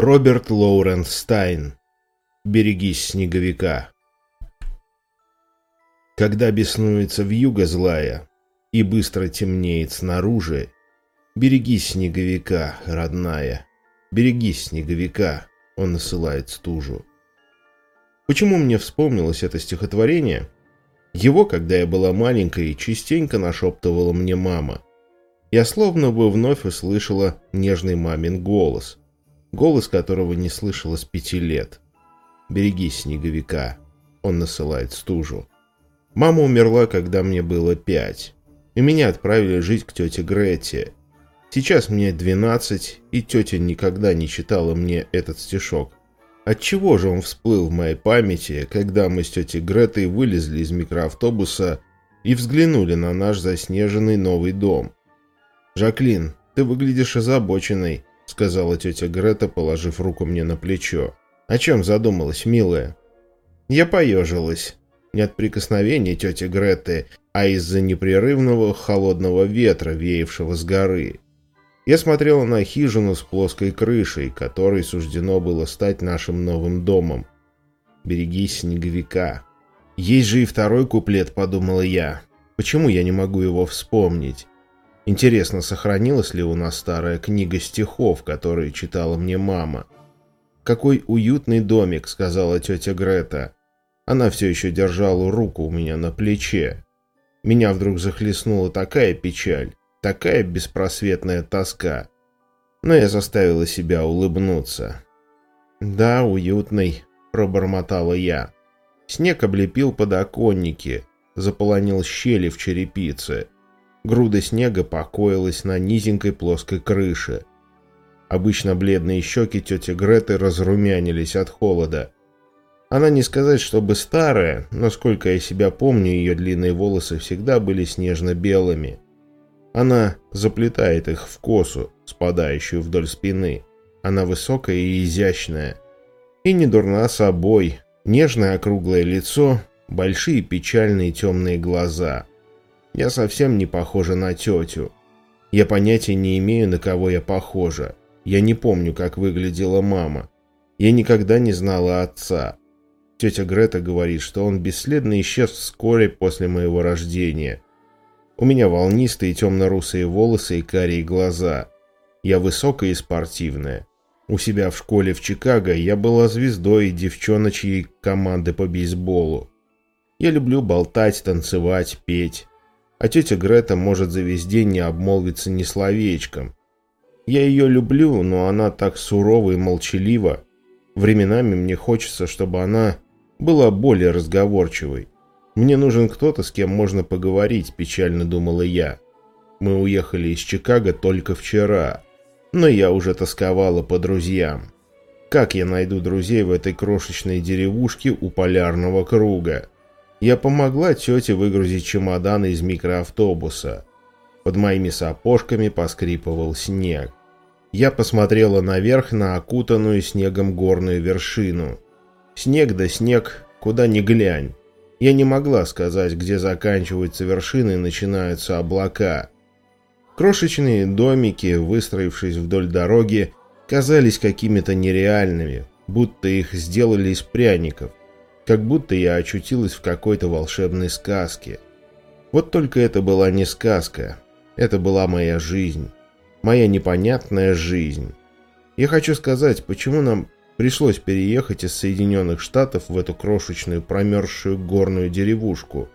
Роберт Лоуренс Стайн. Берегись снеговика. Когда беснуется вьюга злая и быстро темнеет снаружи, берегись снеговика, родная. Берегись снеговика, он насылает стужу. Почему мне вспомнилось это стихотворение? Его, когда я была маленькой, частенько нашептывала мне мама. Я словно бы вновь услышала нежный мамин голос, голос которого не слышала с пяти лет. «Берегись снеговика, он насылает стужу». Мама умерла, когда мне было пять, и меня отправили жить к тете Грете. Сейчас мне двенадцать, и тетя никогда не читала мне этот стишок. Отчего же он всплыл в моей памяти, когда мы с тетей Гретой вылезли из микроавтобуса и взглянули на наш заснеженный новый дом? «Жаклин, ты выглядишь озабоченной», — сказала тетя Грета, положив руку мне на плечо. «О чем задумалась, милая?» Я поежилась. Не от прикосновения тети Греты, а из-за непрерывного холодного ветра, веявшего с горы. Я смотрела на хижину с плоской крышей, которой суждено было стать нашим новым домом. «Берегись снеговика». «Есть же и второй куплет», — подумала я. «Почему я не могу его вспомнить?» Интересно, сохранилась ли у нас старая книга стихов, которую читала мне мама? «Какой уютный домик», — сказала тетя Грета. Она все еще держала руку у меня на плече. Меня вдруг захлестнула такая печаль. Такая беспросветная тоска. Но я заставила себя улыбнуться. «Да, уютный», — пробормотала я. Снег облепил подоконники, заполонил щели в черепице. Груда снега покоилась на низенькой плоской крыше. Обычно бледные щеки тети Греты разрумянились от холода. Она не сказать, чтобы старая, но сколько я себя помню, ее длинные волосы всегда были снежно-белыми. Она заплетает их в косу, спадающую вдоль спины. Она высокая и изящная. И не дурна собой. Нежное округлое лицо, большие печальные темные глаза. Я совсем не похожа на тетю. Я понятия не имею, на кого я похожа. Я не помню, как выглядела мама. Я никогда не знала отца. Тетя Грета говорит, что он бесследно исчез вскоре после моего рождения – у меня волнистые темно-русые волосы и карие глаза. Я высокая и спортивная. У себя в школе в Чикаго я была звездой девчоночьей команды по бейсболу. Я люблю болтать, танцевать, петь. А тетя Грета может за весь день не обмолвиться ни словечком. Я ее люблю, но она так сурова и молчалива. Временами мне хочется, чтобы она была более разговорчивой. «Мне нужен кто-то, с кем можно поговорить», – печально думала я. Мы уехали из Чикаго только вчера, но я уже тосковала по друзьям. Как я найду друзей в этой крошечной деревушке у полярного круга? Я помогла тете выгрузить чемоданы из микроавтобуса. Под моими сапожками поскрипывал снег. Я посмотрела наверх на окутанную снегом горную вершину. Снег да снег, куда ни глянь. Я не могла сказать, где заканчиваются вершины и начинаются облака. Крошечные домики, выстроившись вдоль дороги, казались какими-то нереальными, будто их сделали из пряников, как будто я очутилась в какой-то волшебной сказке. Вот только это была не сказка, это была моя жизнь, моя непонятная жизнь. Я хочу сказать, почему нам Пришлось переехать из Соединенных Штатов в эту крошечную промерзшую горную деревушку.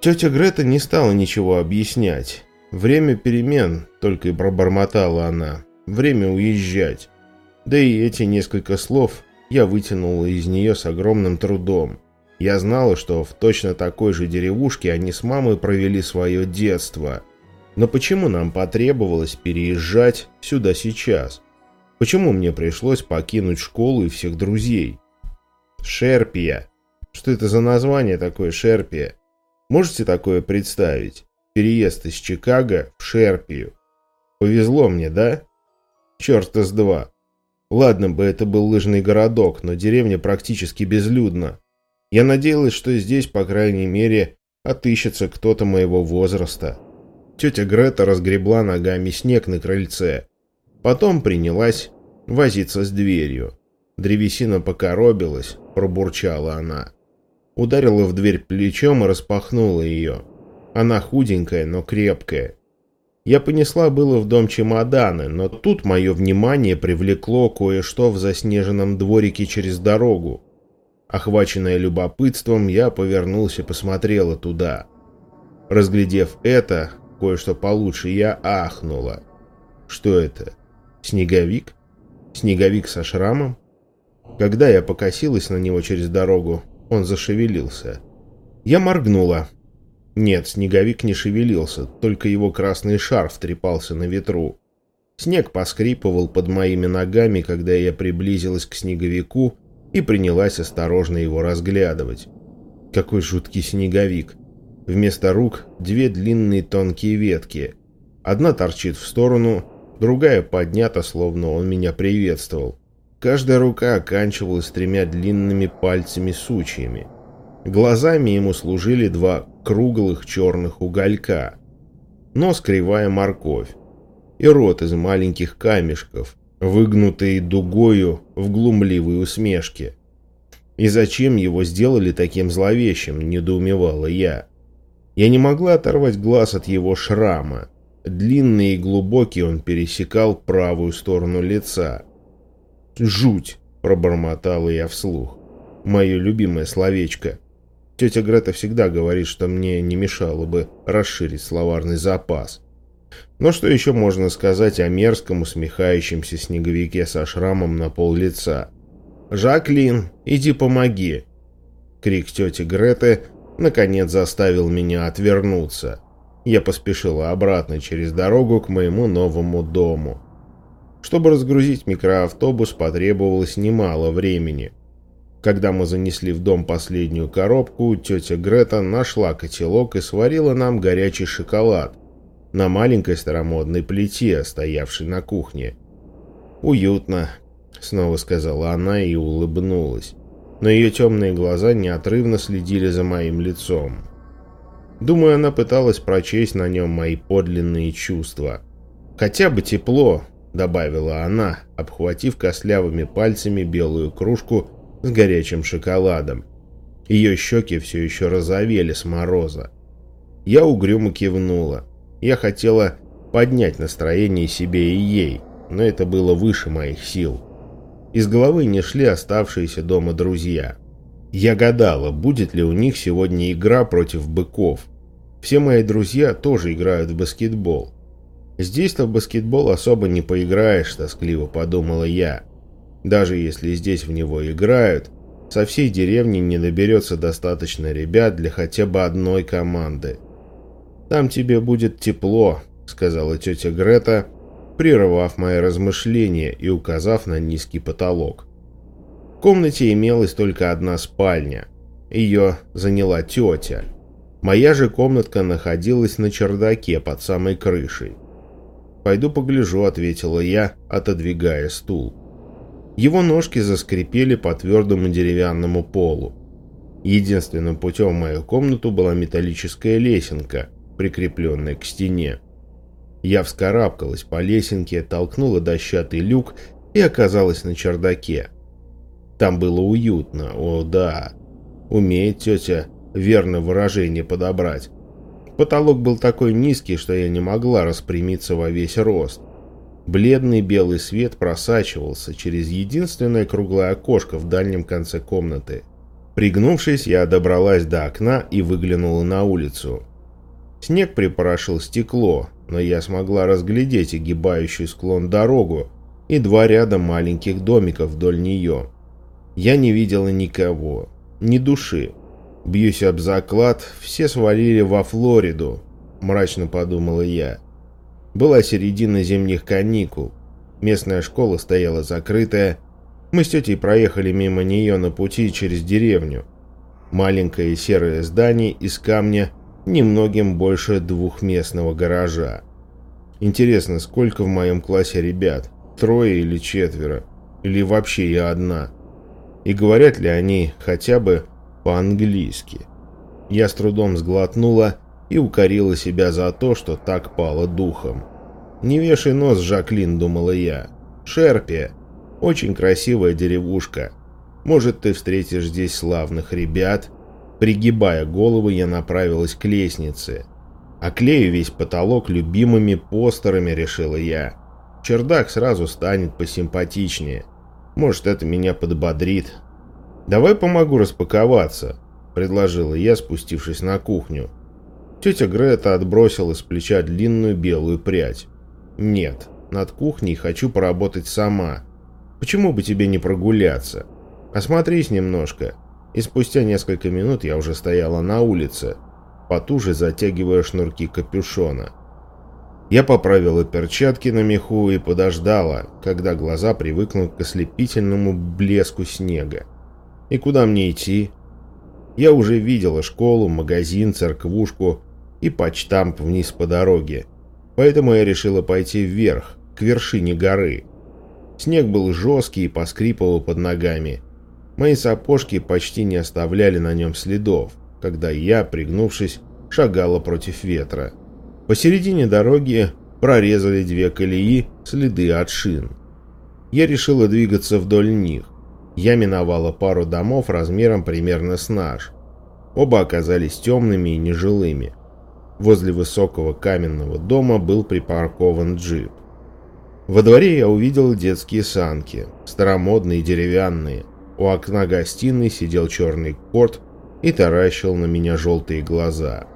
Тетя Грета не стала ничего объяснять. Время перемен, только и пробормотала она. Время уезжать. Да и эти несколько слов я вытянула из нее с огромным трудом. Я знала, что в точно такой же деревушке они с мамой провели свое детство. Но почему нам потребовалось переезжать сюда сейчас? Почему мне пришлось покинуть школу и всех друзей? Шерпия. Что это за название такое Шерпия? Можете такое представить? Переезд из Чикаго в Шерпию. Повезло мне, да? Черт с два. Ладно бы это был лыжный городок, но деревня практически безлюдна. Я надеялась, что здесь, по крайней мере, отыщется кто-то моего возраста. Тетя Грета разгребла ногами снег на крыльце. Потом принялась возиться с дверью. Древесина покоробилась, пробурчала она. Ударила в дверь плечом и распахнула ее. Она худенькая, но крепкая. Я понесла было в дом чемоданы, но тут мое внимание привлекло кое-что в заснеженном дворике через дорогу. Охваченная любопытством, я повернулся и посмотрела туда. Разглядев это, кое-что получше, я ахнула. Что это? Снеговик? Снеговик со шрамом? Когда я покосилась на него через дорогу, он зашевелился. Я моргнула. Нет, снеговик не шевелился, только его красный шарф трепался на ветру. Снег поскрипывал под моими ногами, когда я приблизилась к снеговику и принялась осторожно его разглядывать. Какой жуткий снеговик. Вместо рук две длинные тонкие ветки. Одна торчит в сторону, другая поднята, словно он меня приветствовал. Каждая рука оканчивалась тремя длинными пальцами-сучьями. Глазами ему служили два круглых черных уголька. Нос кривая морковь. И рот из маленьких камешков, выгнутый дугою в глумливой усмешке. И зачем его сделали таким зловещим, недоумевала я. Я не могла оторвать глаз от его шрама. Длинный и глубокий он пересекал правую сторону лица. «Жуть!» – пробормотала я вслух. Мое любимое словечко. Тетя Грета всегда говорит, что мне не мешало бы расширить словарный запас. Но что еще можно сказать о мерзком усмехающемся снеговике со шрамом на пол лица? «Жаклин, иди помоги!» Крик тети Греты наконец заставил меня отвернуться. Я поспешила обратно через дорогу к моему новому дому. Чтобы разгрузить микроавтобус, потребовалось немало времени. Когда мы занесли в дом последнюю коробку, тетя Грета нашла котелок и сварила нам горячий шоколад на маленькой старомодной плите, стоявшей на кухне. «Уютно», — снова сказала она и улыбнулась, но ее темные глаза неотрывно следили за моим лицом. Думаю, она пыталась прочесть на нем мои подлинные чувства. Хотя бы тепло, — добавила она, обхватив костлявыми пальцами белую кружку с горячим шоколадом. Ее щеки все еще розовели с мороза. Я угрюмо кивнула. Я хотела поднять настроение себе и ей, но это было выше моих сил. Из головы не шли оставшиеся дома друзья. Я гадала, будет ли у них сегодня игра против быков. Все мои друзья тоже играют в баскетбол. Здесь-то в баскетбол особо не поиграешь, тоскливо подумала я. Даже если здесь в него играют, со всей деревни не наберется достаточно ребят для хотя бы одной команды. «Там тебе будет тепло», — сказала тетя Грета, прервав мои размышления и указав на низкий потолок. В комнате имелась только одна спальня. Ее заняла тетя. Моя же комнатка находилась на чердаке под самой крышей. «Пойду погляжу», — ответила я, отодвигая стул. Его ножки заскрипели по твердому деревянному полу. Единственным путем в мою комнату была металлическая лесенка, прикрепленная к стене. Я вскарабкалась по лесенке, толкнула дощатый люк и оказалась на чердаке. Там было уютно, о да. Умеет тетя верно выражение подобрать. Потолок был такой низкий, что я не могла распрямиться во весь рост. Бледный белый свет просачивался через единственное круглое окошко в дальнем конце комнаты. Пригнувшись, я добралась до окна и выглянула на улицу. Снег припорошил стекло, но я смогла разглядеть огибающую склон дорогу и два ряда маленьких домиков вдоль нее. Я не видела никого, ни души. Бьюсь об заклад, все свалили во Флориду, мрачно подумала я. Была середина зимних каникул. Местная школа стояла закрытая. Мы с тетей проехали мимо нее на пути через деревню. Маленькое серое здание из камня, немногим больше двухместного гаража. Интересно, сколько в моем классе ребят? Трое или четверо? Или вообще я одна? И говорят ли они хотя бы по-английски. Я с трудом сглотнула и укорила себя за то, что так пало духом. «Не вешай нос, Жаклин», — думала я. «Шерпи, Очень красивая деревушка. Может, ты встретишь здесь славных ребят?» Пригибая голову, я направилась к лестнице. Оклею весь потолок любимыми постерами, решила я. Чердак сразу станет посимпатичнее. Может, это меня подбодрит. «Давай помогу распаковаться», — предложила я, спустившись на кухню. Тетя Грета отбросила с плеча длинную белую прядь. «Нет, над кухней хочу поработать сама. Почему бы тебе не прогуляться? Осмотрись немножко». И спустя несколько минут я уже стояла на улице, потуже затягивая шнурки капюшона. Я поправила перчатки на меху и подождала, когда глаза привыкнут к ослепительному блеску снега. И куда мне идти? Я уже видела школу, магазин, церквушку и почтамп вниз по дороге. Поэтому я решила пойти вверх, к вершине горы. Снег был жесткий и поскрипывал под ногами. Мои сапожки почти не оставляли на нем следов когда я, пригнувшись, шагала против ветра. Посередине дороги прорезали две колеи, следы от шин. Я решила двигаться вдоль них. Я миновала пару домов размером примерно с наш. Оба оказались темными и нежилыми. Возле высокого каменного дома был припаркован джип. Во дворе я увидел детские санки, старомодные деревянные. У окна гостиной сидел черный кот и таращил на меня желтые глаза.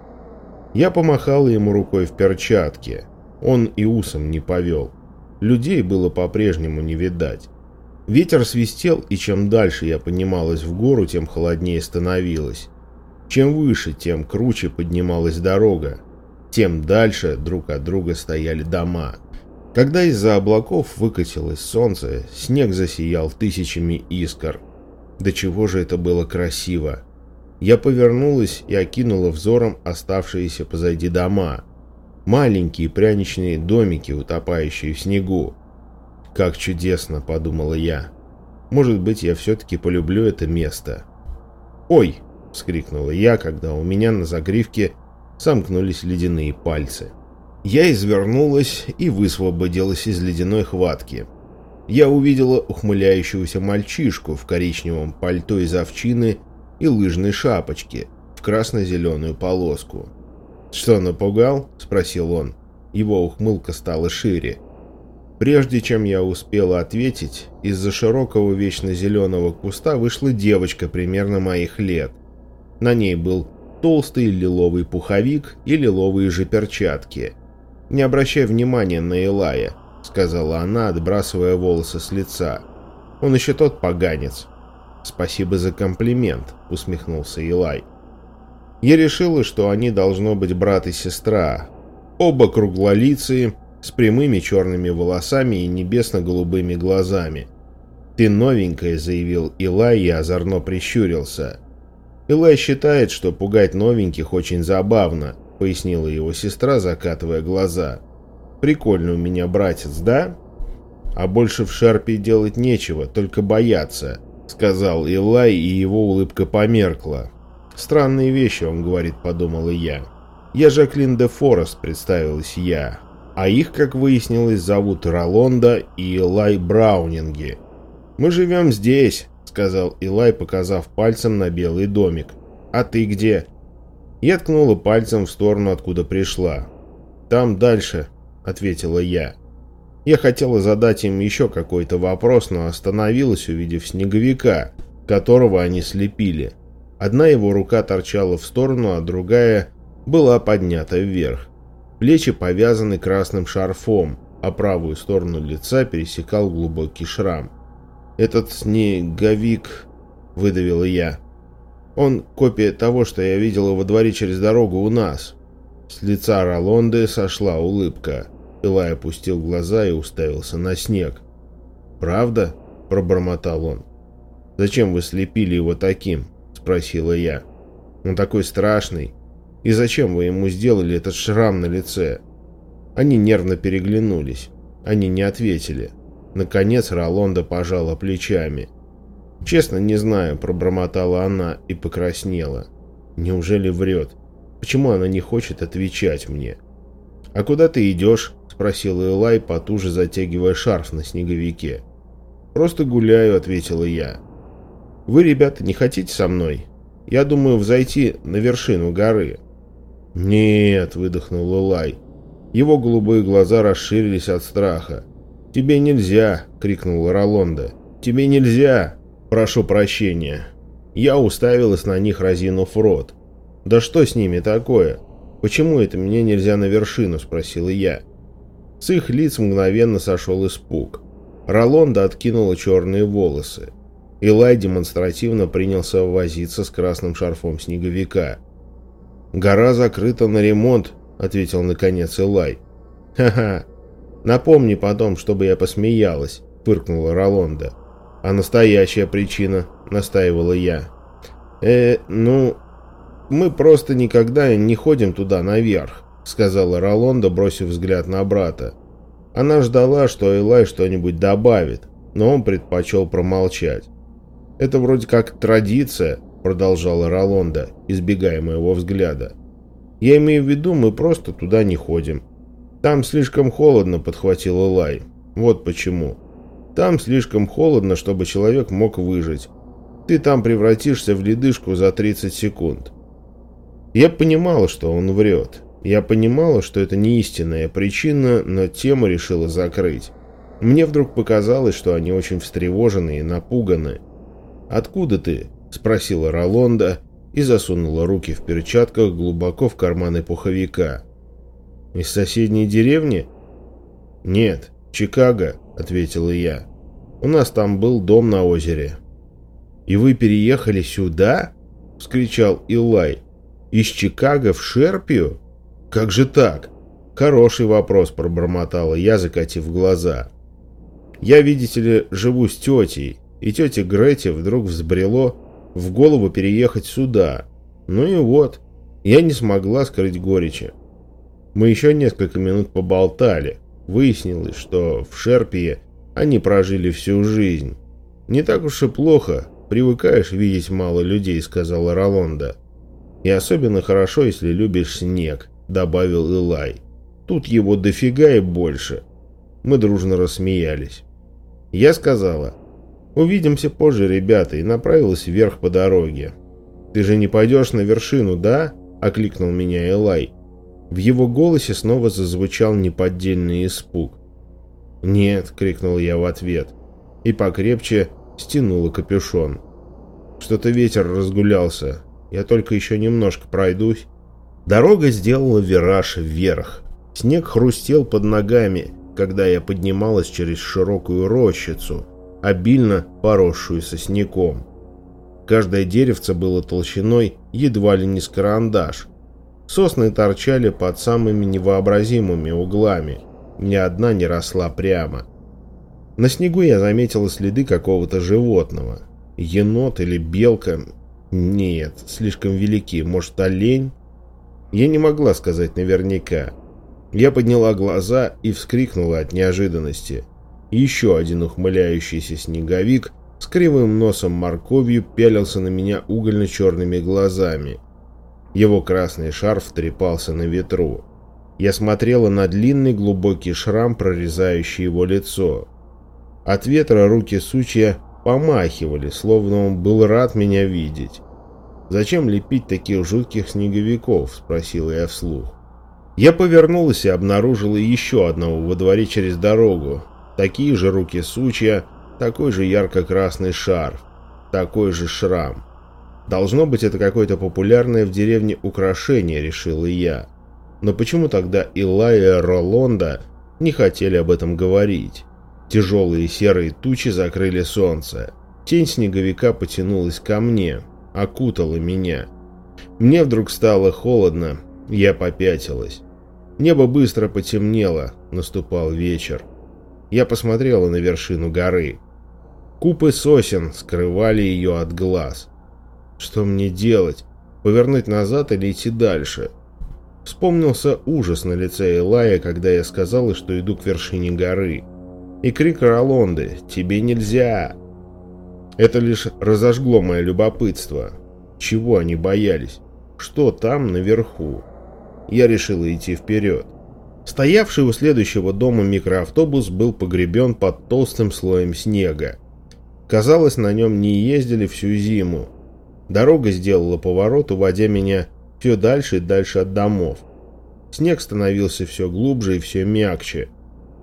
Я помахал ему рукой в перчатке. Он и усом не повел. Людей было по-прежнему не видать. Ветер свистел, и чем дальше я поднималась в гору, тем холоднее становилось. Чем выше, тем круче поднималась дорога. Тем дальше друг от друга стояли дома. Когда из-за облаков выкатилось солнце, снег засиял тысячами искр. До чего же это было красиво! Я повернулась и окинула взором оставшиеся позади дома. Маленькие пряничные домики, утопающие в снегу. «Как чудесно!» — подумала я. «Может быть, я все-таки полюблю это место». «Ой!» — вскрикнула я, когда у меня на загривке сомкнулись ледяные пальцы. Я извернулась и высвободилась из ледяной хватки. Я увидела ухмыляющегося мальчишку в коричневом пальто из овчины и лыжной шапочке в красно-зеленую полоску. «Что, напугал?» – спросил он. Его ухмылка стала шире. Прежде чем я успела ответить, из-за широкого вечно зеленого куста вышла девочка примерно моих лет. На ней был толстый лиловый пуховик и лиловые же перчатки. «Не обращай внимания на Элая», — сказала она, отбрасывая волосы с лица. «Он еще тот поганец, «Спасибо за комплимент», — усмехнулся Илай. Я решила, что они должно быть брат и сестра. Оба круглолицые, с прямыми черными волосами и небесно-голубыми глазами. «Ты новенькая», — заявил Илай и озорно прищурился. «Илай считает, что пугать новеньких очень забавно», — пояснила его сестра, закатывая глаза. «Прикольно у меня братец, да?» «А больше в Шарпе делать нечего, только бояться», сказал Илай, и его улыбка померкла. «Странные вещи, он говорит», — подумала я. «Я Жаклин де Форест», — представилась я. А их, как выяснилось, зовут Ролонда и Илай Браунинги. «Мы живем здесь», — сказал Илай, показав пальцем на белый домик. «А ты где?» Я ткнула пальцем в сторону, откуда пришла. «Там дальше», — ответила я. Я хотела задать им еще какой-то вопрос, но остановилась, увидев снеговика, которого они слепили. Одна его рука торчала в сторону, а другая была поднята вверх. Плечи повязаны красным шарфом, а правую сторону лица пересекал глубокий шрам. «Этот снеговик», — выдавила я. «Он копия того, что я видела во дворе через дорогу у нас». С лица Ролонды сошла улыбка. Илай опустил глаза и уставился на снег. «Правда?» – пробормотал он. «Зачем вы слепили его таким?» – спросила я. «Он такой страшный. И зачем вы ему сделали этот шрам на лице?» Они нервно переглянулись. Они не ответили. Наконец Ролонда пожала плечами. «Честно, не знаю», – пробормотала она и покраснела. «Неужели врет? Почему она не хочет отвечать мне?» «А куда ты идешь?» спросил Элай, потуже затягивая шарф на снеговике. «Просто гуляю», — ответила я. «Вы, ребята, не хотите со мной? Я думаю взойти на вершину горы». «Нет», — выдохнул Лай. Его голубые глаза расширились от страха. «Тебе нельзя!» — крикнул Ролонда. «Тебе нельзя!» «Прошу прощения!» Я уставилась на них, разинув рот. «Да что с ними такое? Почему это мне нельзя на вершину?» — спросила я. С их лиц мгновенно сошел испуг. Ролонда откинула черные волосы. Илай демонстративно принялся возиться с красным шарфом снеговика. «Гора закрыта на ремонт», — ответил наконец Илай. «Ха-ха, напомни потом, чтобы я посмеялась», — фыркнула Ролонда. «А настоящая причина?» — настаивала я. «Э, ну, мы просто никогда не ходим туда наверх», — сказала Ролонда, бросив взгляд на брата. Она ждала, что Элай что-нибудь добавит, но он предпочел промолчать. «Это вроде как традиция», — продолжала Ролонда, избегая моего взгляда. «Я имею в виду, мы просто туда не ходим. Там слишком холодно», — подхватил Элай. «Вот почему. Там слишком холодно, чтобы человек мог выжить. Ты там превратишься в ледышку за 30 секунд». Я понимала, что он врет. Я понимала, что это не истинная причина, но тему решила закрыть. Мне вдруг показалось, что они очень встревожены и напуганы. «Откуда ты?» – спросила Ролонда и засунула руки в перчатках глубоко в карманы пуховика. «Из соседней деревни?» «Нет, Чикаго», – ответила я. «У нас там был дом на озере». «И вы переехали сюда?» – вскричал Илай. «Из Чикаго в Шерпию?» «Как же так?» «Хороший вопрос», — пробормотала я, закатив глаза. «Я, видите ли, живу с тетей, и тете Грете вдруг взбрело в голову переехать сюда. Ну и вот, я не смогла скрыть горечи. Мы еще несколько минут поболтали. Выяснилось, что в Шерпии они прожили всю жизнь. «Не так уж и плохо, привыкаешь видеть мало людей», — сказала Ролонда. «И особенно хорошо, если любишь снег добавил Илай. Тут его дофига и больше. Мы дружно рассмеялись. Я сказала, увидимся позже, ребята, и направилась вверх по дороге. Ты же не пойдешь на вершину, да? Окликнул меня Элай. В его голосе снова зазвучал неподдельный испуг. «Нет!» — крикнул я в ответ. И покрепче стянула капюшон. Что-то ветер разгулялся. Я только еще немножко пройдусь, Дорога сделала вираж вверх. Снег хрустел под ногами, когда я поднималась через широкую рощицу, обильно поросшую сосняком. Каждое деревце было толщиной едва ли не с карандаш. Сосны торчали под самыми невообразимыми углами. Ни одна не росла прямо. На снегу я заметила следы какого-то животного. Енот или белка? Нет, слишком велики. Может, олень? Я не могла сказать наверняка. Я подняла глаза и вскрикнула от неожиданности. Еще один ухмыляющийся снеговик с кривым носом морковью пялился на меня угольно-черными глазами. Его красный шарф трепался на ветру. Я смотрела на длинный глубокий шрам, прорезающий его лицо. От ветра руки сучья помахивали, словно он был рад меня видеть. «Зачем лепить таких жутких снеговиков?» – спросила я вслух. Я повернулась и обнаружила еще одного во дворе через дорогу. Такие же руки сучья, такой же ярко-красный шарф, такой же шрам. Должно быть, это какое-то популярное в деревне украшение, решила я. Но почему тогда Илая и Ролонда не хотели об этом говорить? Тяжелые серые тучи закрыли солнце. Тень снеговика потянулась ко мне окутала меня. Мне вдруг стало холодно, я попятилась. Небо быстро потемнело, наступал вечер. Я посмотрела на вершину горы. Купы сосен скрывали ее от глаз. Что мне делать? Повернуть назад или идти дальше? Вспомнился ужас на лице Элая, когда я сказала, что иду к вершине горы. И крик Ролонды «Тебе нельзя!» Это лишь разожгло мое любопытство. Чего они боялись? Что там наверху? Я решила идти вперед. Стоявший у следующего дома микроавтобус был погребен под толстым слоем снега. Казалось, на нем не ездили всю зиму. Дорога сделала поворот, уводя меня все дальше и дальше от домов. Снег становился все глубже и все мягче.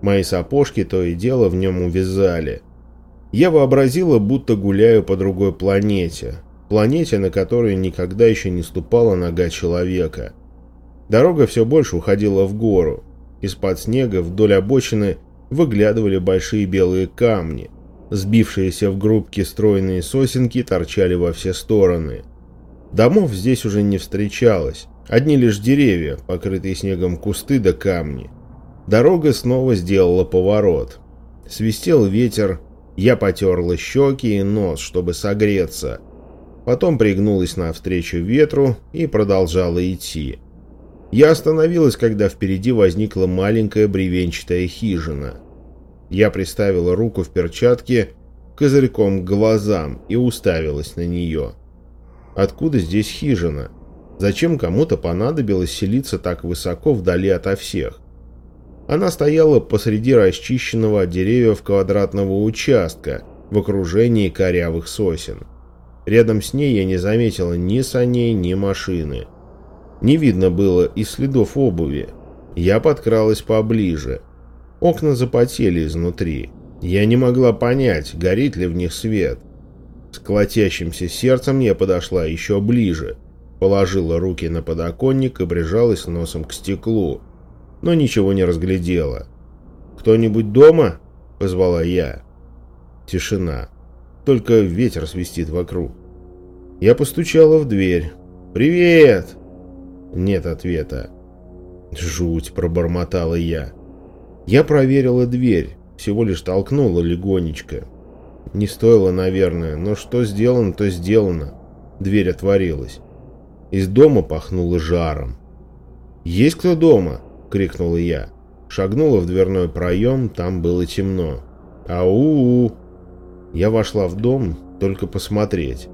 Мои сапожки то и дело в нем увязали. Я вообразила, будто гуляю по другой планете. Планете, на которой никогда еще не ступала нога человека. Дорога все больше уходила в гору. Из-под снега вдоль обочины выглядывали большие белые камни. Сбившиеся в группки стройные сосенки торчали во все стороны. Домов здесь уже не встречалось. Одни лишь деревья, покрытые снегом кусты да камни. Дорога снова сделала поворот. Свистел ветер, я потерла щеки и нос, чтобы согреться. Потом пригнулась навстречу ветру и продолжала идти. Я остановилась, когда впереди возникла маленькая бревенчатая хижина. Я приставила руку в перчатке козырьком к глазам и уставилась на нее. Откуда здесь хижина? Зачем кому-то понадобилось селиться так высоко вдали ото всех? Она стояла посреди расчищенного от деревьев квадратного участка в окружении корявых сосен. Рядом с ней я не заметила ни саней, ни машины. Не видно было и следов обуви. Я подкралась поближе. Окна запотели изнутри. Я не могла понять, горит ли в них свет. С колотящимся сердцем я подошла еще ближе, положила руки на подоконник и прижалась носом к стеклу, но ничего не разглядела. «Кто-нибудь дома?» — позвала я. Тишина. Только ветер свистит вокруг. Я постучала в дверь. «Привет!» Нет ответа. «Жуть!» — пробормотала я. Я проверила дверь, всего лишь толкнула легонечко. Не стоило, наверное, но что сделано, то сделано. Дверь отворилась. Из дома пахнуло жаром. «Есть кто дома?» — крикнула я. Шагнула в дверной проем, там было темно. «Ау!» Я вошла в дом только посмотреть.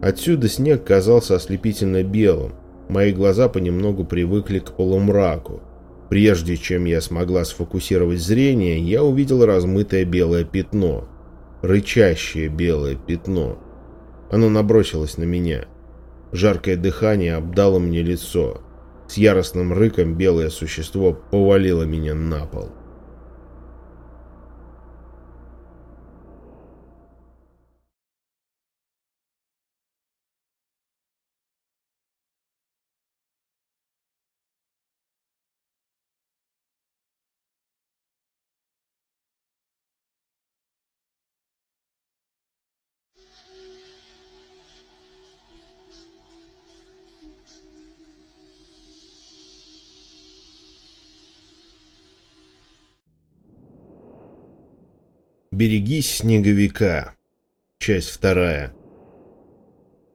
Отсюда снег казался ослепительно белым. Мои глаза понемногу привыкли к полумраку. Прежде чем я смогла сфокусировать зрение, я увидел размытое белое пятно. Рычащее белое пятно. Оно набросилось на меня. Жаркое дыхание обдало мне лицо. С яростным рыком белое существо повалило меня на пол. «Берегись снеговика». Часть вторая.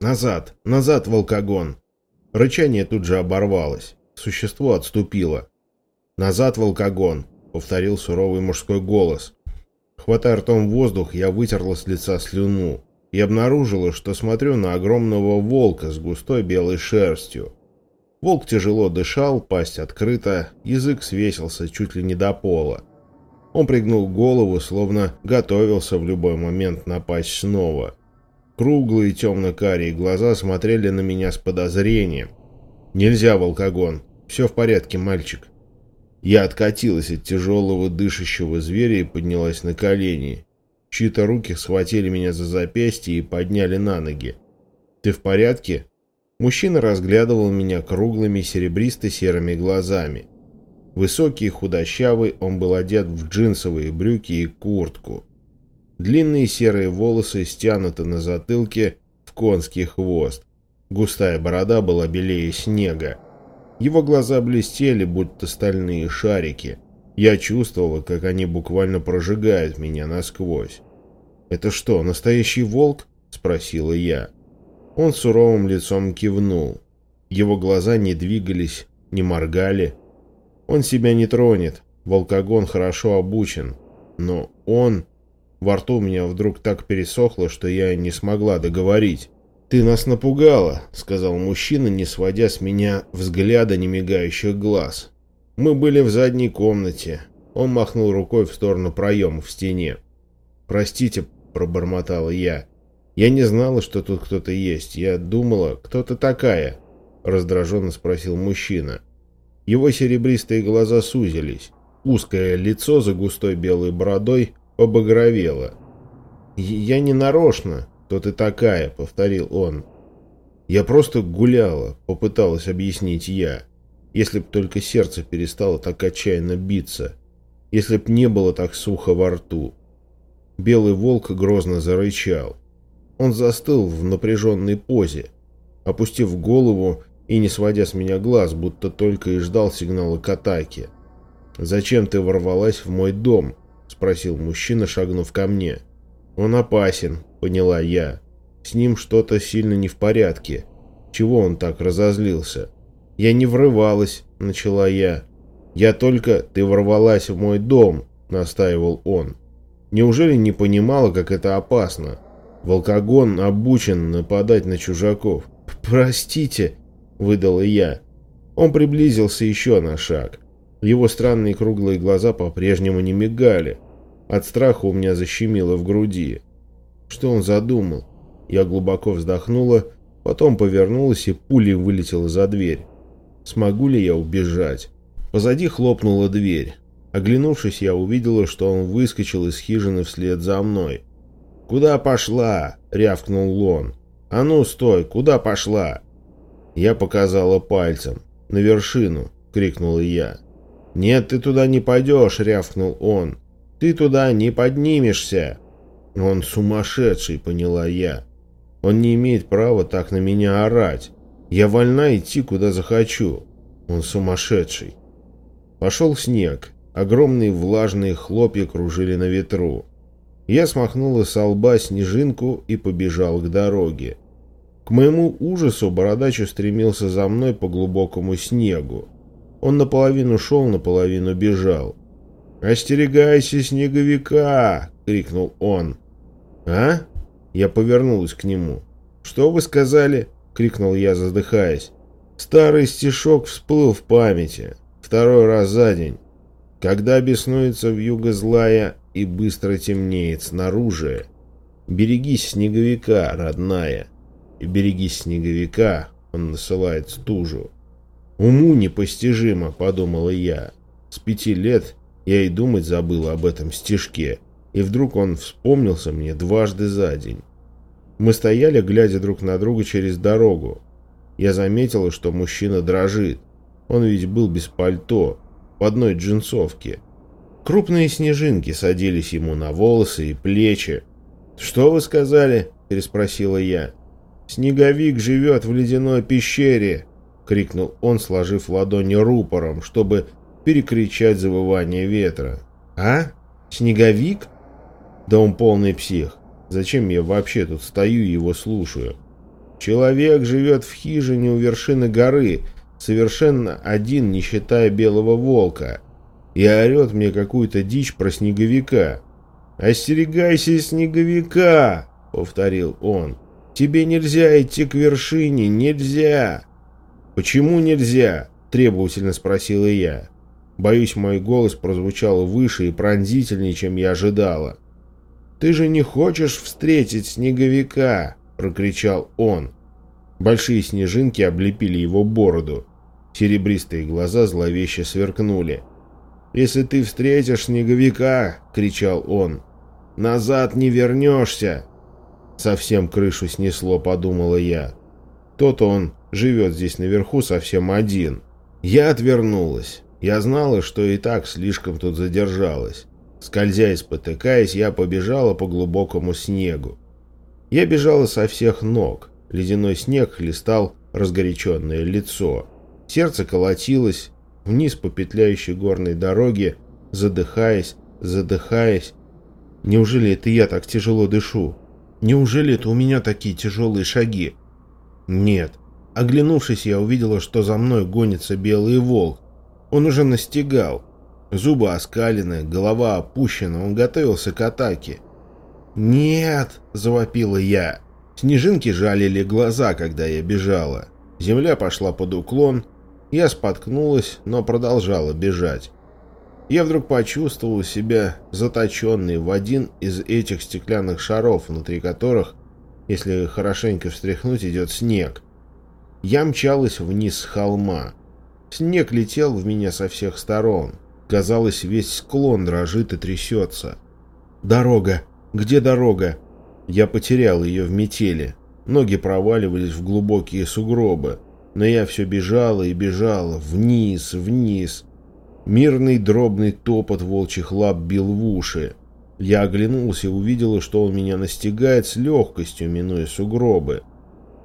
«Назад! Назад, волкогон!» Рычание тут же оборвалось. Существо отступило. «Назад, волкогон!» — повторил суровый мужской голос. Хватая ртом воздух, я вытерла с лица слюну и обнаружила, что смотрю на огромного волка с густой белой шерстью. Волк тяжело дышал, пасть открыта, язык свесился чуть ли не до пола. Он пригнул голову, словно готовился в любой момент напасть снова. Круглые темно-карие глаза смотрели на меня с подозрением. «Нельзя, волкогон. Все в порядке, мальчик». Я откатилась от тяжелого дышащего зверя и поднялась на колени. Чьи-то руки схватили меня за запястье и подняли на ноги. «Ты в порядке?» Мужчина разглядывал меня круглыми серебристо-серыми глазами. Высокий худощавый, он был одет в джинсовые брюки и куртку. Длинные серые волосы стянуты на затылке в конский хвост. Густая борода была белее снега. Его глаза блестели, будто стальные шарики. Я чувствовала, как они буквально прожигают меня насквозь. «Это что, настоящий волк?» — спросила я. Он суровым лицом кивнул. Его глаза не двигались, не моргали. Он себя не тронет, волкогон хорошо обучен. Но он... Во рту у меня вдруг так пересохло, что я не смогла договорить. «Ты нас напугала», — сказал мужчина, не сводя с меня взгляда немигающих глаз. «Мы были в задней комнате». Он махнул рукой в сторону проема в стене. «Простите, пробормотала я. «Я не знала, что тут кто-то есть. Я думала, кто то такая?» Раздраженно спросил мужчина. Его серебристые глаза сузились. Узкое лицо за густой белой бородой побагровело. «Я не нарочно, кто ты такая», — повторил он. «Я просто гуляла», — попыталась объяснить я. «Если б только сердце перестало так отчаянно биться. Если б не было так сухо во рту». Белый волк грозно зарычал. Он застыл в напряженной позе, опустив голову и не сводя с меня глаз, будто только и ждал сигнала к атаке. «Зачем ты ворвалась в мой дом?» — спросил мужчина, шагнув ко мне. «Он опасен», — поняла я. «С ним что-то сильно не в порядке. Чего он так разозлился?» «Я не врывалась», — начала я. «Я только... Ты ворвалась в мой дом», — настаивал он. «Неужели не понимала, как это опасно? Волкогон обучен нападать на чужаков». «Простите», — выдала я. Он приблизился еще на шаг. Его странные круглые глаза по-прежнему не мигали. От страха у меня защемило в груди. Что он задумал? Я глубоко вздохнула, потом повернулась и пулей вылетела за дверь. Смогу ли я убежать? Позади хлопнула дверь. Оглянувшись, я увидела, что он выскочил из хижины вслед за мной. «Куда пошла?» — рявкнул Лон. «А ну, стой! Куда пошла?» Я показала пальцем. «На вершину!» — крикнула я. «Нет, ты туда не пойдешь!» — рявкнул он. «Ты туда не поднимешься!» «Он сумасшедший!» — поняла я. «Он не имеет права так на меня орать. Я вольна идти, куда захочу. Он сумасшедший!» Пошел снег. Огромные влажные хлопья кружили на ветру. Я смахнула со лба снежинку и побежал к дороге. К моему ужасу бородач устремился за мной по глубокому снегу. Он наполовину шел, наполовину бежал. «Остерегайся снеговика!» — крикнул он. «А?» Я повернулась к нему. «Что вы сказали?» — крикнул я, задыхаясь. Старый стишок всплыл в памяти. Второй раз за день. Когда беснуется в юго злая и быстро темнеет снаружи, берегись снеговика, родная и берегись снеговика, он насылает стужу. Уму непостижимо, подумала я. С пяти лет я и думать забыла об этом стишке, и вдруг он вспомнился мне дважды за день. Мы стояли, глядя друг на друга через дорогу. Я заметила, что мужчина дрожит. Он ведь был без пальто, в одной джинсовке. Крупные снежинки садились ему на волосы и плечи. «Что вы сказали?» – переспросила я. «Снеговик живет в ледяной пещере!» — крикнул он, сложив ладони рупором, чтобы перекричать завывание ветра. «А? Снеговик?» «Да он полный псих. Зачем я вообще тут стою и его слушаю?» «Человек живет в хижине у вершины горы, совершенно один, не считая белого волка, и орет мне какую-то дичь про снеговика». «Остерегайся снеговика!» — повторил он. Тебе нельзя идти к вершине, нельзя!» «Почему нельзя?» – требовательно спросила я. Боюсь, мой голос прозвучал выше и пронзительнее, чем я ожидала. «Ты же не хочешь встретить снеговика!» – прокричал он. Большие снежинки облепили его бороду. Серебристые глаза зловеще сверкнули. «Если ты встретишь снеговика!» — кричал он. «Назад не вернешься!» Совсем крышу снесло, подумала я. Тот он живет здесь наверху совсем один. Я отвернулась. Я знала, что и так слишком тут задержалась. Скользя и спотыкаясь, я побежала по глубокому снегу. Я бежала со всех ног. Ледяной снег хлестал разгоряченное лицо. Сердце колотилось вниз по петляющей горной дороге, задыхаясь, задыхаясь. Неужели это я так тяжело дышу? Неужели это у меня такие тяжелые шаги? Нет. Оглянувшись, я увидела, что за мной гонится белый волк. Он уже настигал. Зубы оскалены, голова опущена, он готовился к атаке. «Нет!» — завопила я. Снежинки жалили глаза, когда я бежала. Земля пошла под уклон. Я споткнулась, но продолжала бежать. Я вдруг почувствовал себя заточенный в один из этих стеклянных шаров, внутри которых, если хорошенько встряхнуть, идет снег. Я мчалась вниз с холма. Снег летел в меня со всех сторон. Казалось, весь склон дрожит и трясется. «Дорога! Где дорога?» Я потерял ее в метели. Ноги проваливались в глубокие сугробы. Но я все бежала и бежала, вниз, вниз. Мирный дробный топот волчьих лап бил в уши. Я оглянулся и увидела, что он меня настигает с легкостью, минуя сугробы.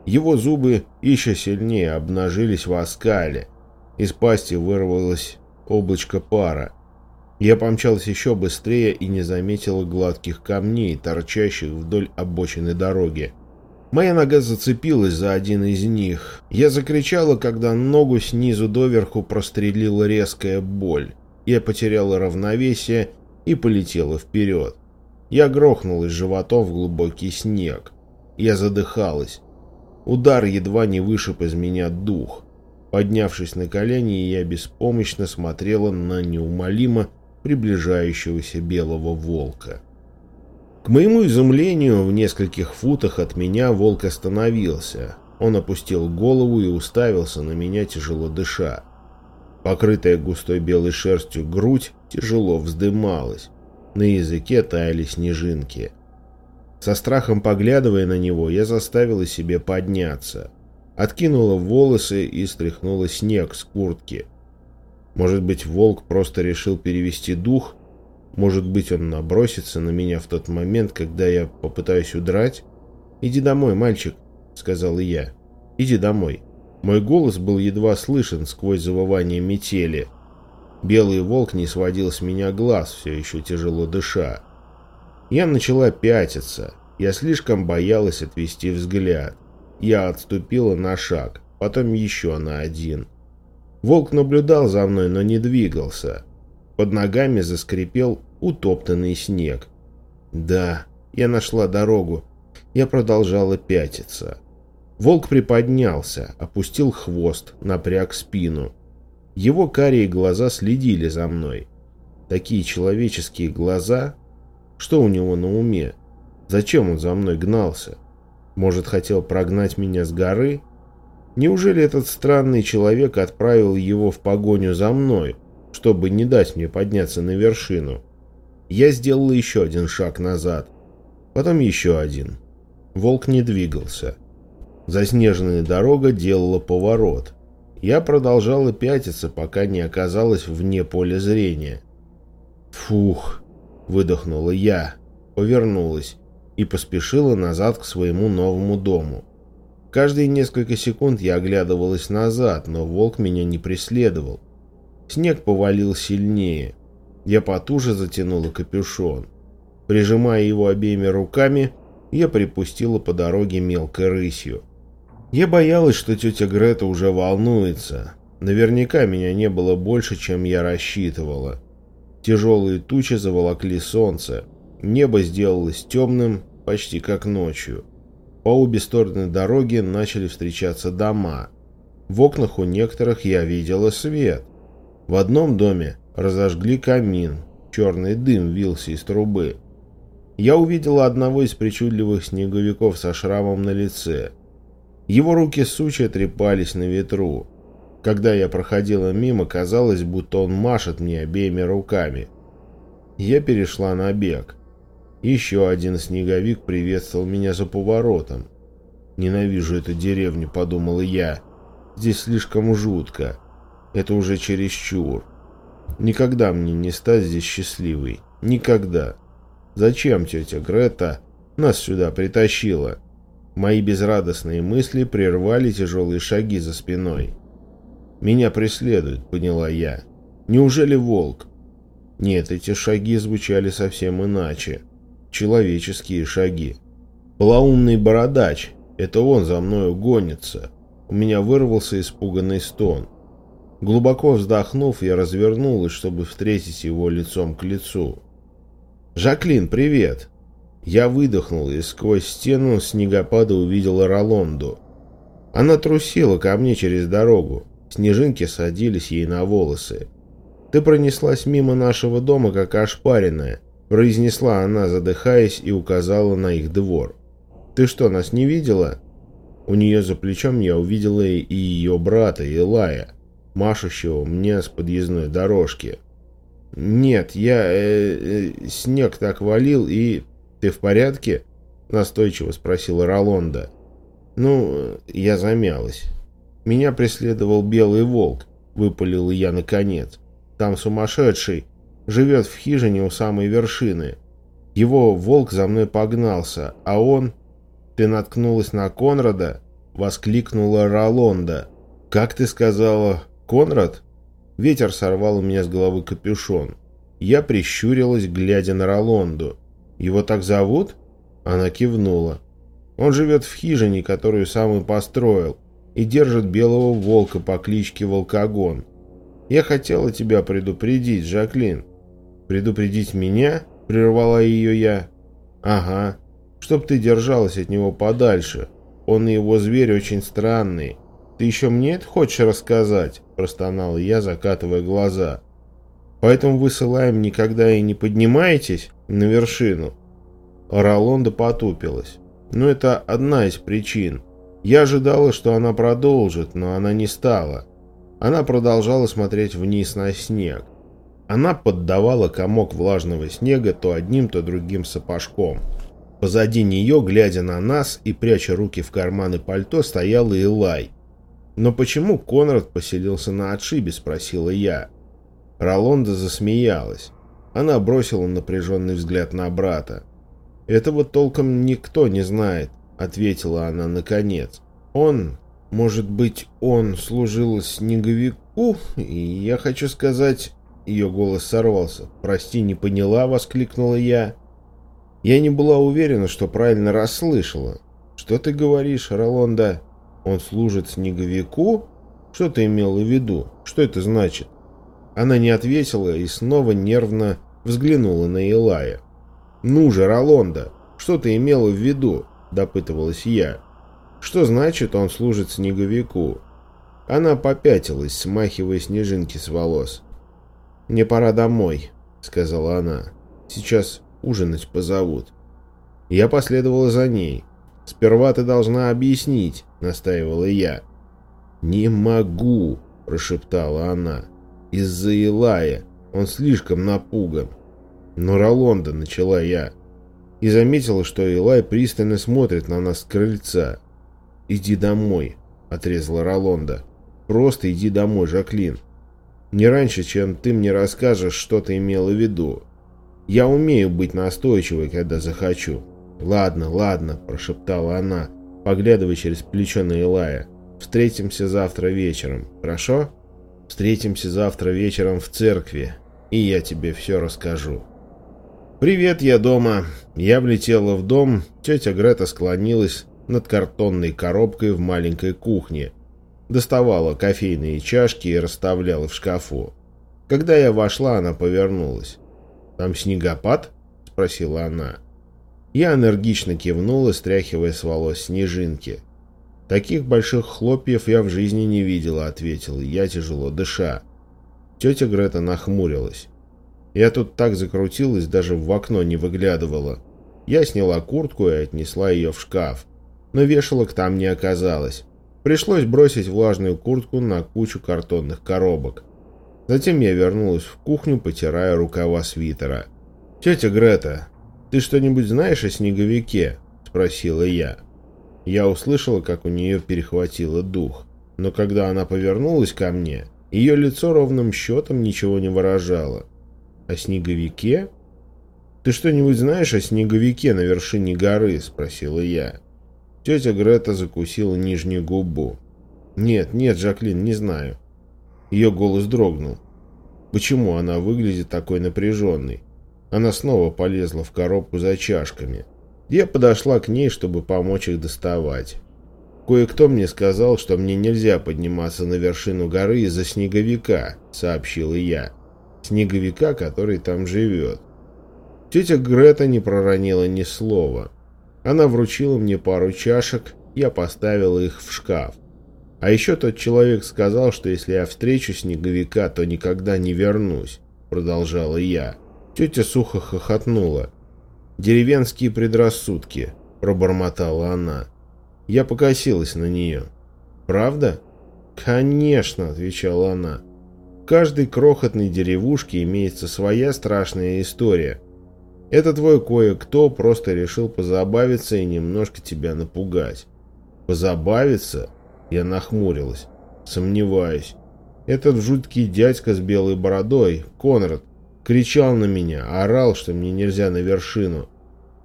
Его зубы еще сильнее обнажились в оскале. Из пасти вырвалось облачко пара. Я помчался еще быстрее и не заметил гладких камней, торчащих вдоль обочины дороги. Моя нога зацепилась за один из них. Я закричала, когда ногу снизу доверху прострелила резкая боль. Я потеряла равновесие и полетела вперед. Я грохнулась животом в глубокий снег. Я задыхалась. Удар едва не вышиб из меня дух. Поднявшись на колени, я беспомощно смотрела на неумолимо приближающегося белого волка. Моему изумлению, в нескольких футах от меня волк остановился. Он опустил голову и уставился на меня, тяжело дыша. Покрытая густой белой шерстью грудь тяжело вздымалась. На языке таяли снежинки. Со страхом поглядывая на него, я заставила себе подняться. Откинула волосы и стряхнула снег с куртки. Может быть, волк просто решил перевести дух может быть, он набросится на меня в тот момент, когда я попытаюсь удрать? «Иди домой, мальчик», — сказал я. «Иди домой». Мой голос был едва слышен сквозь завывание метели. Белый волк не сводил с меня глаз, все еще тяжело дыша. Я начала пятиться. Я слишком боялась отвести взгляд. Я отступила на шаг, потом еще на один. Волк наблюдал за мной, но не двигался. Под ногами заскрипел утоптанный снег. Да, я нашла дорогу. Я продолжала пятиться. Волк приподнялся, опустил хвост, напряг спину. Его карие глаза следили за мной. Такие человеческие глаза? Что у него на уме? Зачем он за мной гнался? Может, хотел прогнать меня с горы? Неужели этот странный человек отправил его в погоню за мной, чтобы не дать мне подняться на вершину. Я сделала еще один шаг назад, потом еще один. Волк не двигался. Заснеженная дорога делала поворот. Я продолжала пятиться, пока не оказалась вне поля зрения. «Фух!» — выдохнула я, повернулась и поспешила назад к своему новому дому. Каждые несколько секунд я оглядывалась назад, но волк меня не преследовал. Снег повалил сильнее. Я потуже затянула капюшон. Прижимая его обеими руками, я припустила по дороге мелкой рысью. Я боялась, что тетя Грета уже волнуется. Наверняка меня не было больше, чем я рассчитывала. Тяжелые тучи заволокли солнце. Небо сделалось темным, почти как ночью. По обе стороны дороги начали встречаться дома. В окнах у некоторых я видела свет. В одном доме разожгли камин, черный дым вился из трубы. Я увидела одного из причудливых снеговиков со шрамом на лице. Его руки сучья трепались на ветру. Когда я проходила мимо, казалось, будто он машет мне обеими руками. Я перешла на бег. Еще один снеговик приветствовал меня за поворотом. «Ненавижу эту деревню», — подумала я. «Здесь слишком жутко». Это уже чересчур. Никогда мне не стать здесь счастливой. Никогда. Зачем тетя Грета нас сюда притащила? Мои безрадостные мысли прервали тяжелые шаги за спиной. «Меня преследуют», — поняла я. «Неужели волк?» Нет, эти шаги звучали совсем иначе. Человеческие шаги. Полоумный бородач. Это он за мною гонится. У меня вырвался испуганный стон. Глубоко вздохнув, я развернулась, чтобы встретить его лицом к лицу. «Жаклин, привет!» Я выдохнул и сквозь стену снегопада увидела Ролонду. Она трусила ко мне через дорогу. Снежинки садились ей на волосы. Ты пронеслась мимо нашего дома, как ошпаренная, произнесла она, задыхаясь, и указала на их двор. Ты что, нас не видела? У нее за плечом я увидела и ее брата, Илая, машущего мне с подъездной дорожки. «Нет, я... Э, э, снег так валил, и... Ты в порядке?» Настойчиво спросила Ролонда. «Ну, я замялась. Меня преследовал белый волк», — выпалил я наконец. «Там сумасшедший. Живет в хижине у самой вершины. Его волк за мной погнался, а он...» «Ты наткнулась на Конрада?» — воскликнула Ролонда. «Как ты сказала, Конрад?» Ветер сорвал у меня с головы капюшон. Я прищурилась, глядя на Ролонду. «Его так зовут?» Она кивнула. «Он живет в хижине, которую сам и построил, и держит белого волка по кличке Волкогон. Я хотела тебя предупредить, Жаклин». «Предупредить меня?» — прервала ее я. «Ага. Чтоб ты держалась от него подальше. Он и его зверь очень странные. «Ты еще мне это хочешь рассказать?» – простонал я, закатывая глаза. «Поэтому вы с Илаем никогда и не поднимаетесь на вершину?» Ролонда потупилась. «Ну, это одна из причин. Я ожидала, что она продолжит, но она не стала. Она продолжала смотреть вниз на снег. Она поддавала комок влажного снега то одним, то другим сапожком. Позади нее, глядя на нас и пряча руки в карманы пальто, стоял Илай – «Но почему Конрад поселился на отшибе?» – спросила я. Ролонда засмеялась. Она бросила напряженный взгляд на брата. «Этого толком никто не знает», — ответила она наконец. «Он, может быть, он служил снеговику, и я хочу сказать...» Ее голос сорвался. «Прости, не поняла», — воскликнула я. Я не была уверена, что правильно расслышала. «Что ты говоришь, Ролонда?» Он служит снеговику? Что ты имела в виду? Что это значит? Она не ответила и снова нервно взглянула на Илая. «Ну же, Ролонда, что ты имела в виду?» – допытывалась я. «Что значит, он служит снеговику?» Она попятилась, смахивая снежинки с волос. «Мне пора домой», — сказала она. «Сейчас ужинать позовут». Я последовала за ней. «Сперва ты должна объяснить», — настаивала я. «Не могу», — прошептала она. «Из-за Илая. Он слишком напуган». «Но Ролонда», — начала я. И заметила, что Илай пристально смотрит на нас с крыльца. «Иди домой», — отрезала Ролонда. «Просто иди домой, Жаклин. Не раньше, чем ты мне расскажешь, что ты имела в виду. Я умею быть настойчивой, когда захочу». «Ладно, ладно», — прошептала она, поглядывая через плечо на Илая. «Встретимся завтра вечером, хорошо?» «Встретимся завтра вечером в церкви, и я тебе все расскажу». «Привет, я дома». Я влетела в дом, тетя Грета склонилась над картонной коробкой в маленькой кухне, доставала кофейные чашки и расставляла в шкафу. Когда я вошла, она повернулась. «Там снегопад?» — спросила она. Я энергично кивнула, стряхивая с волос снежинки. «Таких больших хлопьев я в жизни не видела», — ответил я, тяжело дыша. Тетя Грета нахмурилась. Я тут так закрутилась, даже в окно не выглядывала. Я сняла куртку и отнесла ее в шкаф. Но вешалок там не оказалось. Пришлось бросить влажную куртку на кучу картонных коробок. Затем я вернулась в кухню, потирая рукава свитера. «Тетя Грета, «Ты что-нибудь знаешь о снеговике?» – спросила я. Я услышала, как у нее перехватило дух. Но когда она повернулась ко мне, ее лицо ровным счетом ничего не выражало. «О снеговике?» «Ты что-нибудь знаешь о снеговике на вершине горы?» – спросила я. Тетя Грета закусила нижнюю губу. «Нет, нет, Жаклин, не знаю». Ее голос дрогнул. Почему она выглядит такой напряженной? Она снова полезла в коробку за чашками. Я подошла к ней, чтобы помочь их доставать. «Кое-кто мне сказал, что мне нельзя подниматься на вершину горы из-за снеговика», — сообщила я. «Снеговика, который там живет». Тетя Грета не проронила ни слова. Она вручила мне пару чашек, я поставила их в шкаф. А еще тот человек сказал, что если я встречу снеговика, то никогда не вернусь, продолжала я. Тетя сухо хохотнула. «Деревенские предрассудки», — пробормотала она. Я покосилась на нее. «Правда?» «Конечно», — отвечала она. «В каждой крохотной деревушке имеется своя страшная история. Это твой кое-кто просто решил позабавиться и немножко тебя напугать». «Позабавиться?» Я нахмурилась. Сомневаюсь. Этот жуткий дядька с белой бородой, Конрад, кричал на меня, орал, что мне нельзя на вершину.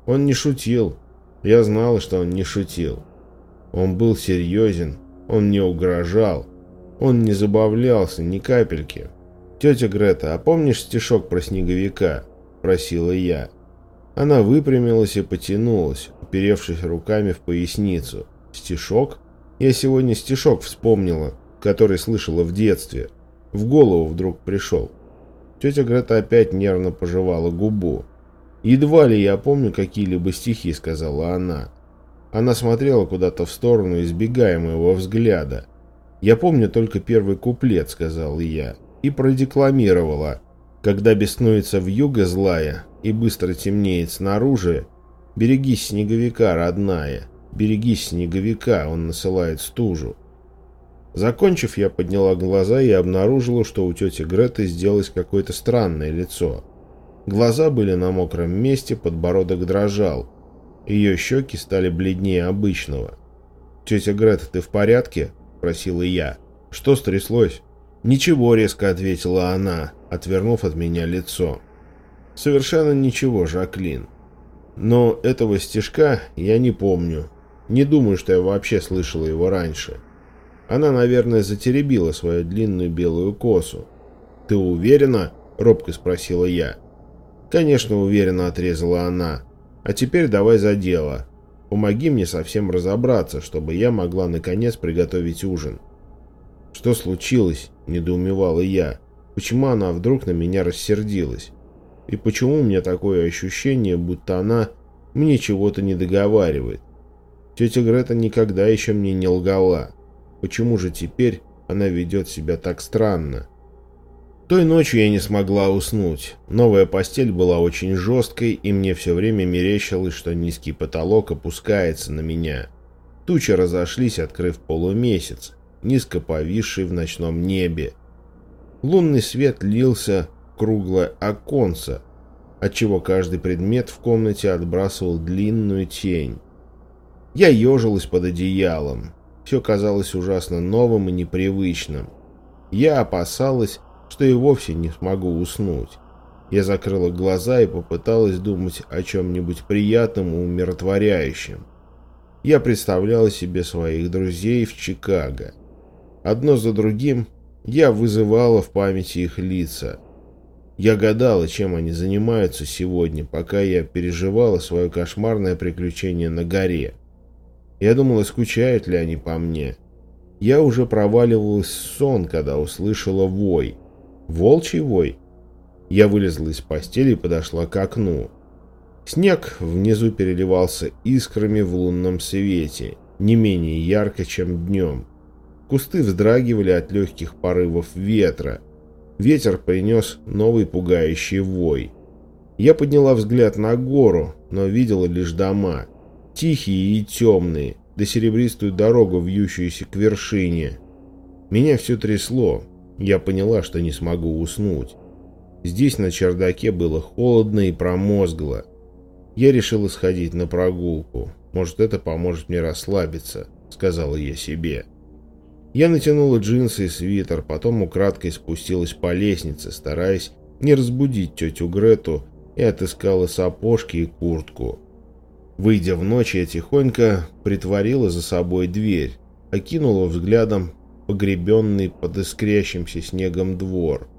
Он не шутил. Я знала, что он не шутил. Он был серьезен, он не угрожал, он не забавлялся ни капельки. «Тетя Грета, а помнишь стишок про снеговика?» – просила я. Она выпрямилась и потянулась, уперевшись руками в поясницу. «Стишок?» Я сегодня стишок вспомнила, который слышала в детстве. В голову вдруг пришел. Тетя Грета опять нервно пожевала губу. «Едва ли я помню какие-либо стихи», — сказала она. Она смотрела куда-то в сторону, избегая моего взгляда. «Я помню только первый куплет», — сказал я, и продекламировала. «Когда беснуется вьюга злая и быстро темнеет снаружи, берегись снеговика, родная». «Берегись снеговика, он насылает стужу». Закончив, я подняла глаза и обнаружила, что у тети Греты сделалось какое-то странное лицо. Глаза были на мокром месте, подбородок дрожал. Ее щеки стали бледнее обычного. «Тетя Грета, ты в порядке?» – просила я. «Что стряслось?» «Ничего», – резко ответила она, отвернув от меня лицо. «Совершенно ничего, Жаклин. Но этого стишка я не помню. Не думаю, что я вообще слышала его раньше. Она, наверное, затеребила свою длинную белую косу. «Ты уверена?» — робко спросила я. «Конечно, уверенно», — отрезала она. «А теперь давай за дело. Помоги мне совсем разобраться, чтобы я могла наконец приготовить ужин». «Что случилось?» — недоумевала я. «Почему она вдруг на меня рассердилась? И почему у меня такое ощущение, будто она мне чего-то не договаривает? Тетя Грета никогда еще мне не лгала. Почему же теперь она ведет себя так странно? Той ночью я не смогла уснуть. Новая постель была очень жесткой, и мне все время мерещилось, что низкий потолок опускается на меня. Тучи разошлись, открыв полумесяц, низко повисший в ночном небе. Лунный свет лился в круглое оконце, отчего каждый предмет в комнате отбрасывал длинную тень. Я ежилась под одеялом. Все казалось ужасно новым и непривычным. Я опасалась, что и вовсе не смогу уснуть. Я закрыла глаза и попыталась думать о чем-нибудь приятном и умиротворяющем. Я представляла себе своих друзей в Чикаго. Одно за другим я вызывала в памяти их лица. Я гадала, чем они занимаются сегодня, пока я переживала свое кошмарное приключение на горе. Я думала, скучают ли они по мне. Я уже проваливалась в сон, когда услышала вой. Волчий вой. Я вылезла из постели и подошла к окну. Снег внизу переливался искрами в лунном свете, не менее ярко, чем днем. Кусты вздрагивали от легких порывов ветра. Ветер принес новый пугающий вой. Я подняла взгляд на гору, но видела лишь дома — тихие и темные, да серебристую дорогу, вьющуюся к вершине. Меня все трясло, я поняла, что не смогу уснуть. Здесь на чердаке было холодно и промозгло. Я решила сходить на прогулку. Может, это поможет мне расслабиться, сказала я себе. Я натянула джинсы и свитер, потом украдкой спустилась по лестнице, стараясь не разбудить тетю Грету, и отыскала сапожки и куртку. Выйдя в ночь, я тихонько притворила за собой дверь, окинула взглядом погребенный под искрящимся снегом двор.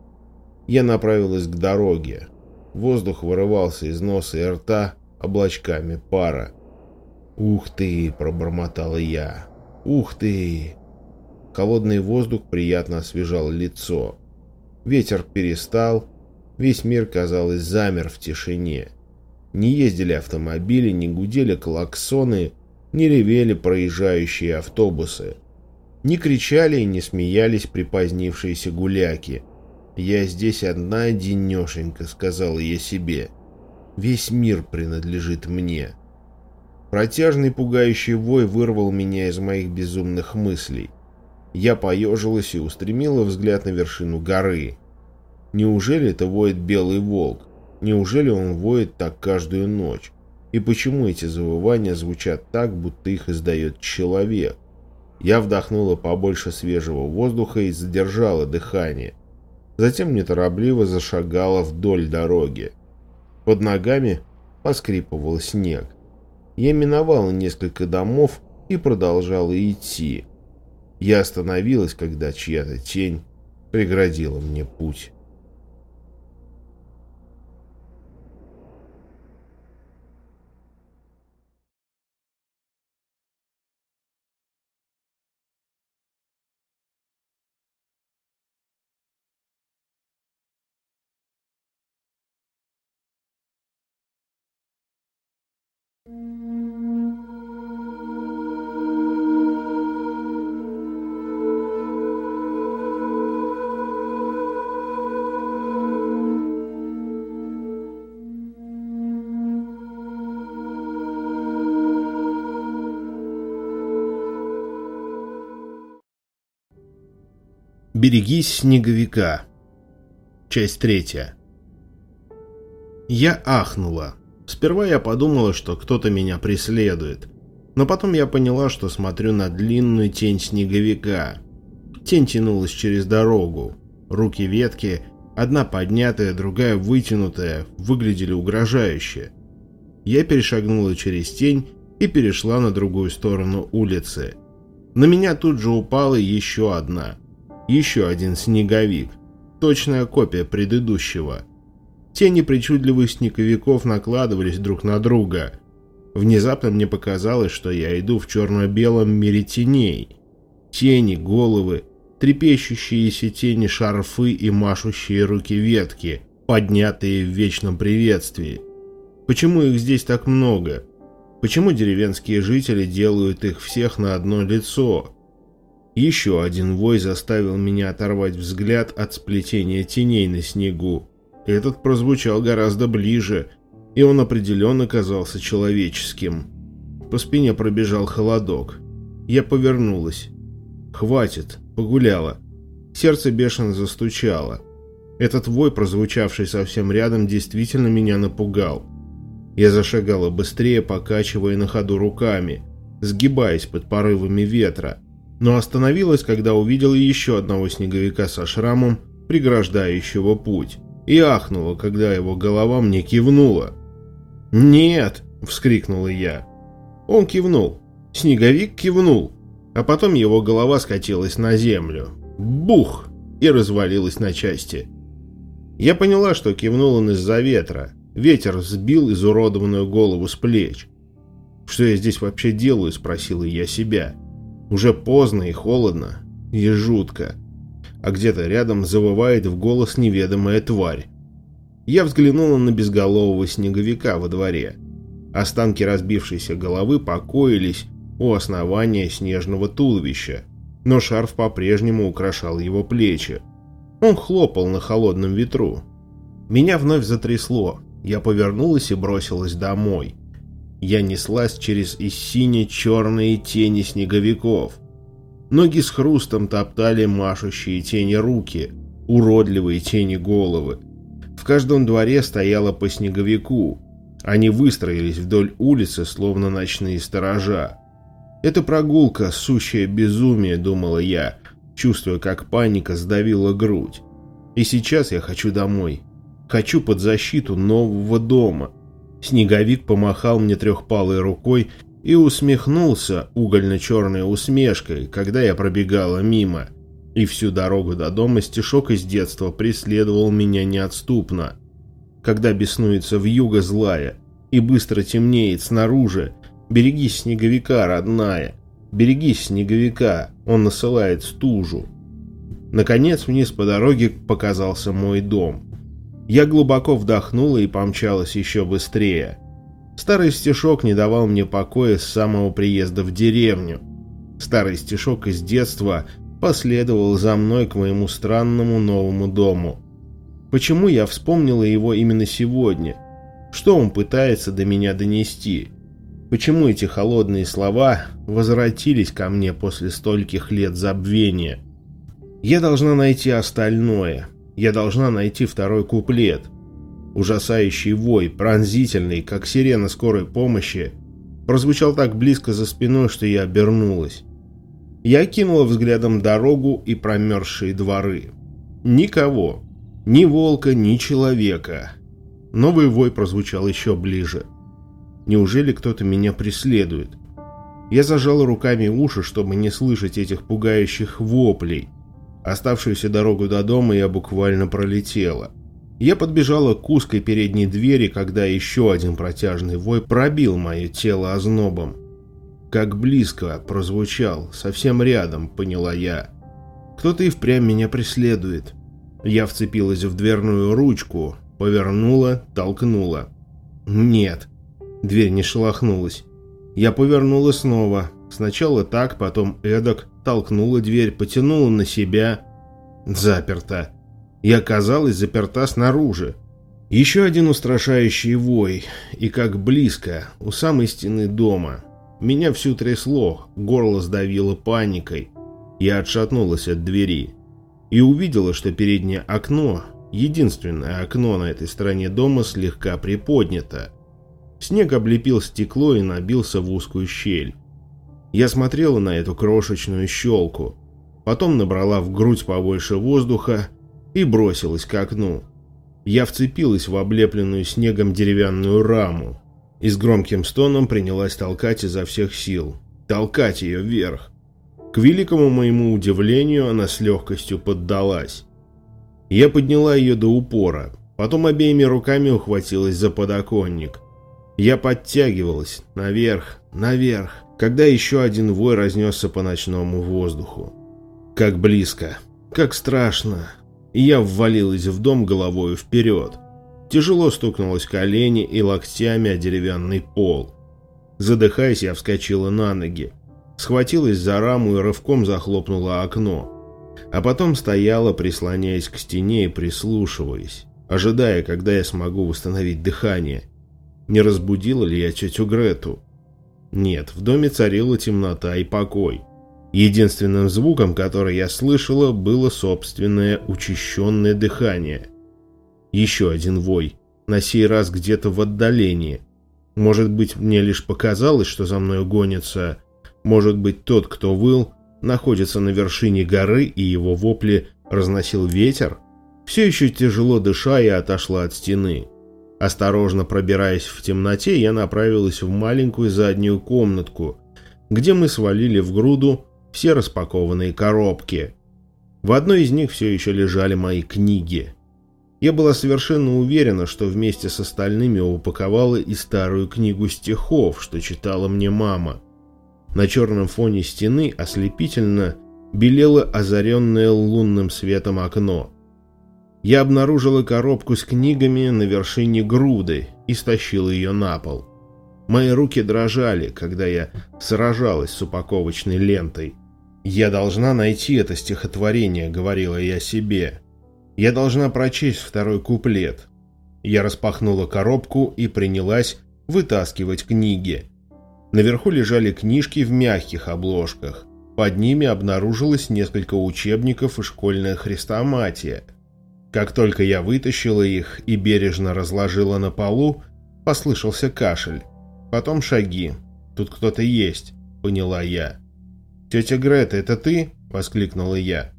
Я направилась к дороге. Воздух вырывался из носа и рта облачками пара. «Ух ты!» — пробормотала я. «Ух ты!» Холодный воздух приятно освежал лицо. Ветер перестал, весь мир, казалось, замер в тишине. Не ездили автомобили, не гудели клаксоны, не ревели проезжающие автобусы. Не кричали и не смеялись припозднившиеся гуляки. «Я здесь одна одинешенька», — сказала я себе. «Весь мир принадлежит мне». Протяжный пугающий вой вырвал меня из моих безумных мыслей. Я поежилась и устремила взгляд на вершину горы. Неужели это воет белый волк? Неужели он воет так каждую ночь? И почему эти завывания звучат так, будто их издает человек? Я вдохнула побольше свежего воздуха и задержала дыхание. Затем неторопливо зашагала вдоль дороги. Под ногами поскрипывал снег. Я миновала несколько домов и продолжала идти. Я остановилась, когда чья-то тень преградила мне путь. Берегись снеговика. Часть третья. Я ахнула. Сперва я подумала, что кто-то меня преследует. Но потом я поняла, что смотрю на длинную тень снеговика. Тень тянулась через дорогу. Руки ветки, одна поднятая, другая вытянутая, выглядели угрожающе. Я перешагнула через тень и перешла на другую сторону улицы. На меня тут же упала еще одна – еще один снеговик. Точная копия предыдущего. Тени причудливых снеговиков накладывались друг на друга. Внезапно мне показалось, что я иду в черно-белом мире теней. Тени, головы, трепещущиеся тени шарфы и машущие руки ветки, поднятые в вечном приветствии. Почему их здесь так много? Почему деревенские жители делают их всех на одно лицо? Еще один вой заставил меня оторвать взгляд от сплетения теней на снегу. Этот прозвучал гораздо ближе, и он определенно казался человеческим. По спине пробежал холодок. Я повернулась. «Хватит!» — погуляла. Сердце бешено застучало. Этот вой, прозвучавший совсем рядом, действительно меня напугал. Я зашагала быстрее, покачивая на ходу руками, сгибаясь под порывами ветра но остановилась, когда увидела еще одного снеговика со шрамом, преграждающего путь, и ахнула, когда его голова мне кивнула. «Нет!» — вскрикнула я. Он кивнул. Снеговик кивнул, а потом его голова скатилась на землю. Бух! И развалилась на части. Я поняла, что кивнул он из-за ветра. Ветер сбил изуродованную голову с плеч. «Что я здесь вообще делаю?» — спросила я себя. Уже поздно и холодно, и жутко. А где-то рядом завывает в голос неведомая тварь. Я взглянула на безголового снеговика во дворе. Останки разбившейся головы покоились у основания снежного туловища, но шарф по-прежнему украшал его плечи. Он хлопал на холодном ветру. Меня вновь затрясло. Я повернулась и бросилась домой. Я неслась через и сине-черные тени снеговиков. Ноги с хрустом топтали машущие тени руки, уродливые тени головы. В каждом дворе стояло по снеговику. Они выстроились вдоль улицы, словно ночные сторожа. «Это прогулка, сущее безумие», — думала я, чувствуя, как паника сдавила грудь. «И сейчас я хочу домой. Хочу под защиту нового дома, Снеговик помахал мне трехпалой рукой и усмехнулся угольно-черной усмешкой, когда я пробегала мимо. И всю дорогу до дома стишок из детства преследовал меня неотступно. Когда беснуется в юго злая и быстро темнеет снаружи, берегись снеговика, родная, берегись снеговика, он насылает стужу. Наконец вниз по дороге показался мой дом. Я глубоко вдохнула и помчалась еще быстрее. Старый стишок не давал мне покоя с самого приезда в деревню. Старый стишок из детства последовал за мной к моему странному новому дому. Почему я вспомнила его именно сегодня? Что он пытается до меня донести? Почему эти холодные слова возвратились ко мне после стольких лет забвения? Я должна найти остальное. Я должна найти второй куплет. Ужасающий вой, пронзительный, как сирена скорой помощи, прозвучал так близко за спиной, что я обернулась. Я кинула взглядом дорогу и промерзшие дворы. Никого. Ни волка, ни человека. Новый вой прозвучал еще ближе. Неужели кто-то меня преследует? Я зажала руками уши, чтобы не слышать этих пугающих воплей. Оставшуюся дорогу до дома я буквально пролетела. Я подбежала к узкой передней двери, когда еще один протяжный вой пробил мое тело ознобом. Как близко прозвучал, совсем рядом, поняла я. Кто-то и впрямь меня преследует. Я вцепилась в дверную ручку, повернула, толкнула. Нет, дверь не шелохнулась. Я повернула снова. Сначала так, потом эдак, толкнула дверь, потянула на себя. Заперта. И оказалась заперта снаружи. Еще один устрашающий вой, и как близко, у самой стены дома. Меня всю трясло, горло сдавило паникой. Я отшатнулась от двери и увидела, что переднее окно, единственное окно на этой стороне дома, слегка приподнято. Снег облепил стекло и набился в узкую щель. Я смотрела на эту крошечную щелку, потом набрала в грудь побольше воздуха и бросилась к окну. Я вцепилась в облепленную снегом деревянную раму, и с громким стоном принялась толкать изо всех сил. Толкать ее вверх. К великому моему удивлению, она с легкостью поддалась. Я подняла ее до упора, потом обеими руками ухватилась за подоконник. Я подтягивалась наверх, наверх, когда еще один вой разнесся по ночному воздуху. Как близко, как страшно. И я ввалилась в дом головою вперед. Тяжело стукнулось колени и локтями о деревянный пол. Задыхаясь, я вскочила на ноги. Схватилась за раму и рывком захлопнула окно. А потом стояла, прислоняясь к стене и прислушиваясь, ожидая, когда я смогу восстановить дыхание. Не разбудила ли я тетю Грету? Нет, в доме царила темнота и покой. Единственным звуком, который я слышала, было собственное учащенное дыхание – еще один вой, на сей раз где-то в отдалении. Может быть, мне лишь показалось, что за мной гонится. Может быть, тот, кто выл, находится на вершине горы, и его вопли разносил ветер? Все еще тяжело дыша, я отошла от стены. Осторожно пробираясь в темноте, я направилась в маленькую заднюю комнатку, где мы свалили в груду все распакованные коробки. В одной из них все еще лежали мои книги. Я была совершенно уверена, что вместе с остальными упаковала и старую книгу стихов, что читала мне мама. На черном фоне стены ослепительно белело озаренное лунным светом окно. Я обнаружила коробку с книгами на вершине груды и стащила ее на пол. Мои руки дрожали, когда я сражалась с упаковочной лентой. «Я должна найти это стихотворение», — говорила я себе. Я должна прочесть второй куплет. Я распахнула коробку и принялась вытаскивать книги. Наверху лежали книжки в мягких обложках. Под ними обнаружилось несколько учебников и школьная хрестоматия. Как только я вытащила их и бережно разложила на полу, послышался кашель. Потом шаги. «Тут кто-то есть», — поняла я. «Тетя Грета, это ты?» — воскликнула я.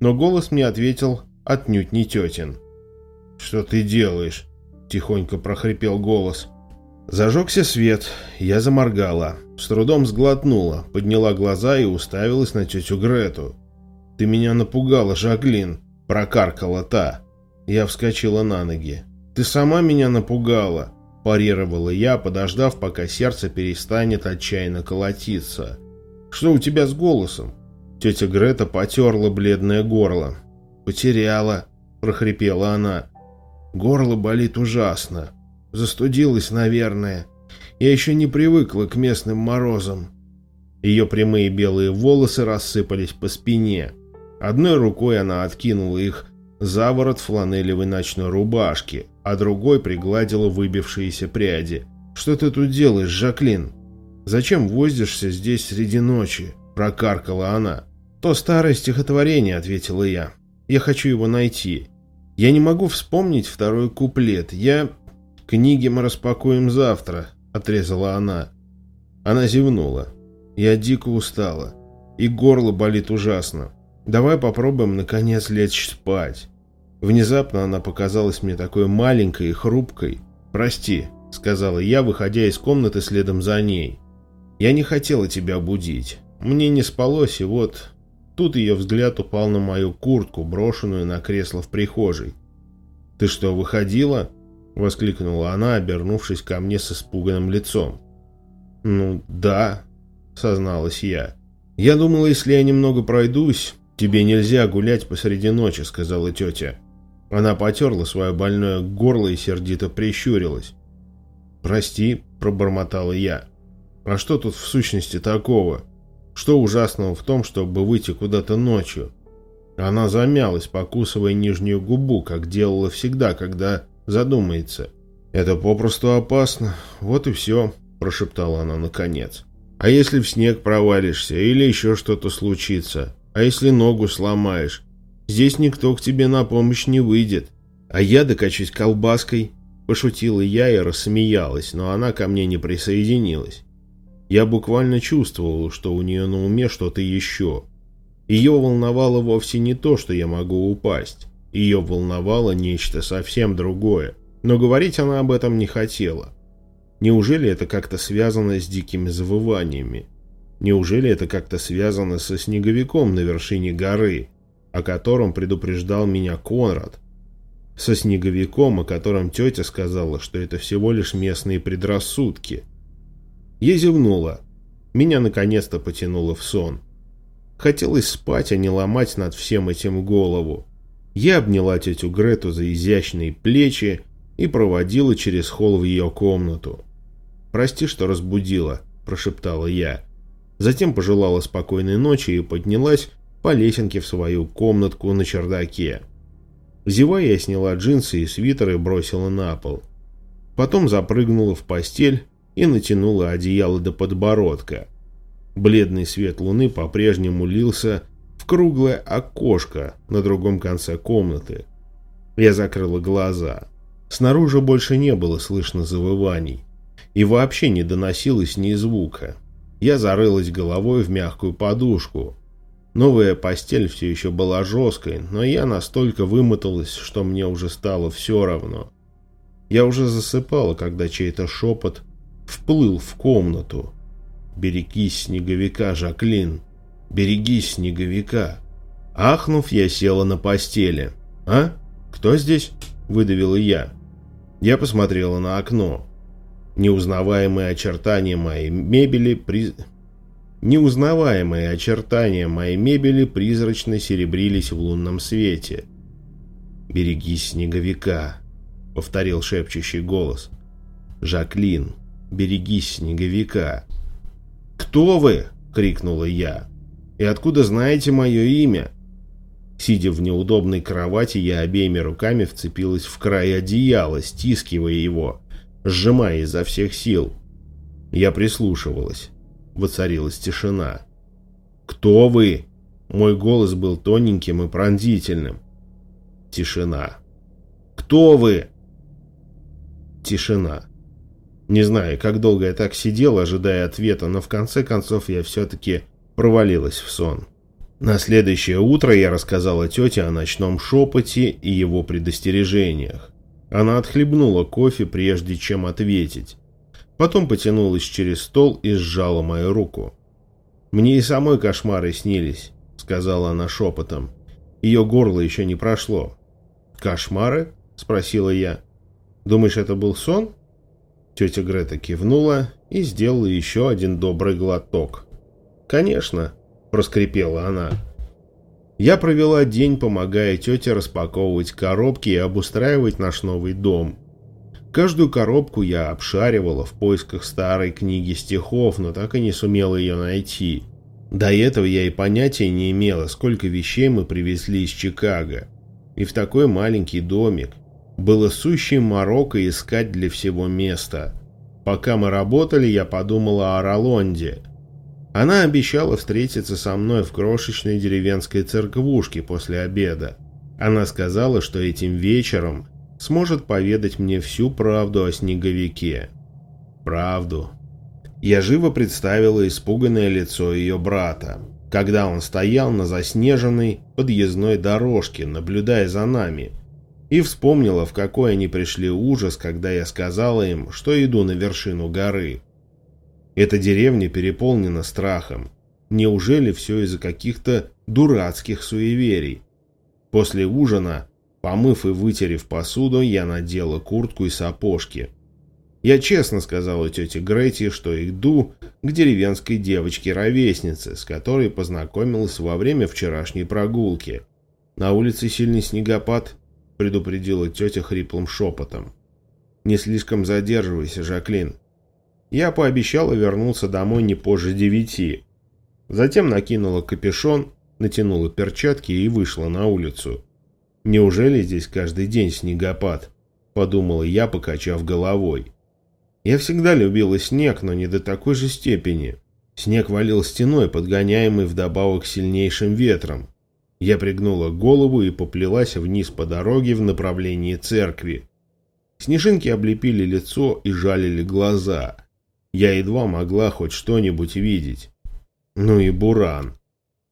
Но голос мне ответил отнюдь не тетин. «Что ты делаешь?» – тихонько прохрипел голос. Зажегся свет, я заморгала, с трудом сглотнула, подняла глаза и уставилась на тетю Грету. «Ты меня напугала, Жаглин!» – прокаркала та. Я вскочила на ноги. «Ты сама меня напугала!» – парировала я, подождав, пока сердце перестанет отчаянно колотиться. «Что у тебя с голосом?» Тетя Грета потерла бледное горло. «Потеряла», — прохрипела она. «Горло болит ужасно. Застудилась, наверное. Я еще не привыкла к местным морозам». Ее прямые белые волосы рассыпались по спине. Одной рукой она откинула их за ворот фланелевой ночной рубашки, а другой пригладила выбившиеся пряди. «Что ты тут делаешь, Жаклин? Зачем воздишься здесь среди ночи?» – прокаркала она. «То старое стихотворение», – ответила я. «Я хочу его найти. Я не могу вспомнить второй куплет. Я...» «Книги мы распакуем завтра», — отрезала она. Она зевнула. Я дико устала. И горло болит ужасно. Давай попробуем, наконец, лечь спать. Внезапно она показалась мне такой маленькой и хрупкой. «Прости», — сказала я, выходя из комнаты следом за ней. «Я не хотела тебя будить. Мне не спалось, и вот...» Тут ее взгляд упал на мою куртку, брошенную на кресло в прихожей. «Ты что, выходила?» — воскликнула она, обернувшись ко мне с испуганным лицом. «Ну, да», — созналась я. «Я думала, если я немного пройдусь, тебе нельзя гулять посреди ночи», — сказала тетя. Она потерла свое больное горло и сердито прищурилась. «Прости», — пробормотала я. «А что тут в сущности такого? Что ужасного в том, чтобы выйти куда-то ночью?» Она замялась, покусывая нижнюю губу, как делала всегда, когда задумается. «Это попросту опасно. Вот и все», – прошептала она наконец. «А если в снег провалишься или еще что-то случится? А если ногу сломаешь? Здесь никто к тебе на помощь не выйдет. А я докачусь колбаской». Пошутила я и рассмеялась, но она ко мне не присоединилась. Я буквально чувствовал, что у нее на уме что-то еще. Ее волновало вовсе не то, что я могу упасть. Ее волновало нечто совсем другое, но говорить она об этом не хотела. Неужели это как-то связано с дикими завываниями? Неужели это как-то связано со снеговиком на вершине горы, о котором предупреждал меня Конрад? Со снеговиком, о котором тетя сказала, что это всего лишь местные предрассудки. Я зевнула. Меня наконец-то потянуло в сон. Хотелось спать, а не ломать над всем этим голову. Я обняла тетю Грету за изящные плечи и проводила через холл в ее комнату. «Прости, что разбудила», – прошептала я. Затем пожелала спокойной ночи и поднялась по лесенке в свою комнатку на чердаке. Зевая, я сняла джинсы и свитер и бросила на пол. Потом запрыгнула в постель и натянула одеяло до подбородка. Бледный свет луны по-прежнему лился в круглое окошко на другом конце комнаты. Я закрыла глаза. Снаружи больше не было слышно завываний. И вообще не доносилось ни звука. Я зарылась головой в мягкую подушку. Новая постель все еще была жесткой, но я настолько вымоталась, что мне уже стало все равно. Я уже засыпала, когда чей-то шепот вплыл в комнату. «Берегись снеговика, Жаклин!» Берегись снеговика. Ахнув, я села на постели. «А? Кто здесь?» – выдавила я. Я посмотрела на окно. Неузнаваемые очертания моей мебели при... Неузнаваемые очертания моей мебели призрачно серебрились в лунном свете. «Берегись снеговика», — повторил шепчущий голос. «Жаклин, берегись снеговика». «Кто вы?» — крикнула я. И откуда знаете мое имя?» Сидя в неудобной кровати, я обеими руками вцепилась в край одеяла, стискивая его, сжимая изо всех сил. Я прислушивалась. Воцарилась тишина. «Кто вы?» Мой голос был тоненьким и пронзительным. Тишина. «Кто вы?» Тишина. Не знаю, как долго я так сидел, ожидая ответа, но в конце концов я все-таки провалилась в сон. На следующее утро я рассказала тете о ночном шепоте и его предостережениях. Она отхлебнула кофе, прежде чем ответить. Потом потянулась через стол и сжала мою руку. «Мне и самой кошмары снились», — сказала она шепотом. Ее горло еще не прошло. «Кошмары?» — спросила я. «Думаешь, это был сон?» Тетя Грета кивнула и сделала еще один добрый глоток. «Конечно», – проскрипела она. Я провела день, помогая тете распаковывать коробки и обустраивать наш новый дом. Каждую коробку я обшаривала в поисках старой книги стихов, но так и не сумела ее найти. До этого я и понятия не имела, сколько вещей мы привезли из Чикаго. И в такой маленький домик было сущей мороко искать для всего места. Пока мы работали, я подумала о Ролонде. Она обещала встретиться со мной в крошечной деревенской церквушке после обеда. Она сказала, что этим вечером сможет поведать мне всю правду о снеговике. Правду. Я живо представила испуганное лицо ее брата, когда он стоял на заснеженной подъездной дорожке, наблюдая за нами, и вспомнила, в какой они пришли ужас, когда я сказала им, что иду на вершину горы. Эта деревня переполнена страхом. Неужели все из-за каких-то дурацких суеверий? После ужина, помыв и вытерев посуду, я надела куртку и сапожки. Я честно сказала тете Гретти, что иду к деревенской девочке-ровеснице, с которой познакомилась во время вчерашней прогулки. На улице сильный снегопад, предупредила тетя хриплым шепотом. Не слишком задерживайся, Жаклин. Я пообещала вернуться домой не позже девяти. Затем накинула капюшон, натянула перчатки и вышла на улицу. «Неужели здесь каждый день снегопад?» – подумала я, покачав головой. Я всегда любила снег, но не до такой же степени. Снег валил стеной, подгоняемый вдобавок сильнейшим ветром. Я пригнула голову и поплелась вниз по дороге в направлении церкви. Снежинки облепили лицо и жалили глаза. Я едва могла хоть что-нибудь видеть. Ну и буран.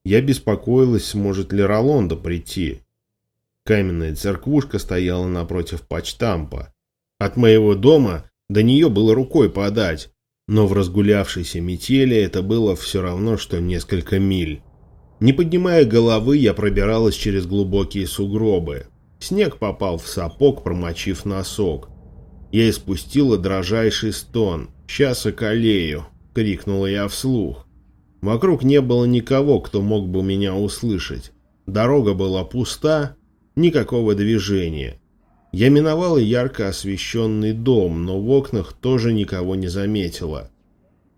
Я беспокоилась, сможет ли Ролонда прийти. Каменная церквушка стояла напротив почтампа. От моего дома до нее было рукой подать, но в разгулявшейся метели это было все равно, что несколько миль. Не поднимая головы, я пробиралась через глубокие сугробы. Снег попал в сапог, промочив носок. Я испустила дрожайший стон. «Сейчас околею!» — крикнула я вслух. Вокруг не было никого, кто мог бы меня услышать. Дорога была пуста, никакого движения. Я миновала ярко освещенный дом, но в окнах тоже никого не заметила.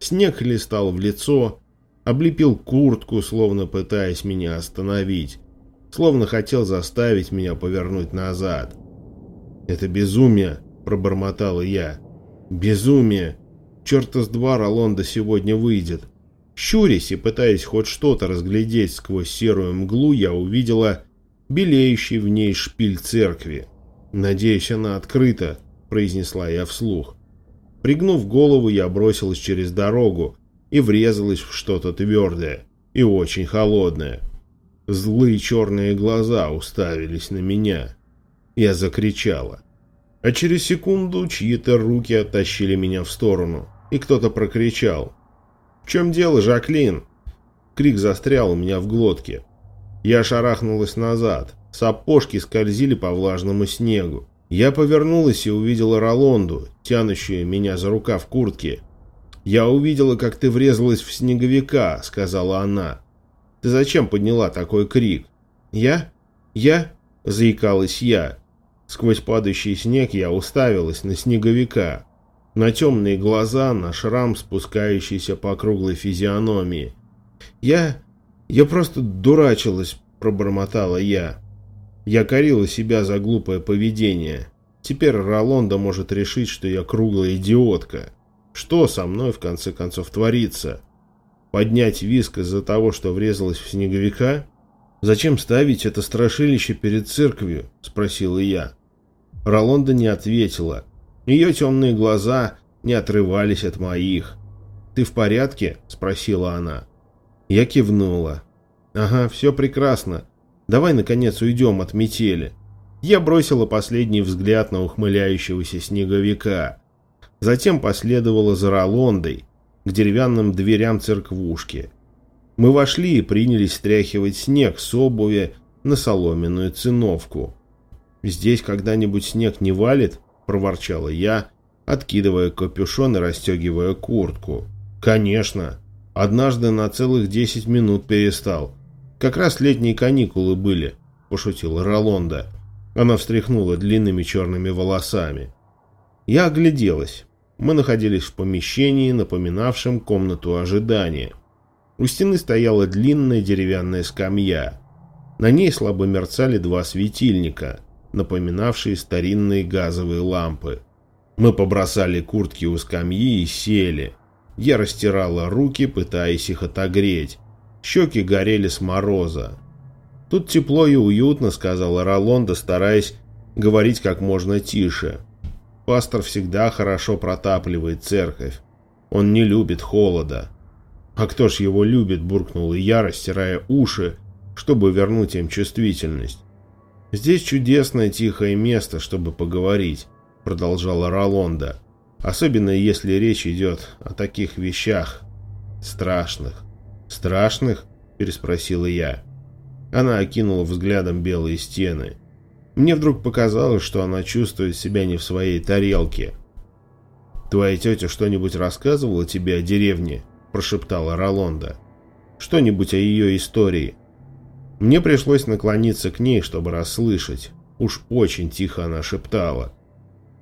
Снег листал в лицо, облепил куртку, словно пытаясь меня остановить, словно хотел заставить меня повернуть назад. «Это безумие!» — пробормотала я. «Безумие! Черта с два Ролонда сегодня выйдет. Щурясь и пытаясь хоть что-то разглядеть сквозь серую мглу, я увидела белеющий в ней шпиль церкви. «Надеюсь, она открыта», — произнесла я вслух. Пригнув голову, я бросилась через дорогу и врезалась в что-то твердое и очень холодное. Злые черные глаза уставились на меня. Я закричала. А через секунду чьи-то руки оттащили меня в сторону и кто-то прокричал. «В чем дело, Жаклин?» Крик застрял у меня в глотке. Я шарахнулась назад. Сапожки скользили по влажному снегу. Я повернулась и увидела Ролонду, тянущую меня за рукав куртки. «Я увидела, как ты врезалась в снеговика», — сказала она. «Ты зачем подняла такой крик?» «Я? Я?» — заикалась я. Сквозь падающий снег я уставилась на снеговика на темные глаза, на шрам, спускающийся по круглой физиономии. «Я... я просто дурачилась», — пробормотала я. Я корила себя за глупое поведение. Теперь Ролонда может решить, что я круглая идиотка. Что со мной, в конце концов, творится? Поднять виск из-за того, что врезалась в снеговика? «Зачем ставить это страшилище перед церковью?» — спросила я. Ролонда не ответила. Ее темные глаза не отрывались от моих. «Ты в порядке?» – спросила она. Я кивнула. «Ага, все прекрасно. Давай, наконец, уйдем от метели». Я бросила последний взгляд на ухмыляющегося снеговика. Затем последовала за Ролондой к деревянным дверям церквушки. Мы вошли и принялись стряхивать снег с обуви на соломенную циновку. «Здесь когда-нибудь снег не валит?» – проворчала я, откидывая капюшон и расстегивая куртку. «Конечно. Однажды на целых десять минут перестал. Как раз летние каникулы были», – пошутила Ролонда. Она встряхнула длинными черными волосами. Я огляделась. Мы находились в помещении, напоминавшем комнату ожидания. У стены стояла длинная деревянная скамья. На ней слабо мерцали два светильника, напоминавшие старинные газовые лампы. Мы побросали куртки у скамьи и сели. Я растирала руки, пытаясь их отогреть. Щеки горели с мороза. «Тут тепло и уютно», — сказала Ролонда, стараясь говорить как можно тише. «Пастор всегда хорошо протапливает церковь. Он не любит холода». «А кто ж его любит?» — буркнул я, растирая уши, чтобы вернуть им чувствительность. «Здесь чудесное тихое место, чтобы поговорить», — продолжала Ролонда. «Особенно если речь идет о таких вещах страшных». «Страшных?» – переспросила я. Она окинула взглядом белые стены. Мне вдруг показалось, что она чувствует себя не в своей тарелке. «Твоя тетя что-нибудь рассказывала тебе о деревне?» – прошептала Ролонда. «Что-нибудь о ее истории?» Мне пришлось наклониться к ней, чтобы расслышать. Уж очень тихо она шептала.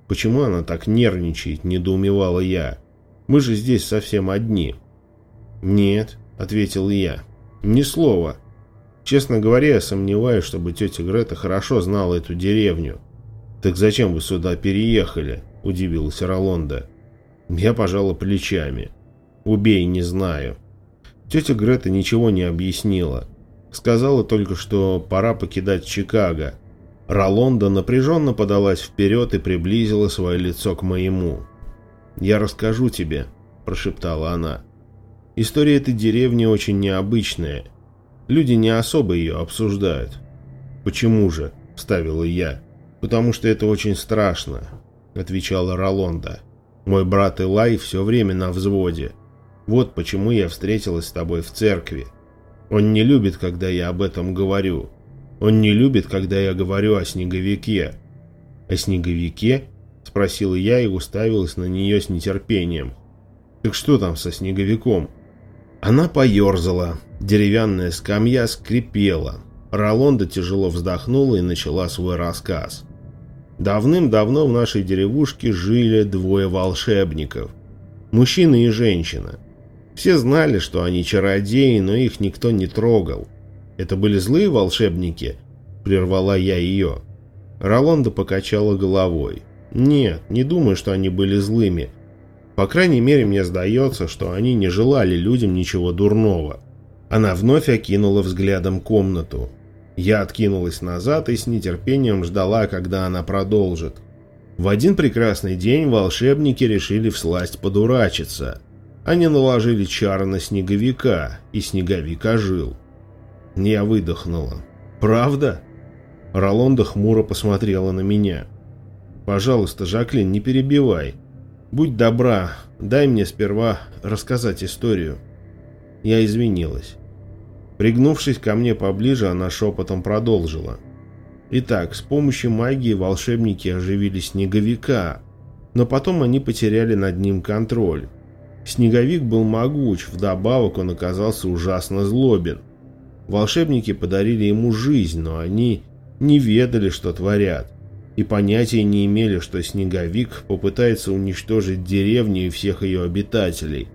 «Почему она так нервничает?» – недоумевала я. «Мы же здесь совсем одни». «Нет, ответил я. «Ни слова. Честно говоря, я сомневаюсь, чтобы тетя Грета хорошо знала эту деревню». «Так зачем вы сюда переехали?» – удивился Ролонда. Я пожала плечами. «Убей, не знаю». Тетя Грета ничего не объяснила. Сказала только, что пора покидать Чикаго. Ролонда напряженно подалась вперед и приблизила свое лицо к моему. «Я расскажу тебе», – прошептала она. История этой деревни очень необычная. Люди не особо ее обсуждают. «Почему же?» – вставила я. «Потому что это очень страшно», – отвечала Ролонда. «Мой брат Илай все время на взводе. Вот почему я встретилась с тобой в церкви. Он не любит, когда я об этом говорю. Он не любит, когда я говорю о снеговике». «О снеговике?» – спросила я и уставилась на нее с нетерпением. «Так что там со снеговиком?» Она поерзала. Деревянная скамья скрипела. Ролонда тяжело вздохнула и начала свой рассказ. Давным-давно в нашей деревушке жили двое волшебников. Мужчина и женщина. Все знали, что они чародеи, но их никто не трогал. Это были злые волшебники? Прервала я ее. Ролонда покачала головой. Нет, не думаю, что они были злыми. По крайней мере, мне сдается, что они не желали людям ничего дурного. Она вновь окинула взглядом комнату. Я откинулась назад и с нетерпением ждала, когда она продолжит. В один прекрасный день волшебники решили всласть подурачиться. Они наложили чары на снеговика, и снеговик ожил. Я выдохнула. «Правда?» Ролонда хмуро посмотрела на меня. «Пожалуйста, Жаклин, не перебивай. «Будь добра, дай мне сперва рассказать историю». Я извинилась. Пригнувшись ко мне поближе, она шепотом продолжила. Итак, с помощью магии волшебники оживили снеговика, но потом они потеряли над ним контроль. Снеговик был могуч, вдобавок он оказался ужасно злобен. Волшебники подарили ему жизнь, но они не ведали, что творят и понятия не имели, что снеговик попытается уничтожить деревню и всех ее обитателей.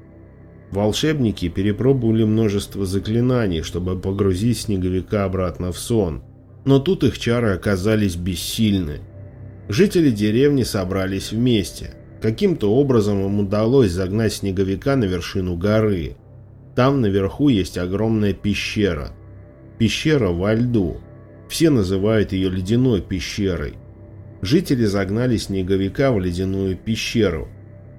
Волшебники перепробовали множество заклинаний, чтобы погрузить снеговика обратно в сон, но тут их чары оказались бессильны. Жители деревни собрались вместе. Каким-то образом им удалось загнать снеговика на вершину горы. Там наверху есть огромная пещера. Пещера во льду. Все называют ее ледяной пещерой. Жители загнали снеговика в ледяную пещеру.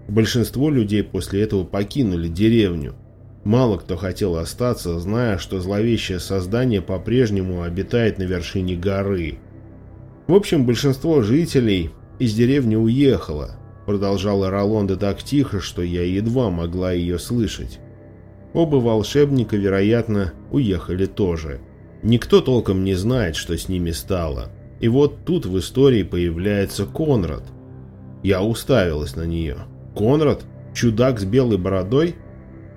Большинство людей после этого покинули деревню. Мало кто хотел остаться, зная, что зловещее создание по-прежнему обитает на вершине горы. В общем, большинство жителей из деревни уехало, продолжала Ролонда так тихо, что я едва могла ее слышать. Оба волшебника, вероятно, уехали тоже. Никто толком не знает, что с ними стало. И вот тут в истории появляется Конрад. Я уставилась на нее. Конрад? Чудак с белой бородой?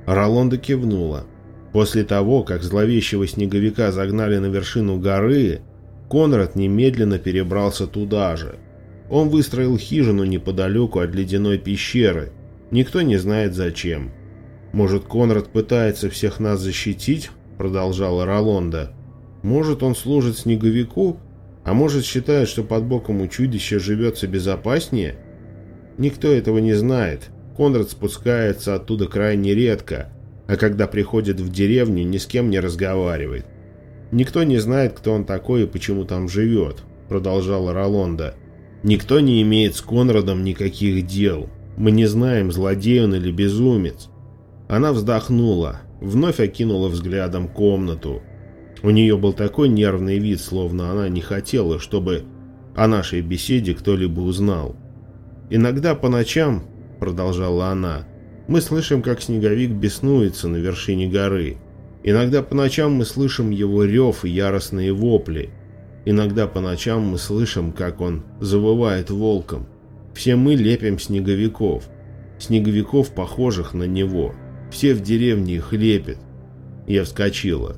Ролонда кивнула. После того, как зловещего снеговика загнали на вершину горы, Конрад немедленно перебрался туда же. Он выстроил хижину неподалеку от ледяной пещеры. Никто не знает зачем. «Может, Конрад пытается всех нас защитить?» — продолжала Ролонда. «Может, он служит снеговику, а может, считает, что под боком у чудища живется безопаснее?» Никто этого не знает. Конрад спускается оттуда крайне редко, а когда приходит в деревню, ни с кем не разговаривает. «Никто не знает, кто он такой и почему там живет», — продолжала Ролонда. «Никто не имеет с Конрадом никаких дел. Мы не знаем, злодей он или безумец. Она вздохнула, вновь окинула взглядом комнату. У нее был такой нервный вид, словно она не хотела, чтобы о нашей беседе кто-либо узнал. «Иногда по ночам», — продолжала она, — «мы слышим, как снеговик беснуется на вершине горы. Иногда по ночам мы слышим его рев и яростные вопли. Иногда по ночам мы слышим, как он завывает волком. Все мы лепим снеговиков, снеговиков, похожих на него». Все в деревне их лепят. Я вскочила.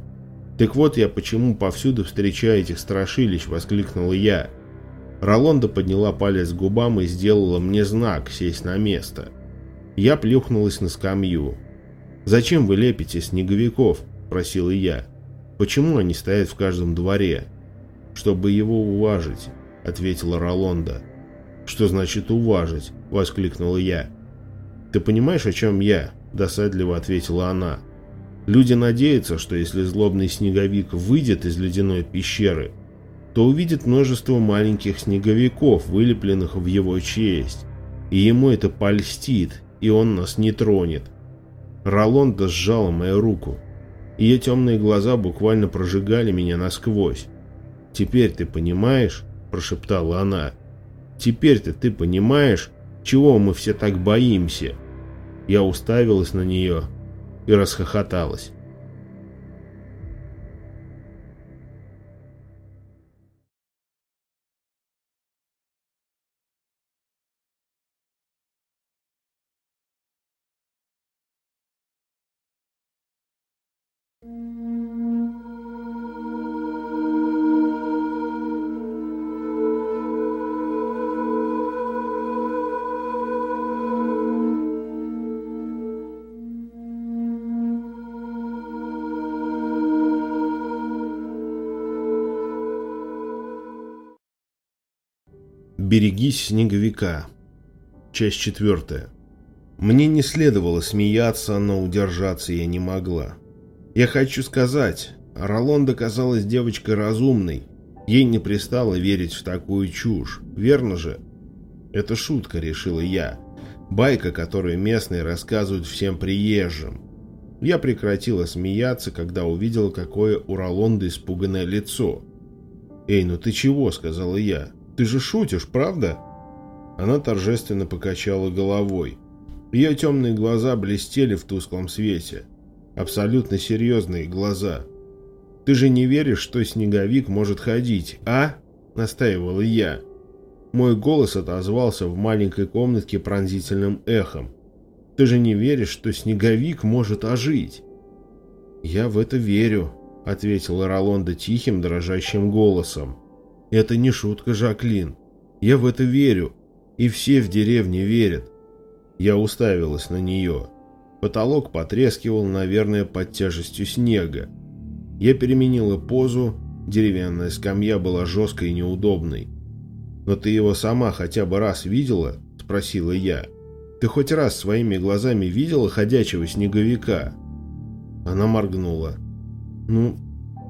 «Так вот я почему повсюду встречаю этих страшилищ!» — воскликнула я. Ролонда подняла палец к губам и сделала мне знак сесть на место. Я плюхнулась на скамью. «Зачем вы лепите снеговиков?» — просила я. «Почему они стоят в каждом дворе?» «Чтобы его уважить», — ответила Ролонда. «Что значит уважить?» — воскликнула я. «Ты понимаешь, о чем я?» – досадливо ответила она. «Люди надеются, что если злобный снеговик выйдет из ледяной пещеры, то увидит множество маленьких снеговиков, вылепленных в его честь, и ему это польстит, и он нас не тронет». Ролонда сжала мою руку. Ее темные глаза буквально прожигали меня насквозь. «Теперь ты понимаешь?» – прошептала она. «Теперь-то ты понимаешь, чего мы все так боимся?» Я уставилась на нее и расхохоталась. «Берегись снеговика». Часть четвертая. Мне не следовало смеяться, но удержаться я не могла. Я хочу сказать, Ролонда казалась девочкой разумной. Ей не пристало верить в такую чушь, верно же? Это шутка, решила я. Байка, которую местные рассказывают всем приезжим. Я прекратила смеяться, когда увидела, какое у Ролонды испуганное лицо. «Эй, ну ты чего?» — сказала я. Ты же шутишь, правда?» Она торжественно покачала головой. Ее темные глаза блестели в тусклом свете. Абсолютно серьезные глаза. «Ты же не веришь, что снеговик может ходить, а?» — настаивала я. Мой голос отозвался в маленькой комнатке пронзительным эхом. «Ты же не веришь, что снеговик может ожить?» «Я в это верю», — ответила Ролонда тихим, дрожащим голосом. Это не шутка, Жаклин. Я в это верю. И все в деревне верят. Я уставилась на нее. Потолок потрескивал, наверное, под тяжестью снега. Я переменила позу. Деревянная скамья была жесткой и неудобной. «Но ты его сама хотя бы раз видела?» – спросила я. «Ты хоть раз своими глазами видела ходячего снеговика?» Она моргнула. «Ну,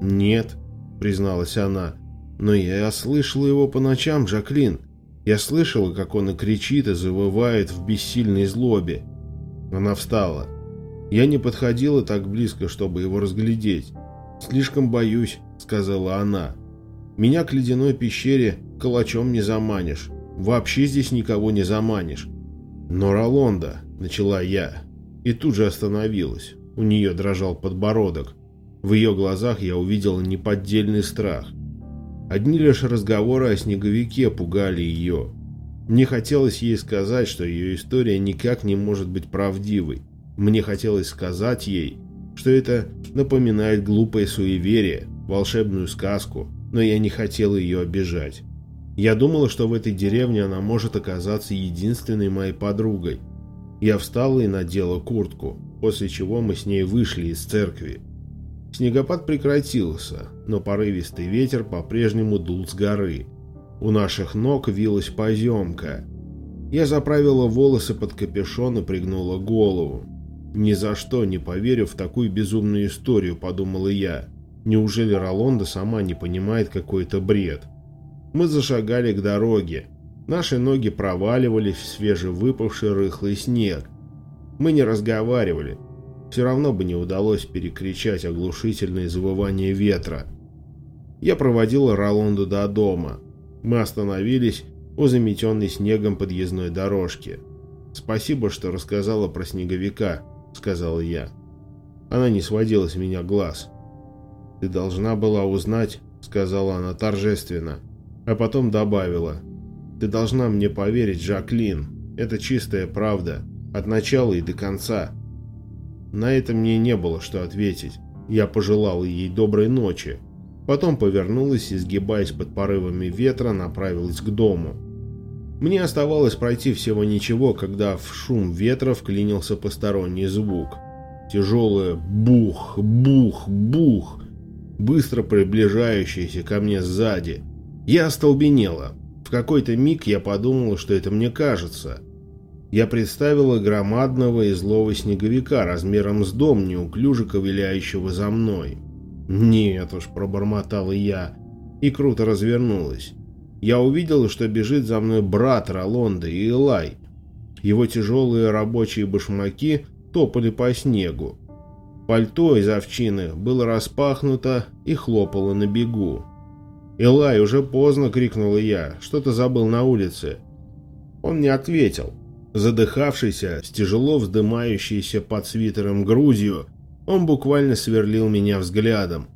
нет», – призналась она. Но я слышала его по ночам, Жаклин. Я слышала, как он и кричит, и завывает в бессильной злобе. Она встала. Я не подходила так близко, чтобы его разглядеть. «Слишком боюсь», — сказала она. «Меня к ледяной пещере калачом не заманишь. Вообще здесь никого не заманишь». «Но Ролонда», — начала я, и тут же остановилась. У нее дрожал подбородок. В ее глазах я увидела неподдельный страх — Одни лишь разговоры о снеговике пугали ее. Мне хотелось ей сказать, что ее история никак не может быть правдивой. Мне хотелось сказать ей, что это напоминает глупое суеверие, волшебную сказку, но я не хотел ее обижать. Я думала, что в этой деревне она может оказаться единственной моей подругой. Я встала и надела куртку, после чего мы с ней вышли из церкви. Снегопад прекратился, но порывистый ветер по-прежнему дул с горы. У наших ног вилась поземка. Я заправила волосы под капюшон и пригнула голову. «Ни за что не поверю в такую безумную историю», — подумала я. «Неужели Ролонда сама не понимает какой-то бред?» Мы зашагали к дороге. Наши ноги проваливались в свежевыпавший рыхлый снег. Мы не разговаривали. Все равно бы не удалось перекричать оглушительное завывание ветра. Я проводила Роланду до дома. Мы остановились у заметенной снегом подъездной дорожки. «Спасибо, что рассказала про снеговика», — сказал я. Она не сводила с меня глаз. «Ты должна была узнать», — сказала она торжественно, а потом добавила. «Ты должна мне поверить, Жаклин. Это чистая правда, от начала и до конца». На это мне не было что ответить. Я пожелал ей доброй ночи. Потом повернулась и, сгибаясь под порывами ветра, направилась к дому. Мне оставалось пройти всего ничего, когда в шум ветра вклинился посторонний звук. Тяжелое бух, бух, бух, быстро приближающееся ко мне сзади. Я остолбенела. В какой-то миг я подумала, что это мне кажется. Я представила громадного и злого снеговика размером с дом, неуклюже ковыляющего за мной. «Нет уж», — пробормотала я, и круто развернулась я увидел, что бежит за мной брат Ролонда и Элай. Его тяжелые рабочие башмаки топали по снегу. Пальто из овчины было распахнуто и хлопало на бегу. «Элай, уже поздно!» — крикнула я. «Что-то забыл на улице». Он не ответил. Задыхавшийся, с тяжело вздымающейся под свитером грудью, он буквально сверлил меня взглядом.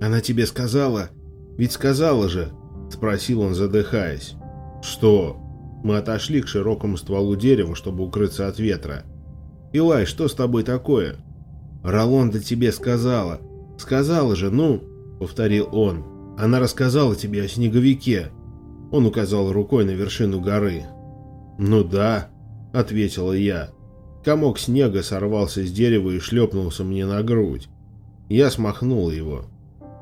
«Она тебе сказала? Ведь сказала же!» Спросил он, задыхаясь. «Что?» Мы отошли к широкому стволу дерева, чтобы укрыться от ветра. «Илай, что с тобой такое?» «Ролонда тебе сказала». «Сказала же, ну!» — повторил он. «Она рассказала тебе о снеговике». Он указал рукой на вершину горы. «Ну да», — ответила я. Комок снега сорвался с дерева и шлепнулся мне на грудь. Я смахнул его.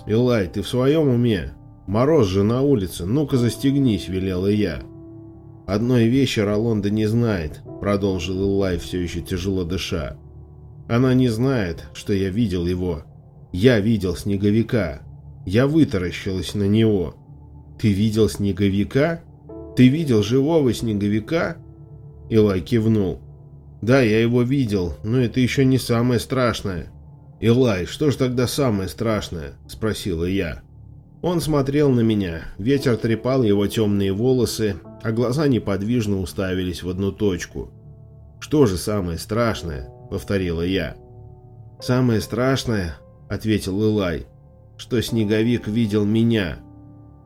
«Илай, ты в своем уме?» «Мороз же на улице, ну-ка застегнись», — велела я. «Одной вещи Ролонда не знает», — продолжил Илай, все еще тяжело дыша. «Она не знает, что я видел его. Я видел снеговика. Я вытаращилась на него». «Ты видел снеговика? Ты видел живого снеговика?» Илай кивнул. «Да, я его видел, но это еще не самое страшное». «Илай, что ж тогда самое страшное?» — спросила я. Он смотрел на меня, ветер трепал его темные волосы, а глаза неподвижно уставились в одну точку. «Что же самое страшное?» — повторила я. «Самое страшное», — ответил Илай, — «что снеговик видел меня».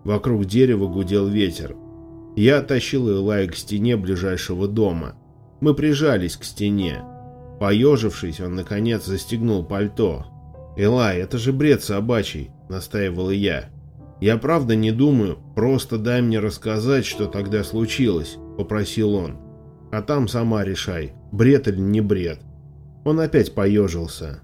Вокруг дерева гудел ветер. Я оттащил Илая к стене ближайшего дома. Мы прижались к стене. Поежившись, он, наконец, застегнул пальто. «Элай, это же бред собачий», — настаивал я. «Я правда не думаю, просто дай мне рассказать, что тогда случилось», — попросил он. «А там сама решай, бред или не бред». Он опять поежился.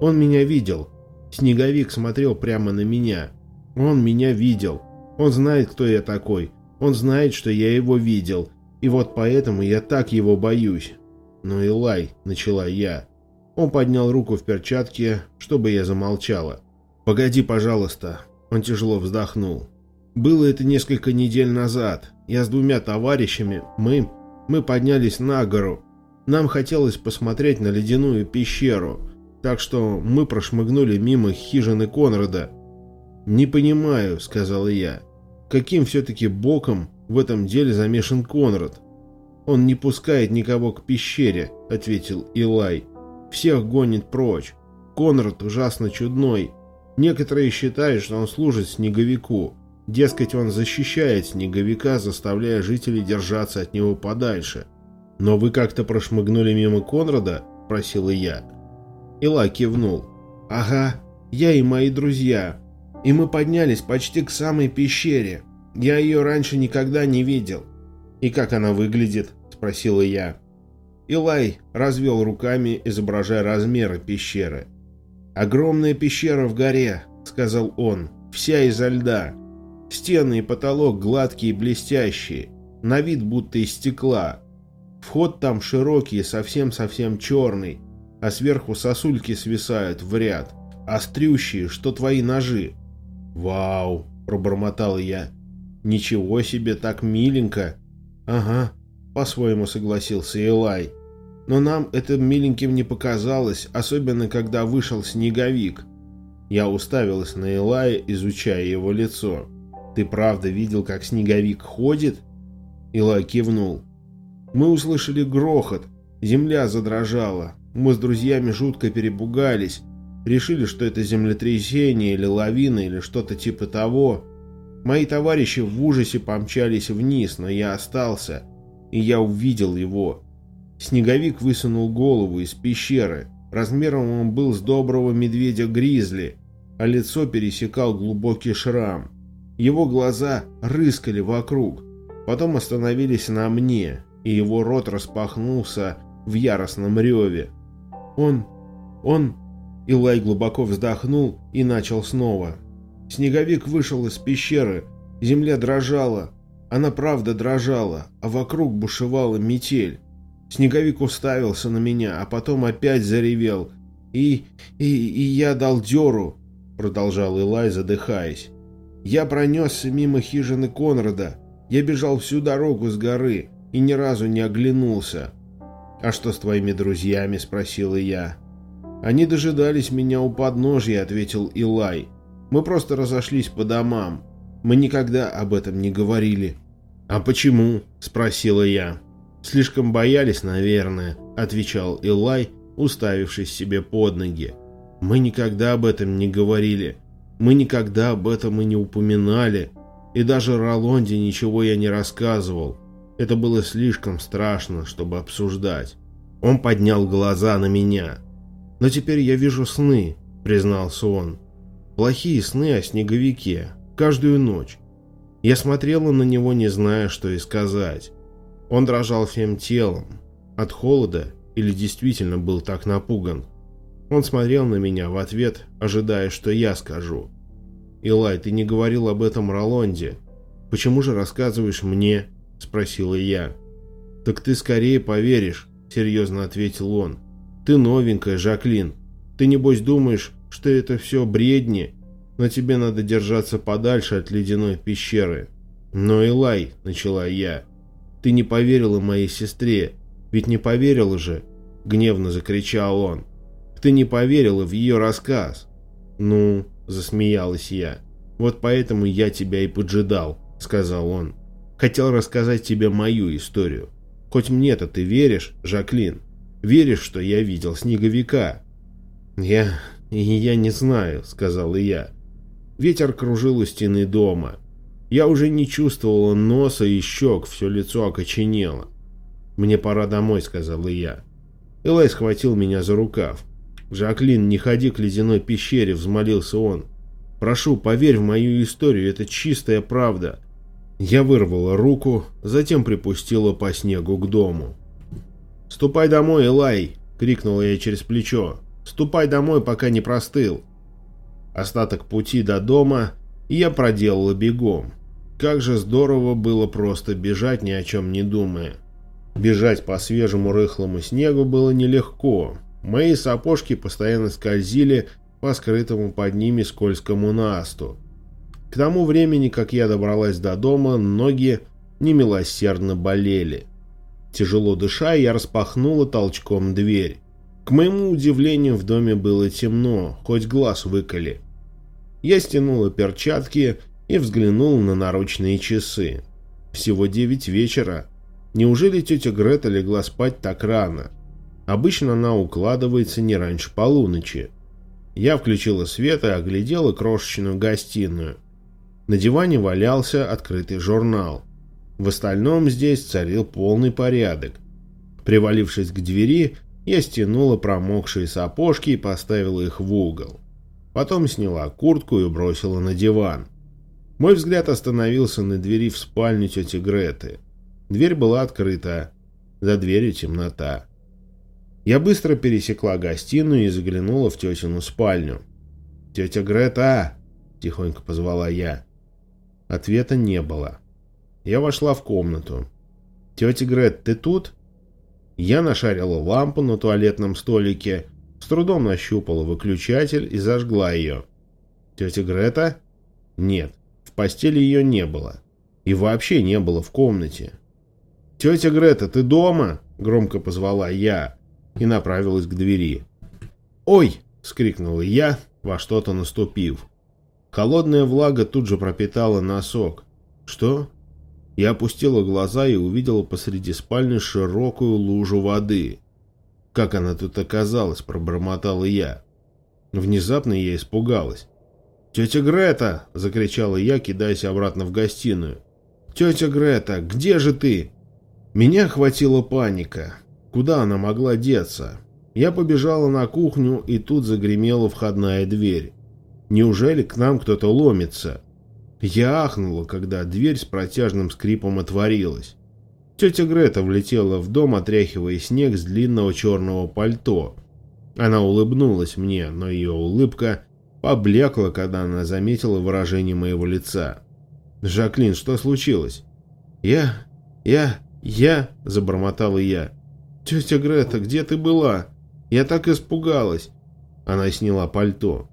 «Он меня видел. Снеговик смотрел прямо на меня. Он меня видел. Он знает, кто я такой. Он знает, что я его видел. И вот поэтому я так его боюсь». «Ну и лай», — начала я. Он поднял руку в перчатке, чтобы я замолчала. «Погоди, пожалуйста», он тяжело вздохнул. Было это несколько недель назад. Я с двумя товарищами, мы, мы поднялись на гору. Нам хотелось посмотреть на ледяную пещеру, так что мы прошмыгнули мимо хижины Конрада. «Не понимаю», — сказал я, — «каким все-таки боком в этом деле замешан Конрад?» «Он не пускает никого к пещере», — ответил Илай. «Всех гонит прочь. Конрад ужасно чудной, Некоторые считают, что он служит снеговику. Дескать, он защищает снеговика, заставляя жителей держаться от него подальше. «Но вы как-то прошмыгнули мимо Конрада?» – просила я. Ила кивнул. «Ага, я и мои друзья. И мы поднялись почти к самой пещере. Я ее раньше никогда не видел. И как она выглядит? Спросила я. Илай развел руками, изображая размеры пещеры. «Огромная пещера в горе», — сказал он, — «вся изо льда. Стены и потолок гладкие и блестящие, на вид будто из стекла. Вход там широкий, совсем-совсем черный, а сверху сосульки свисают в ряд, острющие, что твои ножи. «Вау!» – пробормотал я. «Ничего себе, так миленько!» «Ага», – по-своему согласился Элай. «Но нам это миленьким не показалось, особенно когда вышел снеговик». Я уставилась на Элая, изучая его лицо. «Ты правда видел, как снеговик ходит?» Илай кивнул. «Мы услышали грохот. Земля задрожала. Мы с друзьями жутко перепугались. Решили, что это землетрясение или лавина или что-то типа того. Мои товарищи в ужасе помчались вниз, но я остался, и я увидел его. Снеговик высунул голову из пещеры. Размером он был с доброго медведя-гризли, а лицо пересекал глубокий шрам. Его глаза рыскали вокруг, потом остановились на мне, и его рот распахнулся в яростном реве. Он... он... Илай глубоко вздохнул и начал снова. Снеговик вышел из пещеры, земля дрожала, она правда дрожала, а вокруг бушевала метель. Снеговик уставился на меня, а потом опять заревел. «И... и... и я дал дёру», — продолжал Илай, задыхаясь. «Я пронесся мимо хижины Конрада. Я бежал всю дорогу с горы и ни разу не оглянулся». «А что с твоими друзьями?» — спросила я. «Они дожидались меня у подножья», — ответил Илай. «Мы просто разошлись по домам. Мы никогда об этом не говорили». «А почему?» — спросила я. «Слишком боялись, наверное», — отвечал Илай, уставившись себе под ноги. «Мы никогда об этом не говорили. Мы никогда об этом и не упоминали. И даже Ролонде ничего я не рассказывал. Это было слишком страшно, чтобы обсуждать». Он поднял глаза на меня. «Но теперь я вижу сны», — признался он. «Плохие сны о снеговике. Каждую ночь. Я смотрела на него, не зная, что и сказать. Он дрожал всем телом. От холода или действительно был так напуган. Он смотрел на меня в ответ, ожидая, что я скажу. «Илай, ты не говорил об этом Ролонде. Почему же рассказываешь мне?» – спросила я. «Так ты скорее поверишь», – серьезно ответил он. Ты новенькая, Жаклин. Ты, небось, думаешь, что это все бредни, но тебе надо держаться подальше от ледяной пещеры. Но, Илай, начала я, ты не поверила моей сестре, ведь не поверила же, гневно закричал он. Ты не поверила в ее рассказ. Ну, засмеялась я. Вот поэтому я тебя и поджидал, сказал он. Хотел рассказать тебе мою историю. Хоть мне-то ты веришь, Жаклин? Веришь, что я видел снеговика?» «Я... я не знаю», — сказал я. Ветер кружил у стены дома. Я уже не чувствовала носа и щек, все лицо окоченело. «Мне пора домой», — сказал я. Элай схватил меня за рукав. «Жаклин, не ходи к ледяной пещере», — взмолился он. «Прошу, поверь в мою историю, это чистая правда». Я вырвала руку, затем припустила по снегу к дому. «Ступай домой, Элай!» — крикнул я через плечо. «Ступай домой, пока не простыл!» Остаток пути до дома я проделала бегом. Как же здорово было просто бежать, ни о чем не думая. Бежать по свежему рыхлому снегу было нелегко. Мои сапожки постоянно скользили по скрытому под ними скользкому насту. К тому времени, как я добралась до дома, ноги немилосердно болели. Тяжело дыша, я распахнула толчком дверь. К моему удивлению, в доме было темно, хоть глаз выколи. Я стянула перчатки и взглянула на наручные часы. Всего девять вечера. Неужели тетя Грета легла спать так рано? Обычно она укладывается не раньше полуночи. Я включила свет и оглядела крошечную гостиную. На диване валялся открытый журнал. В остальном здесь царил полный порядок. Привалившись к двери, я стянула промокшие сапожки и поставила их в угол. Потом сняла куртку и бросила на диван. Мой взгляд остановился на двери в спальню тети Греты. Дверь была открыта. За дверью темнота. Я быстро пересекла гостиную и заглянула в тетину спальню. «Тетя Грета!» — тихонько позвала я. Ответа не было. Я вошла в комнату. «Тетя Грет, ты тут?» Я нашарила лампу на туалетном столике, с трудом нащупала выключатель и зажгла ее. «Тетя Грета?» «Нет, в постели ее не было. И вообще не было в комнате». «Тетя Грета, ты дома?» — громко позвала я и направилась к двери. «Ой!» — скрикнула я, во что-то наступив. Холодная влага тут же пропитала носок. «Что?» Я опустила глаза и увидела посреди спальни широкую лужу воды. «Как она тут оказалась?» — пробормотала я. Внезапно я испугалась. «Тетя Грета!» — закричала я, кидаясь обратно в гостиную. «Тетя Грета, где же ты?» Меня охватила паника. Куда она могла деться? Я побежала на кухню, и тут загремела входная дверь. Неужели к нам кто-то ломится? Я ахнула, когда дверь с протяжным скрипом отворилась. Тетя Грета влетела в дом, отряхивая снег с длинного черного пальто. Она улыбнулась мне, но ее улыбка поблекла, когда она заметила выражение моего лица. «Жаклин, что случилось?» «Я... я... я...» — забормотала я. «Тетя Грета, где ты была? Я так испугалась!» Она сняла пальто.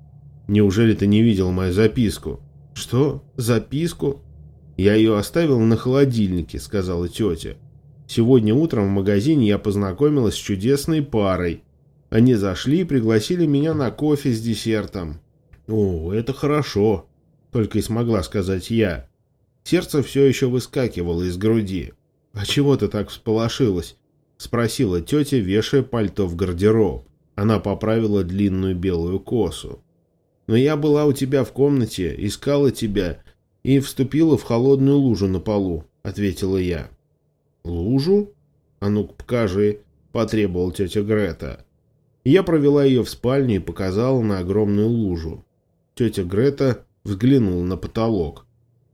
«Неужели ты не видел мою записку?» «Что? Записку?» «Я ее оставил на холодильнике», — сказала тетя. «Сегодня утром в магазине я познакомилась с чудесной парой. Они зашли и пригласили меня на кофе с десертом». «О, это хорошо», — только и смогла сказать я. Сердце все еще выскакивало из груди. «А чего ты так всполошилась?» Спросила тетя, вешая пальто в гардероб. Она поправила длинную белую косу. Но я была у тебя в комнате, искала тебя и вступила в холодную лужу на полу, ответила я. Лужу? А ну-ка покажи, потребовала тетя Грета. Я провела ее в спальню и показала на огромную лужу. Тетя Грета взглянула на потолок.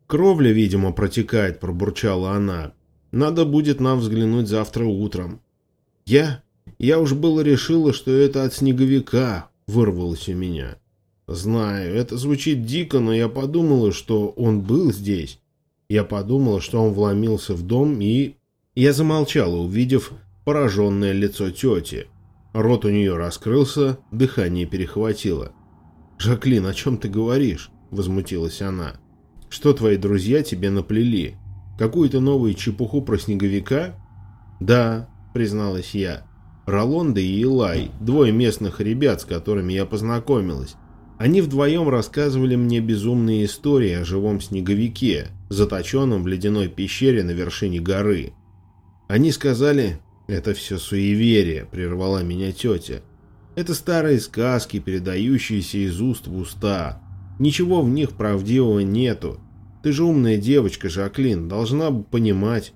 «Кровля, видимо, протекает», — пробурчала она. Надо будет нам взглянуть завтра утром. Я... Я уж было решила, что это от снеговика вырвалось у меня. Знаю, это звучит дико, но я подумала, что он был здесь. Я подумала, что он вломился в дом и... Я замолчала, увидев пораженное лицо тети. Рот у нее раскрылся, дыхание перехватило. «Жаклин, о чем ты говоришь?» — возмутилась она. «Что твои друзья тебе наплели?» Какую-то новую чепуху про снеговика? Да, призналась я. Ролонда и Илай, двое местных ребят, с которыми я познакомилась. Они вдвоем рассказывали мне безумные истории о живом снеговике, заточенном в ледяной пещере на вершине горы. Они сказали, это все суеверие, прервала меня тетя. Это старые сказки, передающиеся из уст в уста. Ничего в них правдивого нету. Ты же умная девочка, Жаклин, должна бы понимать.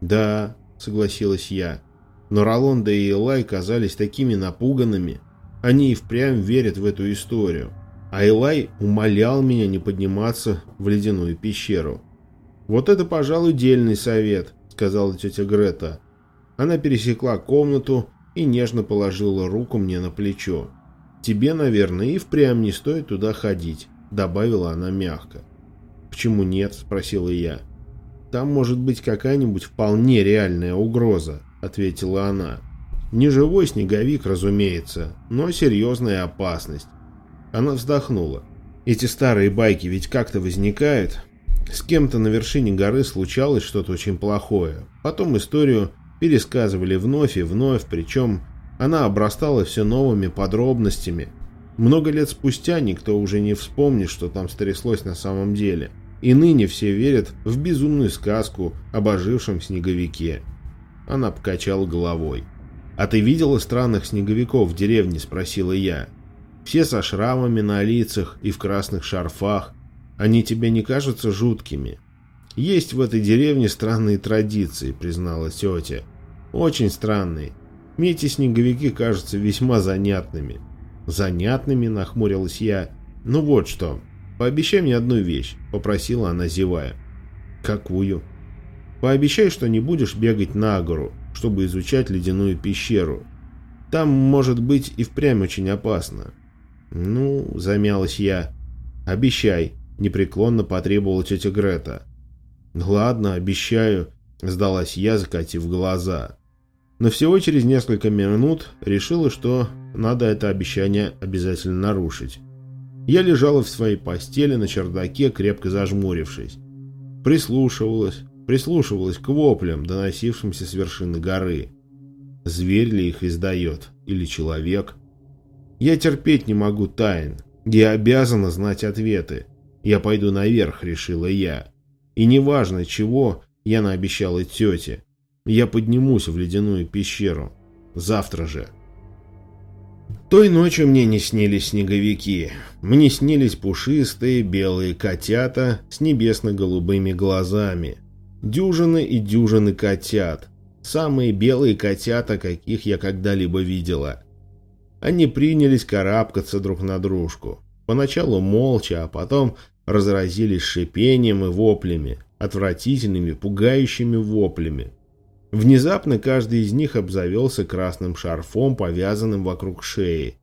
Да, согласилась я. Но Ролонда и Элай казались такими напуганными. Они и впрямь верят в эту историю. А умолял меня не подниматься в ледяную пещеру. «Вот это, пожалуй, дельный совет», — сказала тетя Грета. Она пересекла комнату и нежно положила руку мне на плечо. «Тебе, наверное, и впрямь не стоит туда ходить», — добавила она мягко. «Почему нет?» – спросила я. «Там может быть какая-нибудь вполне реальная угроза», – ответила она. «Не живой снеговик, разумеется, но серьезная опасность». Она вздохнула. «Эти старые байки ведь как-то возникают. С кем-то на вершине горы случалось что-то очень плохое. Потом историю пересказывали вновь и вновь, причем она обрастала все новыми подробностями. Много лет спустя никто уже не вспомнит, что там стряслось на самом деле». И ныне все верят в безумную сказку об ожившем снеговике. Она покачала головой. «А ты видела странных снеговиков в деревне?» – спросила я. «Все со шрамами на лицах и в красных шарфах. Они тебе не кажутся жуткими?» «Есть в этой деревне странные традиции», – признала тетя. «Очень странные. Мне эти снеговики кажутся весьма занятными». «Занятными?» – нахмурилась я. «Ну вот что. пообещай мне одну вещь», — попросила она, зевая. «Какую?» «Пообещай, что не будешь бегать на гору, чтобы изучать ледяную пещеру. Там, может быть, и впрямь очень опасно». «Ну», — замялась я. «Обещай», — непреклонно потребовала тетя Грета. «Ладно, обещаю», — сдалась я, закатив глаза. Но всего через несколько минут решила, что надо это обещание обязательно нарушить. Я лежала в своей постели на чердаке, крепко зажмурившись. Прислушивалась, прислушивалась к воплям, доносившимся с вершины горы. Зверь ли их издает? Или человек? Я терпеть не могу тайн. Я обязана знать ответы. Я пойду наверх, решила я. И неважно, чего я наобещала тете. Я поднимусь в ледяную пещеру. Завтра же. Той ночью мне не снились снеговики. Мне снились пушистые белые котята с небесно-голубыми глазами. Дюжины и дюжины котят. Самые белые котята, каких я когда-либо видела. Они принялись карабкаться друг на дружку. Поначалу молча, а потом разразились шипением и воплями, отвратительными, пугающими воплями. Внезапно каждый из них обзавелся красным шарфом, повязанным вокруг шеи.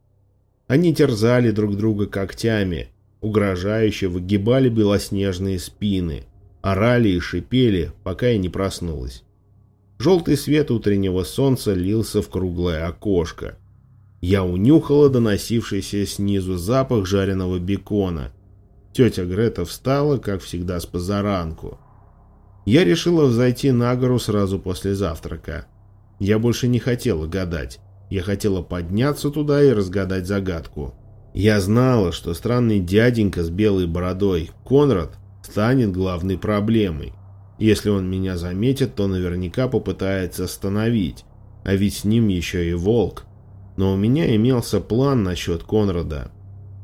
Они терзали друг друга когтями, угрожающе выгибали белоснежные спины, орали и шипели, пока я не проснулась. Желтый свет утреннего солнца лился в круглое окошко. Я унюхала доносившийся снизу запах жареного бекона. Тетя Грета встала, как всегда, с позаранку. Я решила взойти на гору сразу после завтрака. Я больше не хотела гадать. Я хотела подняться туда и разгадать загадку. Я знала, что странный дяденька с белой бородой, Конрад, станет главной проблемой. Если он меня заметит, то наверняка попытается остановить. А ведь с ним еще и волк. Но у меня имелся план насчет Конрада.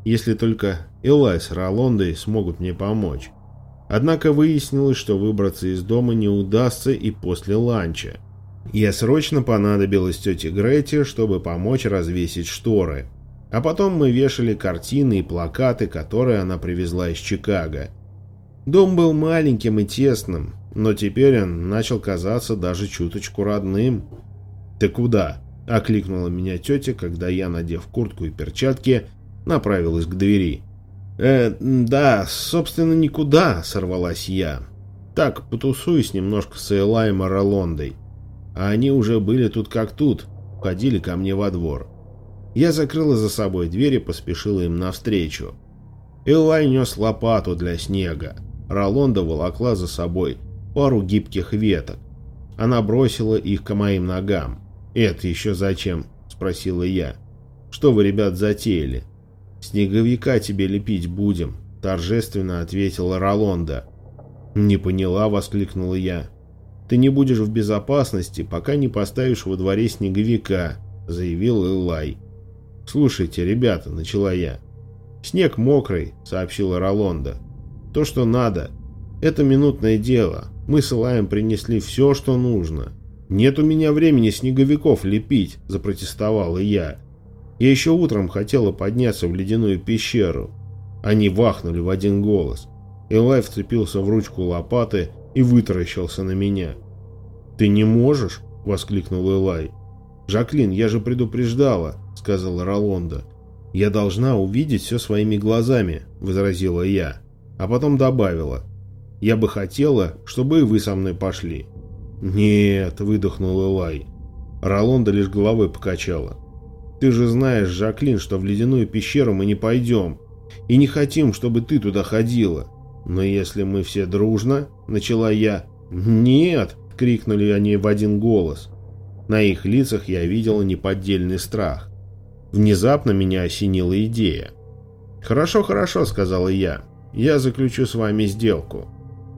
Если только Элай с Ролондой смогут мне помочь. Однако выяснилось, что выбраться из дома не удастся и после ланча. Я срочно понадобилась тете Грете, чтобы помочь развесить шторы. А потом мы вешали картины и плакаты, которые она привезла из Чикаго. Дом был маленьким и тесным, но теперь он начал казаться даже чуточку родным. «Ты куда?» – окликнула меня тетя, когда я, надев куртку и перчатки, направилась к двери. «Э, да, собственно, никуда», — сорвалась я. «Так, потусуюсь немножко с Элаем и Ролондой. А они уже были тут как тут, ходили ко мне во двор. Я закрыла за собой дверь и поспешила им навстречу. Элай нес лопату для снега. Ролонда волокла за собой пару гибких веток. Она бросила их к моим ногам. «Это еще зачем?» — спросила я. «Что вы, ребят, затеяли?» «Снеговика тебе лепить будем», — торжественно ответила Ролонда. «Не поняла», — воскликнула я. «Ты не будешь в безопасности, пока не поставишь во дворе снеговика», — заявил Эллай. «Слушайте, ребята», — начала я. «Снег мокрый», — сообщила Ролонда. «То, что надо. Это минутное дело. Мы с Элаем принесли все, что нужно». «Нет у меня времени снеговиков лепить», — запротестовала я. Я еще утром хотела подняться в ледяную пещеру. Они вахнули в один голос. Элай вцепился в ручку лопаты и вытаращился на меня. «Ты не можешь?» — воскликнул Элай. «Жаклин, я же предупреждала», — сказала Ролонда. «Я должна увидеть все своими глазами», — возразила я. А потом добавила. «Я бы хотела, чтобы и вы со мной пошли». «Нет», — выдохнул Элай. Ролонда лишь головой покачала. Ты же знаешь, Жаклин, что в ледяную пещеру мы не пойдем. И не хотим, чтобы ты туда ходила. Но если мы все дружно, начала я. Нет, крикнули они в один голос. На их лицах я видела неподдельный страх. Внезапно меня осенила идея. «Хорошо, хорошо», — сказала я. «Я заключу с вами сделку».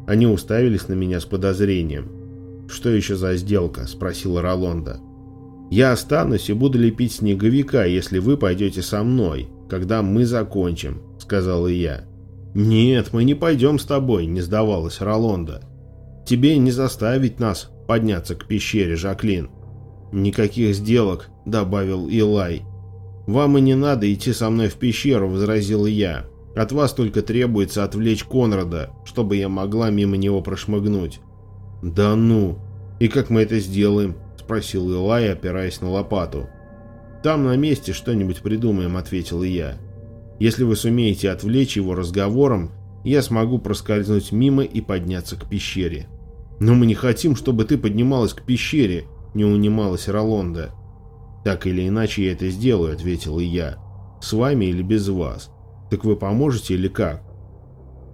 Они уставились на меня с подозрением. «Что еще за сделка?» — спросила Ролонда. Я останусь и буду лепить снеговика, если вы пойдете со мной, когда мы закончим», — сказала я. «Нет, мы не пойдем с тобой», — не сдавалась Ролонда. «Тебе не заставить нас подняться к пещере, Жаклин». «Никаких сделок», — добавил Илай. «Вам и не надо идти со мной в пещеру», — возразил я. От вас только требуется отвлечь Конрада, чтобы я могла мимо него прошмыгнуть». «Да ну! И как мы это сделаем?» – спросил Илай, опираясь на лопату. «Там на месте что-нибудь придумаем», – ответил я. «Если вы сумеете отвлечь его разговором, я смогу проскользнуть мимо и подняться к пещере». «Но мы не хотим, чтобы ты поднималась к пещере», – не унималась Ролонда. «Так или иначе я это сделаю», – ответил я. «С вами или без вас. Так вы поможете или как?»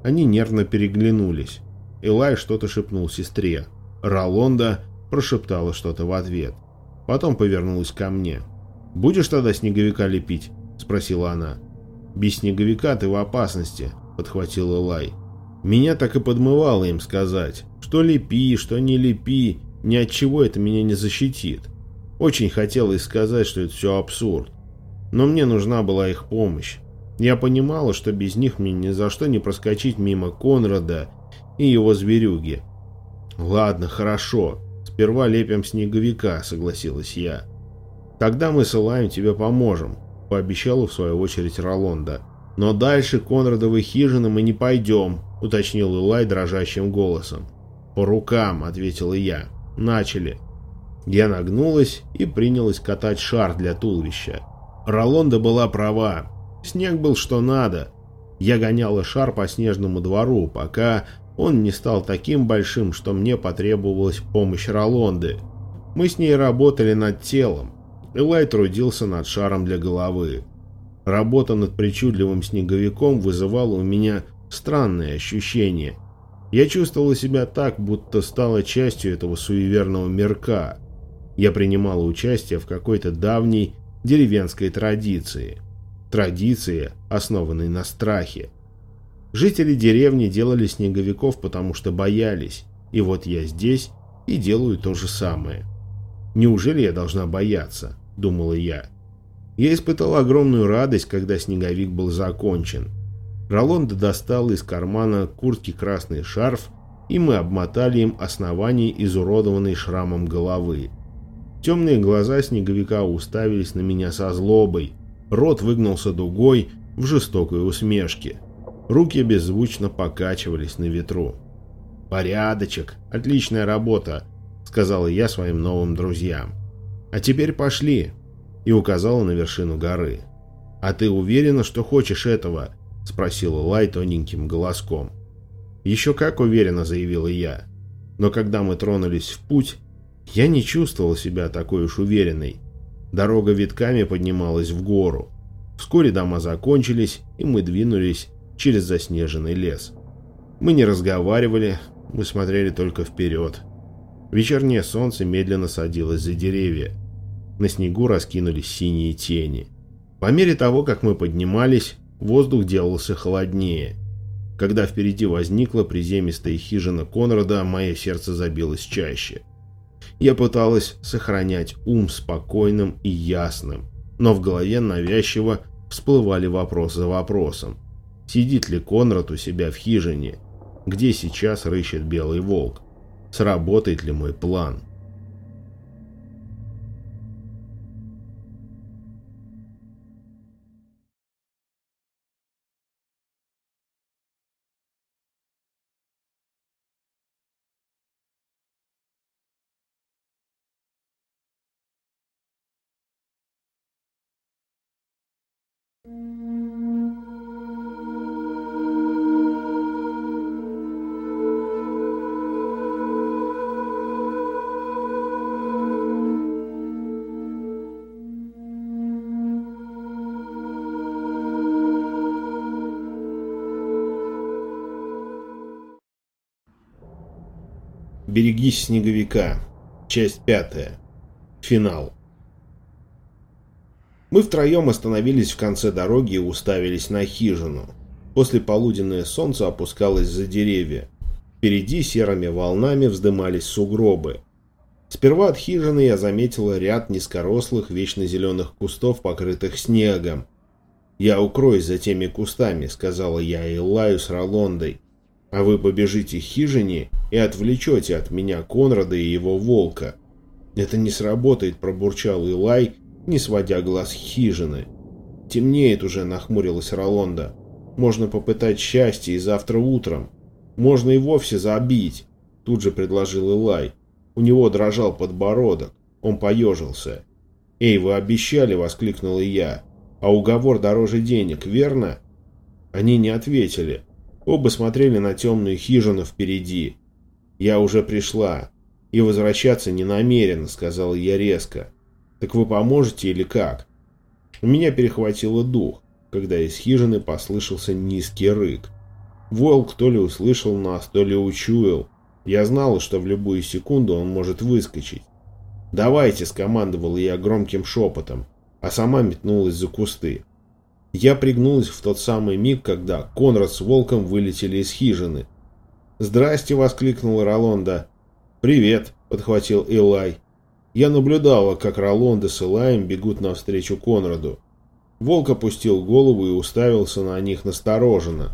Они нервно переглянулись. Элай что-то шепнул сестре. Ролонда прошептала что-то в ответ. Потом повернулась ко мне. «Будешь тогда снеговика лепить?» – спросила она. «Без снеговика ты в опасности», – подхватил Элай. Меня так и подмывало им сказать, что лепи, что не лепи, ни от чего это меня не защитит. Очень хотелось сказать, что это все абсурд. Но мне нужна была их помощь. Я понимала, что без них мне ни за что не проскочить мимо Конрада и его зверюги. «Ладно, хорошо. Сперва лепим снеговика», — согласилась я. «Тогда мы с Илаем тебе поможем», — пообещала в свою очередь Ролонда. «Но дальше Конрадовой хижины мы не пойдем», — уточнил Илай дрожащим голосом. «По рукам», — ответила я. «Начали». Я нагнулась и принялась катать шар для туловища. Ролонда была права. Снег был что надо. Я гоняла шар по снежному двору, пока он не стал таким большим, что мне потребовалась помощь Ролонды. Мы с ней работали над телом. Элай трудился над шаром для головы. Работа над причудливым снеговиком вызывала у меня странные ощущения. Я чувствовала себя так, будто стала частью этого суеверного мирка. Я принимала участие в какой-то давней деревенской традиции. Традиции, основанной на страхе. Жители деревни делали снеговиков, потому что боялись. И вот я здесь и делаю то же самое. Неужели я должна бояться? Думала я. Я испытал огромную радость, когда снеговик был закончен. Роланда достал из кармана куртки красный шарф, и мы обмотали им основание изуродованной шрамом головы. Темные глаза снеговика уставились на меня со злобой, рот выгнулся дугой в жестокой усмешке. Руки беззвучно покачивались на ветру. «Порядочек, отличная работа», — сказала я своим новым друзьям. «А теперь пошли», — и указала на вершину горы. «А ты уверена, что хочешь этого?» — спросила Лай тоненьким голоском. «Еще как уверенно», — заявила я. Но когда мы тронулись в путь, я не чувствовал себя такой уж уверенной. Дорога витками поднималась в гору. Вскоре дома закончились, и мы двинулись через заснеженный лес. Мы не разговаривали, мы смотрели только вперед. Вечернее солнце медленно садилось за деревья. На снегу раскинулись синие тени. По мере того, как мы поднимались, воздух делался холоднее. Когда впереди возникла приземистая хижина Конрада, мое сердце забилось чаще. Я пыталась сохранять ум спокойным и ясным, но в голове навязчиво всплывали вопрос за вопросом. Сидит ли Конрад у себя в хижине? Где сейчас рыщет белый волк? Сработает ли мой план? «Берегись снеговика». Часть пятая. Финал. Мы втроем остановились в конце дороги и уставились на хижину. После полуденное солнце опускалось за деревья. Впереди серыми волнами вздымались сугробы. Сперва от хижины я заметила ряд низкорослых, вечно зеленых кустов, покрытых снегом. «Я укроюсь за теми кустами», — сказала я Илаю с Ролондой а вы побежите к хижине и отвлечете от меня Конрада и его волка. Это не сработает, пробурчал Илай, не сводя глаз хижины. Темнеет уже, нахмурилась Ролонда. Можно попытать счастье и завтра утром. Можно и вовсе забить, тут же предложил Илай. У него дрожал подбородок. Он поежился. «Эй, вы обещали!» — воскликнул я. «А уговор дороже денег, верно?» Они не ответили. Оба смотрели на темную хижину впереди. «Я уже пришла. И возвращаться не намерена», — сказал я резко. «Так вы поможете или как?» У меня перехватило дух, когда из хижины послышался низкий рык. Волк то ли услышал нас, то ли учуял. Я знала, что в любую секунду он может выскочить. «Давайте!» – скомандовала я громким шепотом, а сама метнулась за кусты. Я пригнулась в тот самый миг, когда Конрад с Волком вылетели из хижины. «Здрасте!» – воскликнула Ролонда. «Привет!» – подхватил Илай. Я наблюдала, как Ролонда с Илаем бегут навстречу Конраду. Волк опустил голову и уставился на них настороженно.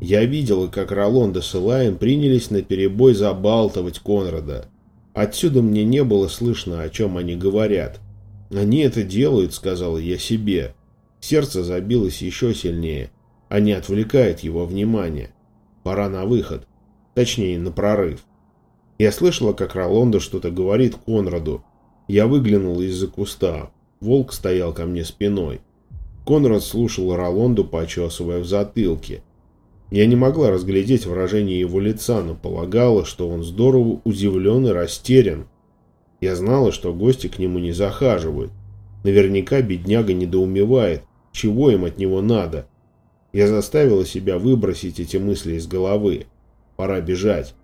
Я видела, как Ролонда с Илаем принялись на перебой забалтывать Конрада. Отсюда мне не было слышно, о чем они говорят. «Они это делают», — сказала я себе. Сердце забилось еще сильнее. Они отвлекают его внимание. Пора на выход. Точнее, на прорыв. Я слышала, как Ролонда что-то говорит Конраду. Я выглянул из-за куста. Волк стоял ко мне спиной. Конрад слушал Ролонду, почесывая в затылке. Я не могла разглядеть выражение его лица, но полагала, что он здорово удивлен и растерян. Я знала, что гости к нему не захаживают. Наверняка бедняга недоумевает, чего им от него надо. Я заставила себя выбросить эти мысли из головы. Пора бежать.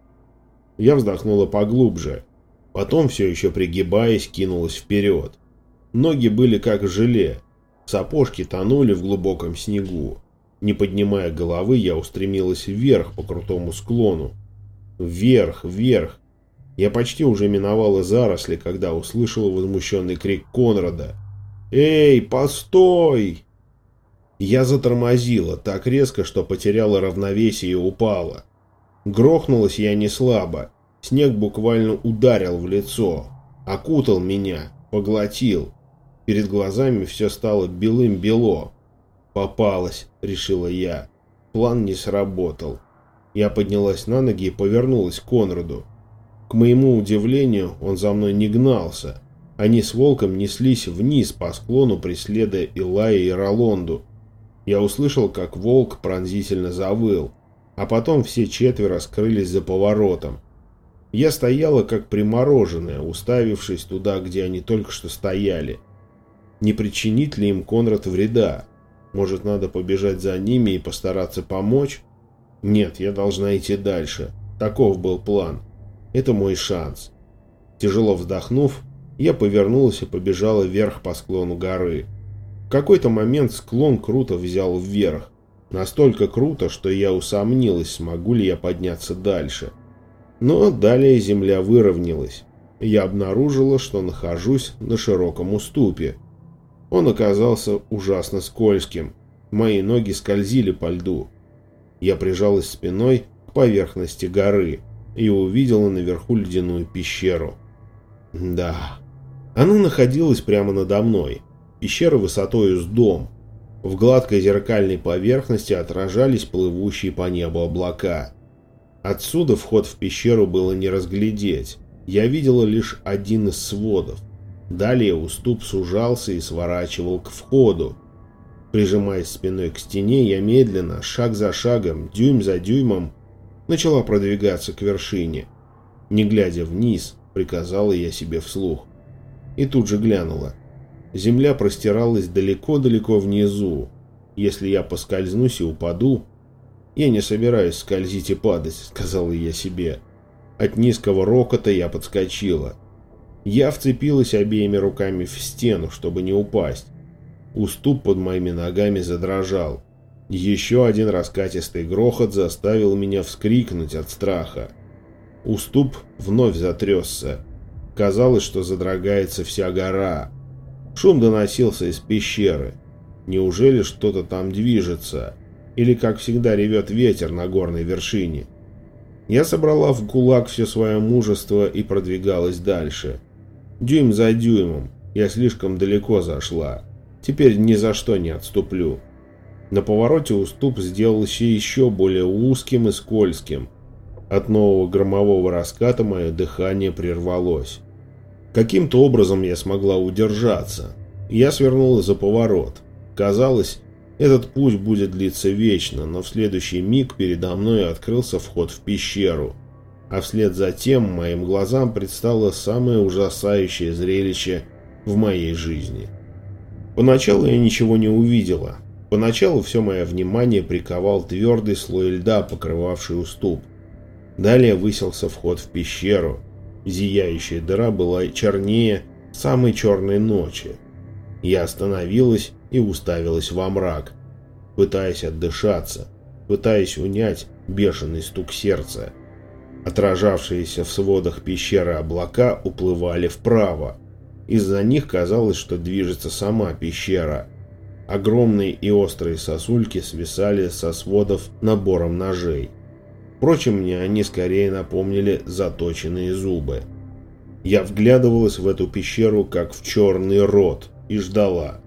Я вздохнула поглубже. Потом, все еще пригибаясь, кинулась вперед. Ноги были как желе. Сапожки тонули в глубоком снегу. Не поднимая головы, я устремилась вверх по крутому склону. Вверх, вверх. Я почти уже миновала заросли, когда услышала возмущенный крик Конрада. «Эй, постой!» Я затормозила так резко, что потеряла равновесие и упала. Грохнулась я не слабо. Снег буквально ударил в лицо. Окутал меня, поглотил. Перед глазами все стало белым-бело. «Попалась», — решила я. План не сработал. Я поднялась на ноги и повернулась к Конраду. К моему удивлению, он за мной не гнался. Они с волком неслись вниз по склону, преследуя Илая и Ролонду. Я услышал, как волк пронзительно завыл, а потом все четверо скрылись за поворотом. Я стояла как примороженная, уставившись туда, где они только что стояли. Не причинит ли им Конрад вреда? Может, надо побежать за ними и постараться помочь? Нет, я должна идти дальше. Таков был план. Это мой шанс. Тяжело вздохнув, я повернулась и побежала вверх по склону горы. В какой-то момент склон круто взял вверх. Настолько круто, что я усомнилась, смогу ли я подняться дальше. Но далее земля выровнялась. Я обнаружила, что нахожусь на широком уступе. Он оказался ужасно скользким. Мои ноги скользили по льду. Я прижалась спиной к поверхности горы и увидела наверху ледяную пещеру. Да, она находилась прямо надо мной. Пещера высотой с дом. В гладкой зеркальной поверхности отражались плывущие по небу облака. Отсюда вход в пещеру было не разглядеть. Я видела лишь один из сводов. Далее уступ сужался и сворачивал к входу. Прижимаясь спиной к стене, я медленно, шаг за шагом, дюйм за дюймом, начала продвигаться к вершине. Не глядя вниз, приказала я себе вслух. И тут же глянула. Земля простиралась далеко-далеко внизу. Если я поскользнусь и упаду... Я не собираюсь скользить и падать, сказала я себе. От низкого рокота я подскочила. Я вцепилась обеими руками в стену, чтобы не упасть. Уступ под моими ногами задрожал. Еще один раскатистый грохот заставил меня вскрикнуть от страха. Уступ вновь затрясся. Казалось, что задрогается вся гора. Шум доносился из пещеры. Неужели что-то там движется? Или, как всегда, ревет ветер на горной вершине? Я собрала в кулак все свое мужество и продвигалась дальше. Дюйм за дюймом. Я слишком далеко зашла. Теперь ни за что не отступлю. На повороте уступ сделался еще более узким и скользким. От нового громового раската мое дыхание прервалось. Каким-то образом я смогла удержаться. Я свернула за поворот. Казалось, этот путь будет длиться вечно, но в следующий миг передо мной открылся вход в пещеру. А вслед за тем моим глазам предстало самое ужасающее зрелище в моей жизни. Поначалу я ничего не увидела. Поначалу все мое внимание приковал твердый слой льда, покрывавший уступ. Далее высился вход в пещеру. Зияющая дыра была чернее самой черной ночи. Я остановилась и уставилась во мрак, пытаясь отдышаться, пытаясь унять бешеный стук сердца. Отражавшиеся в сводах пещеры облака уплывали вправо. Из-за них казалось, что движется сама пещера. Огромные и острые сосульки свисали со сводов набором ножей. Впрочем, мне они скорее напомнили заточенные зубы. Я вглядывалась в эту пещеру, как в черный рот, и ждала.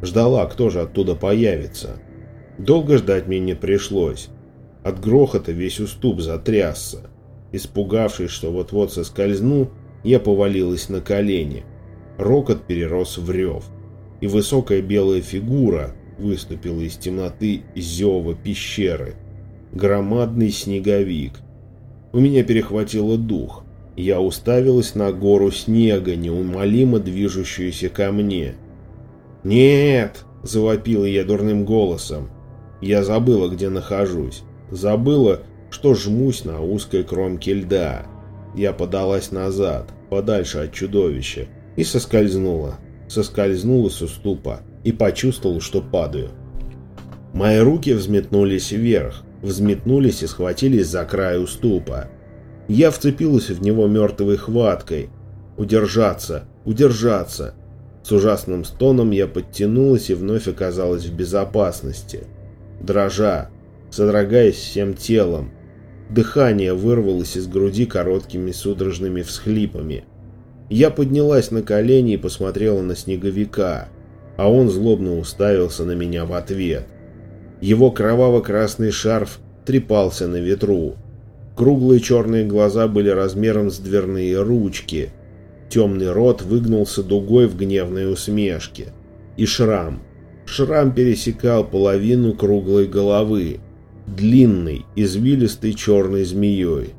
Ждала, кто же оттуда появится. Долго ждать мне не пришлось. От грохота весь уступ затрясся. Испугавшись, что вот-вот соскользну, я повалилась на колени. Рокот перерос в рев. И высокая белая фигура выступила из темноты зева пещеры. Громадный снеговик. У меня перехватило дух. Я уставилась на гору снега, неумолимо движущуюся ко мне. «Нет!» – завопила я дурным голосом. Я забыла, где нахожусь. Забыла, что жмусь на узкой кромке льда. Я подалась назад, подальше от чудовища, и соскользнула. Соскользнула с уступа и почувствовал, что падаю. Мои руки взметнулись вверх, взметнулись и схватились за край уступа. Я вцепилась в него мертвой хваткой. Удержаться, удержаться. С ужасным стоном я подтянулась и вновь оказалась в безопасности. Дрожа, содрогаясь всем телом. Дыхание вырвалось из груди короткими судорожными всхлипами. Я поднялась на колени и посмотрела на снеговика, а он злобно уставился на меня в ответ. Его кроваво-красный шарф трепался на ветру. Круглые черные глаза были размером с дверные ручки – Темный рот выгнулся дугой в гневной усмешке. И шрам. Шрам пересекал половину круглой головы, длинной, извилистой черной змеей.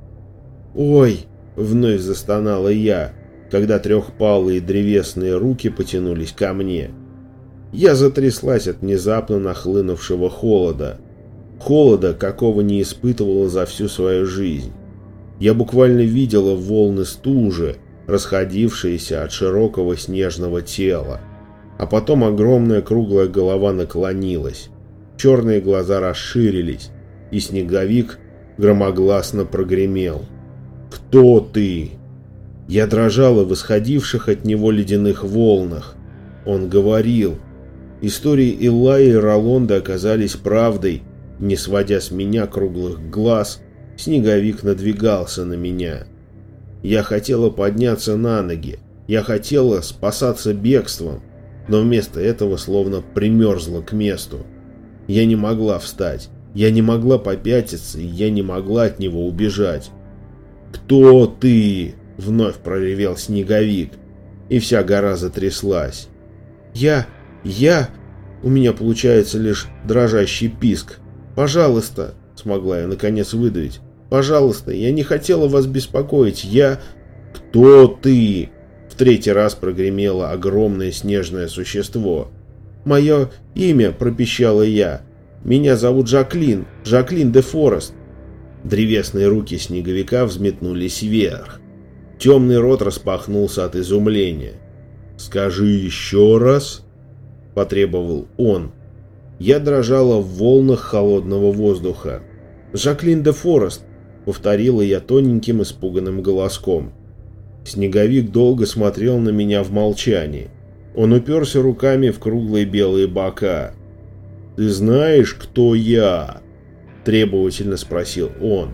«Ой!» — вновь застонала я, когда трехпалые древесные руки потянулись ко мне. Я затряслась от внезапно нахлынувшего холода. Холода, какого не испытывала за всю свою жизнь. Я буквально видела волны стужи, расходившиеся от широкого снежного тела. А потом огромная круглая голова наклонилась. Черные глаза расширились, и снеговик громогласно прогремел. «Кто ты?» Я дрожала в исходивших от него ледяных волнах. Он говорил. Истории Илая и Ролонда оказались правдой. Не сводя с меня круглых глаз, снеговик надвигался на меня. Я хотела подняться на ноги. Я хотела спасаться бегством, но вместо этого словно примерзла к месту. Я не могла встать. Я не могла попятиться, я не могла от него убежать. «Кто ты?» — вновь проревел снеговик, и вся гора затряслась. «Я... я...» У меня получается лишь дрожащий писк. «Пожалуйста!» — смогла я наконец выдавить. Пожалуйста, я не хотела вас беспокоить. Я... Кто ты? В третий раз прогремело огромное снежное существо. Мое имя, пропищала я. Меня зовут Жаклин, Жаклин де Форест. Древесные руки снеговика взметнулись вверх. Темный рот распахнулся от изумления. «Скажи еще раз», — потребовал он. Я дрожала в волнах холодного воздуха. «Жаклин де Форест, Повторила я тоненьким испуганным голоском. Снеговик долго смотрел на меня в молчании. Он уперся руками в круглые белые бока. «Ты знаешь, кто я?» Требовательно спросил он.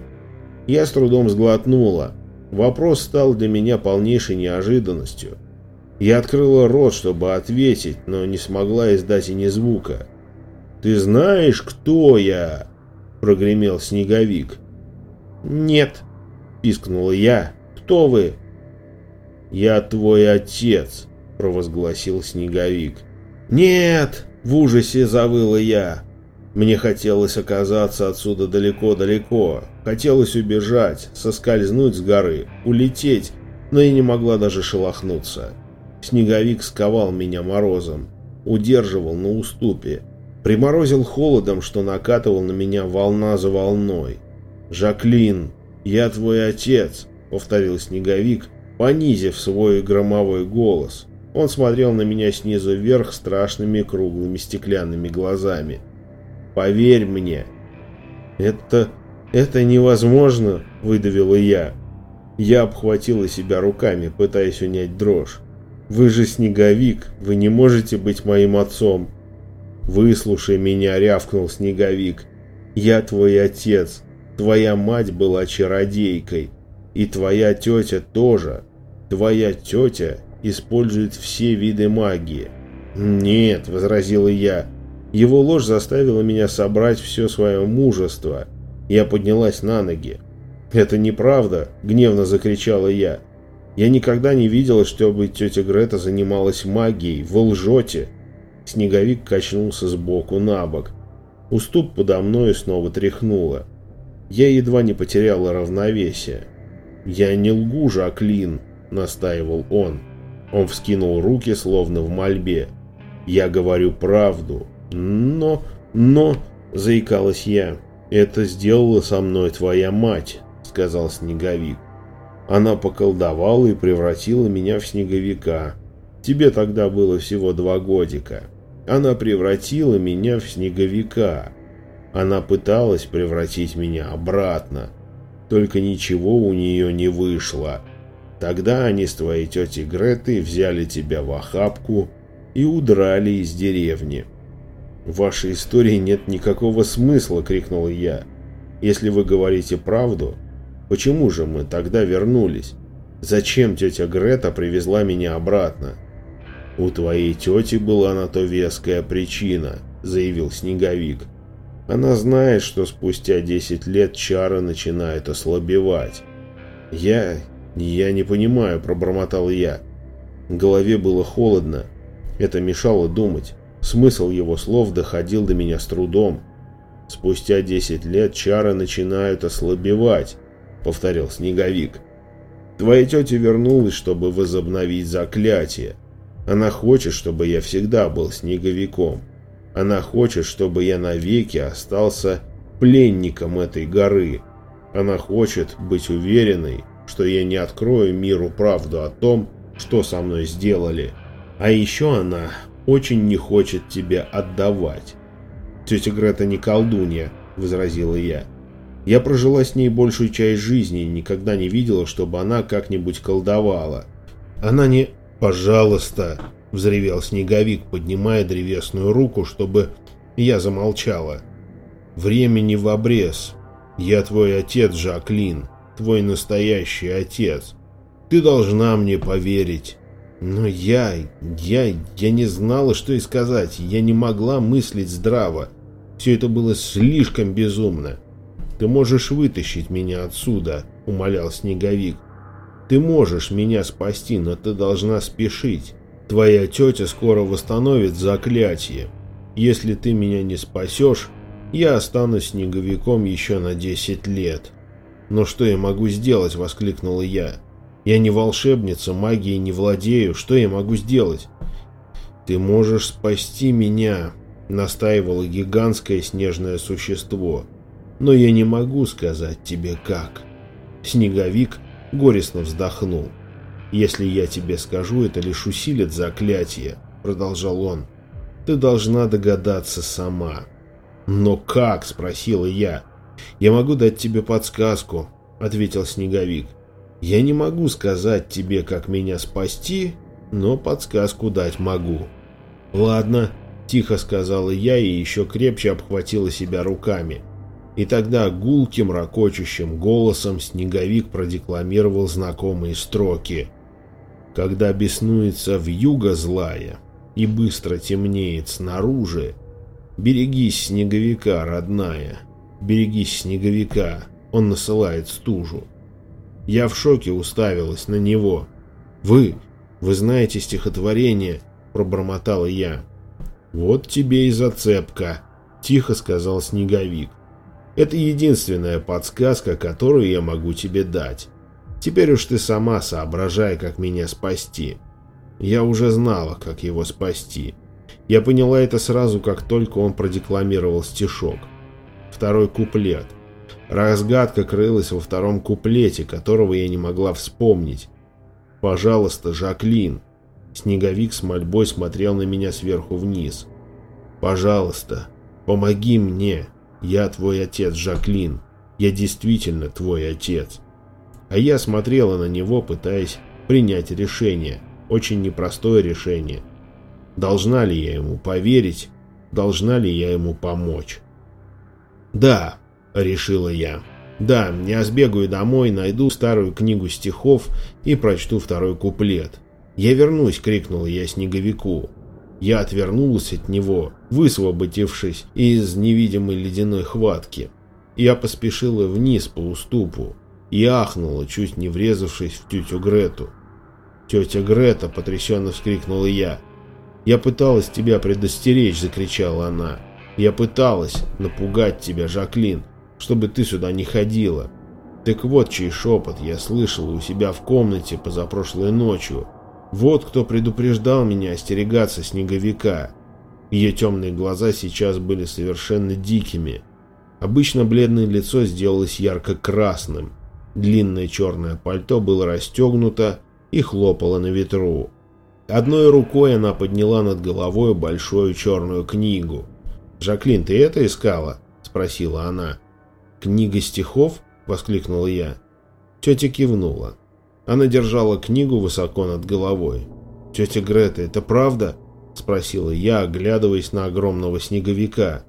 Я с трудом сглотнула. Вопрос стал для меня полнейшей неожиданностью. Я открыла рот, чтобы ответить, но не смогла издать и ни звука. «Ты знаешь, кто я?» — прогремел снеговик. «Нет», — пискнула я. «Кто вы?» «Я твой отец», — провозгласил снеговик. «Нет!» — в ужасе завыла я. Мне хотелось оказаться отсюда далеко-далеко. Хотелось убежать, соскользнуть с горы, улететь, но я не могла даже шелохнуться. Снеговик сковал меня морозом, удерживал на уступе, приморозил холодом, что накатывал на меня волна за волной. «Жаклин, я твой отец», — повторил Снеговик, понизив свой громовой голос. Он смотрел на меня снизу вверх страшными круглыми стеклянными глазами. «Поверь мне». «Это... это невозможно», — выдавила я. Я обхватила себя руками, пытаясь унять дрожь. «Вы же снеговик, вы не можете быть моим отцом». «Выслушай меня», — рявкнул снеговик. «Я твой отец. Твоя мать была чародейкой. И твоя тетя тоже. Твоя тетя использует все виды магии». «Нет», — возразила я. Его ложь заставила меня собрать все свое мужество. Я поднялась на ноги. «Это неправда!» — гневно закричала я. «Я никогда не видела, чтобы тетя Грета занималась магией. Вы лжете!» Снеговик качнулся сбоку на бок. Уступ подо мною снова тряхнуло. Я едва не потеряла равновесие. «Я не лгу, Жаклин!» — настаивал он. Он вскинул руки, словно в мольбе. «Я говорю правду. Но... но...» — заикалась я. «Это сделала со мной твоя мать сказал Снеговик. Она поколдовала и превратила меня в Снеговика. Тебе тогда было всего два годика. Она превратила меня в Снеговика. Она пыталась превратить меня обратно. Только ничего у нее не вышло. Тогда они с твоей тетей Гретой взяли тебя в охапку и удрали из деревни. «В вашей истории нет никакого смысла!» — крикнул я. «Если вы говорите правду, Почему же мы тогда вернулись? Зачем тетя Грета привезла меня обратно? У твоей тети была на то веская причина, заявил Снеговик. Она знает, что спустя 10 лет чары начинают ослабевать. Я... я не понимаю, пробормотал я. В голове было холодно. Это мешало думать. Смысл его слов доходил до меня с трудом. Спустя 10 лет чары начинают ослабевать. — повторил Снеговик. «Твоя тетя вернулась, чтобы возобновить заклятие. Она хочет, чтобы я всегда был Снеговиком. Она хочет, чтобы я навеки остался пленником этой горы. Она хочет быть уверенной, что я не открою миру правду о том, что со мной сделали. А еще она очень не хочет тебя отдавать. Тетя Грета не колдунья, возразила я. Я прожила с ней большую часть жизни и никогда не видела, чтобы она как-нибудь колдовала. Она не... «Пожалуйста!» — взревел снеговик, поднимая древесную руку, чтобы я замолчала. «Времени в обрез. Я твой отец, Жаклин, твой настоящий отец. Ты должна мне поверить». Но я... я... я не знала, что и сказать. Я не могла мыслить здраво. Все это было слишком безумно. «Ты можешь вытащить меня отсюда», — умолял Снеговик. «Ты можешь меня спасти, но ты должна спешить. Твоя тетя скоро восстановит заклятие. Если ты меня не спасешь, я останусь Снеговиком еще на 10 лет». «Но что я могу сделать?» — воскликнула я. «Я не волшебница, магией не владею. Что я могу сделать?» «Ты можешь спасти меня», — настаивало гигантское снежное существо но я не могу сказать тебе как. Снеговик горестно вздохнул. «Если я тебе скажу, это лишь усилит заклятие», — продолжал он. «Ты должна догадаться сама». «Но как?» — спросила я. «Я могу дать тебе подсказку», — ответил Снеговик. «Я не могу сказать тебе, как меня спасти, но подсказку дать могу». «Ладно», — тихо сказала я и еще крепче обхватила себя руками. И тогда гулким, ракочущим голосом снеговик продекламировал знакомые строки. «Когда беснуется в юго злая и быстро темнеет снаружи, Берегись снеговика, родная. Берегись снеговика. Он насылает стужу. Я в шоке уставилась на него. Вы, вы знаете стихотворение, пробормотала я. Вот тебе и зацепка, тихо сказал снеговик. Это единственная подсказка, которую я могу тебе дать. Теперь уж ты сама соображай, как меня спасти. Я уже знала, как его спасти. Я поняла это сразу, как только он продекламировал стишок. Второй куплет. Разгадка крылась во втором куплете, которого я не могла вспомнить. «Пожалуйста, Жаклин». Снеговик с мольбой смотрел на меня сверху вниз. «Пожалуйста, помоги мне. Я твой отец, Жаклин. Я действительно твой отец». А я смотрела на него, пытаясь принять решение. Очень непростое решение. Должна ли я ему поверить? Должна ли я ему помочь? «Да», — решила я. «Да, я сбегаю домой, найду старую книгу стихов и прочту второй куплет. Я вернусь!» — крикнул я снеговику. Я отвернулась от него, высвободившись из невидимой ледяной хватки. Я поспешила вниз по уступу и ахнула, чуть не врезавшись в тетю Грету. «Тетя Грета!» — потрясенно вскрикнула я. «Я пыталась тебя предостеречь!» — закричала она. «Я пыталась напугать тебя, Жаклин, чтобы ты сюда не ходила. Так вот чей шепот я слышала у себя в комнате позапрошлой ночью. Вот кто предупреждал меня остерегаться снеговика». Ее темные глаза сейчас были совершенно дикими. Обычно бледное лицо сделалось ярко-красным. Длинное черное пальто было расстегнуто и хлопало на ветру. Одной рукой она подняла над головой большую черную книгу. «Жаклин, ты это искала?» – спросила она. «Книга стихов?» – воскликнула я. Тетя кивнула. Она держала книгу высоко над головой. «Тетя Грета, это правда?» – спросила я, оглядываясь на огромного снеговика.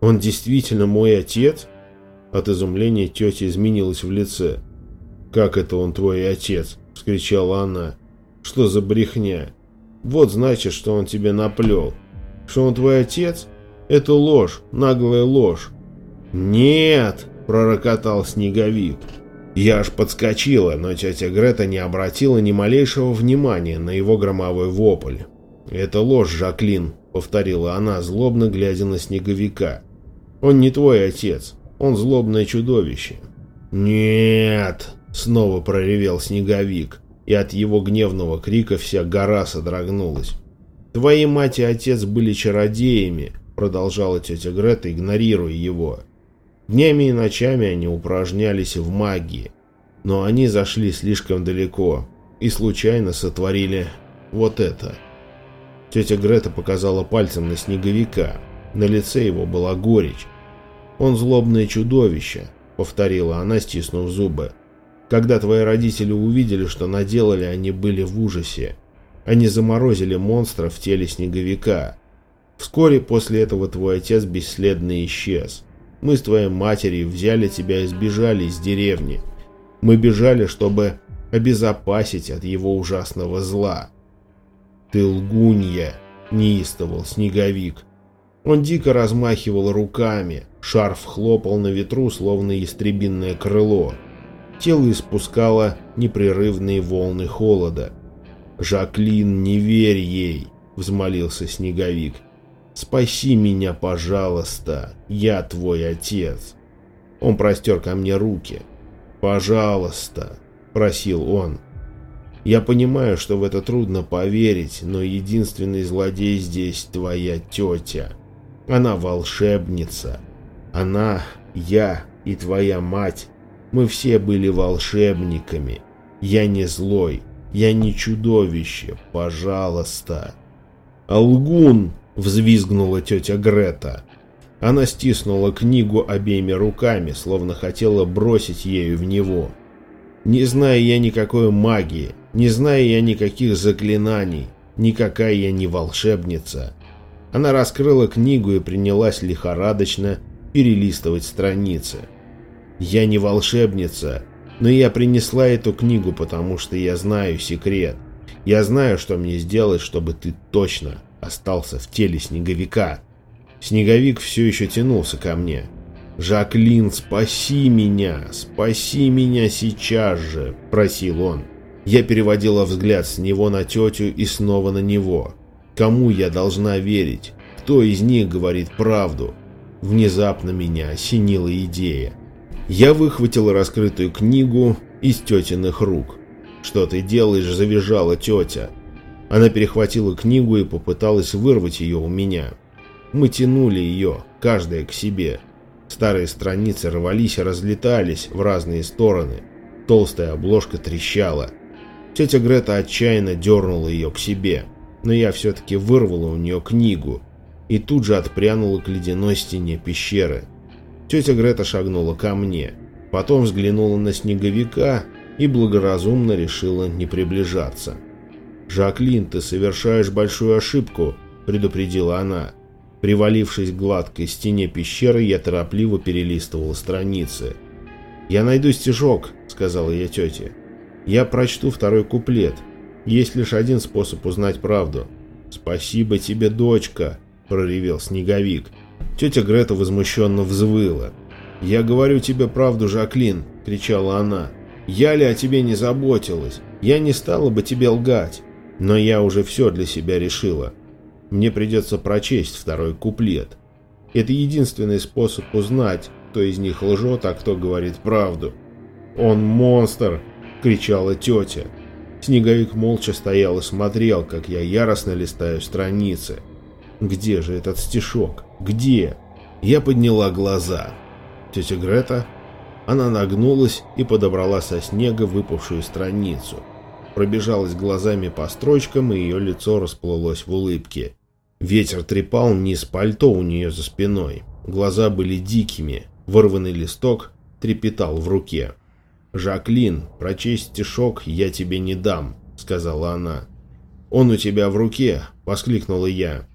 «Он действительно мой отец?» От изумления тетя изменилась в лице. «Как это он твой отец?» – вскричала она. «Что за брехня? Вот значит, что он тебе наплел. Что он твой отец? Это ложь, наглая ложь». «Нет!» – пророкотал снеговик. Я аж подскочила, но тетя Грета не обратила ни малейшего внимания на его громовой вопль. «Это ложь, Жаклин», — повторила она, злобно глядя на снеговика. «Он не твой отец. Он злобное чудовище». «Нет!» — снова проревел снеговик, и от его гневного крика вся гора содрогнулась. «Твои мать и отец были чародеями», — продолжала тетя Грета, игнорируя его. Днями и ночами они упражнялись в магии, но они зашли слишком далеко и случайно сотворили вот это. Тетя Грета показала пальцем на снеговика. На лице его была горечь. «Он злобное чудовище», — повторила она, стиснув зубы. «Когда твои родители увидели, что наделали, они были в ужасе. Они заморозили монстра в теле снеговика. Вскоре после этого твой отец бесследно исчез. Мы с твоей матерью взяли тебя и сбежали из деревни. Мы бежали, чтобы обезопасить от его ужасного зла». «Ты лгунья!» — неистовал снеговик. Он дико размахивал руками, шарф хлопал на ветру, словно истребинное крыло. Тело испускало непрерывные волны холода. «Жаклин, не верь ей!» — взмолился Снеговик. «Спаси меня, пожалуйста, я твой отец!» Он простер ко мне руки. «Пожалуйста!» — просил он. «Я понимаю, что в это трудно поверить, но единственный злодей здесь твоя тетя». Она волшебница. Она, я и твоя мать. Мы все были волшебниками. Я не злой. Я не чудовище. Пожалуйста. «Алгун!» — взвизгнула тетя Грета. Она стиснула книгу обеими руками, словно хотела бросить ею в него. Не зная я никакой магии, не зная я никаких заклинаний, никакая я не волшебница. Она раскрыла книгу и принялась лихорадочно перелистывать страницы. «Я не волшебница, но я принесла эту книгу, потому что я знаю секрет. Я знаю, что мне сделать, чтобы ты точно остался в теле снеговика». Снеговик все еще тянулся ко мне. «Жаклин, спаси меня! Спаси меня сейчас же!» – просил он. Я переводила взгляд с него на тетю и снова на него. Кому я должна верить? Кто из них говорит правду? Внезапно меня осенила идея. Я выхватила раскрытую книгу из тетиных рук. «Что ты делаешь?» – завизжала тетя. Она перехватила книгу и попыталась вырвать ее у меня. Мы тянули ее, каждая к себе. Старые страницы рвались и разлетались в разные стороны. Толстая обложка трещала. Тетя Грета отчаянно дернула ее к себе, но я все-таки вырвала у нее книгу и тут же отпрянула к ледяной стене пещеры. Тетя Грета шагнула ко мне, потом взглянула на снеговика и благоразумно решила не приближаться. «Жаклин, ты совершаешь большую ошибку», — предупредила она. Привалившись к гладкой стене пещеры, я торопливо перелистывал страницы. «Я найду стежок», — сказала я тете. «Я прочту второй куплет. Есть лишь один способ узнать правду». «Спасибо тебе, дочка», — проревел снеговик. Тетя Грета возмущенно взвыла. «Я говорю тебе правду, Жаклин», — кричала она. «Я ли о тебе не заботилась? Я не стала бы тебе лгать. Но я уже все для себя решила. Мне придется прочесть второй куплет. Это единственный способ узнать, кто из них лжет, а кто говорит правду. «Он монстр!» — кричала тетя. Снеговик молча стоял и смотрел, как я яростно листаю страницы. «Где же этот стишок? Где?» Я подняла глаза. Тетя Грета? Она нагнулась и подобрала со снега выпавшую страницу — пробежалась глазами по строчкам, и ее лицо расплылось в улыбке. Ветер трепал низ пальто у нее за спиной. Глаза были дикими. Вырванный листок трепетал в руке. «Жаклин, прочесть стишок я тебе не дам», — сказала она. «Он у тебя в руке», — воскликнула я.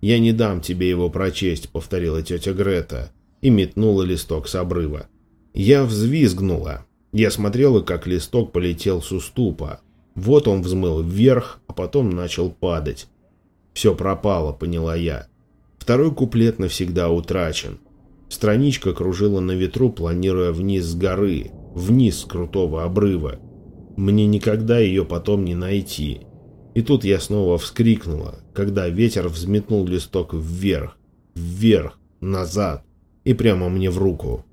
«Я не дам тебе его прочесть», — повторила тетя Грета и метнула листок с обрыва. Я взвизгнула. Я смотрела, как листок полетел с уступа. Вот он взмыл вверх, а потом начал падать. Все пропало, поняла я. Второй куплет навсегда утрачен. Страничка кружила на ветру, планируя вниз с горы, вниз с крутого обрыва. Мне никогда ее потом не найти. И тут я снова вскрикнула, когда ветер взметнул листок вверх, вверх, назад и прямо мне в руку.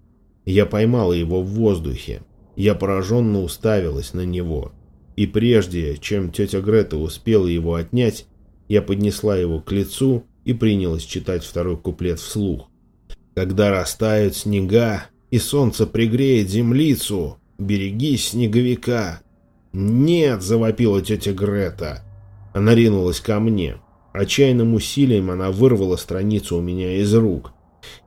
Я поймала его в воздухе. Я пораженно уставилась на него. И прежде, чем тетя Грета успела его отнять, я поднесла его к лицу и принялась читать второй куплет вслух. «Когда растают снега, и солнце пригреет землицу, берегись снеговика!» «Нет!» — завопила тетя Грета. Она ринулась ко мне. Отчаянным усилием она вырвала страницу у меня из рук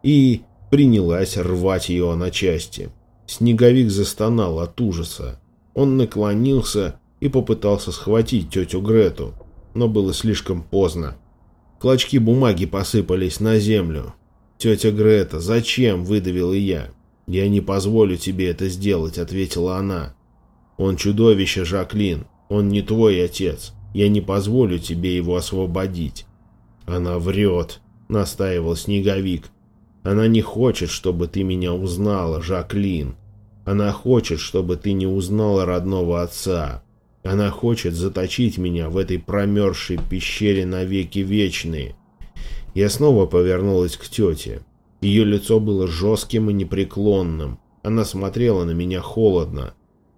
и принялась рвать ее на части. Снеговик застонал от ужаса. Он наклонился и попытался схватить тетю Грету, но было слишком поздно. Клочки бумаги посыпались на землю. «Тетя Грета, зачем?» – выдавил я. «Я не позволю тебе это сделать», – ответила она. «Он чудовище, Жаклин. Он не твой отец. Я не позволю тебе его освободить». «Она врет», — настаивал Снеговик. «Она не хочет, чтобы ты меня узнала, Жаклин. Она хочет, чтобы ты не узнала родного отца. Она хочет заточить меня в этой промерзшей пещере навеки вечные. Я снова повернулась к тете. Ее лицо было жестким и непреклонным. Она смотрела на меня холодно.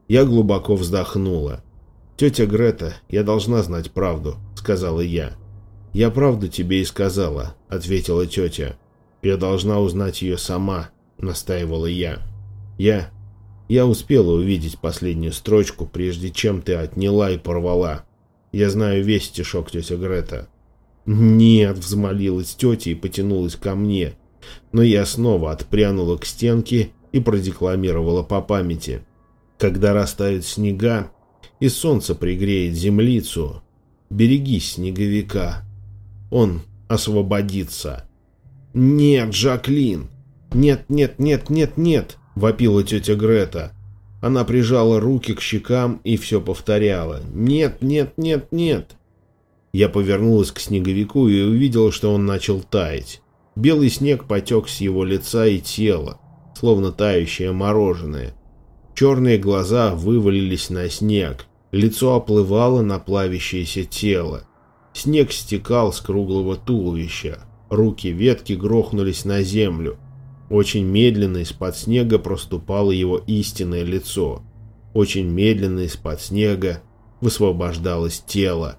Я глубоко вздохнула. «Тетя Грета, я должна знать правду», — сказала я. «Я правду тебе и сказала», — ответила тетя. «Я должна узнать ее сама», — настаивала я. «Я я успела увидеть последнюю строчку, прежде чем ты отняла и порвала. Я знаю весь стишок, тетя Грета. Нет, взмолилась тетя и потянулась ко мне. Но я снова отпрянула к стенке и продекламировала по памяти. Когда растают снега, и солнце пригреет землицу, берегись снеговика. Он освободится. Нет, Жаклин! Нет, нет, нет, нет, нет! — вопила тетя Грета. Она прижала руки к щекам и все повторяла. «Нет, нет, нет, нет!» Я повернулась к снеговику и увидела, что он начал таять. Белый снег потек с его лица и тела, словно тающее мороженое. Черные глаза вывалились на снег, лицо оплывало на плавящееся тело. Снег стекал с круглого туловища, руки ветки грохнулись на землю. Очень медленно из-под снега проступало его истинное лицо. Очень медленно из-под снега высвобождалось тело.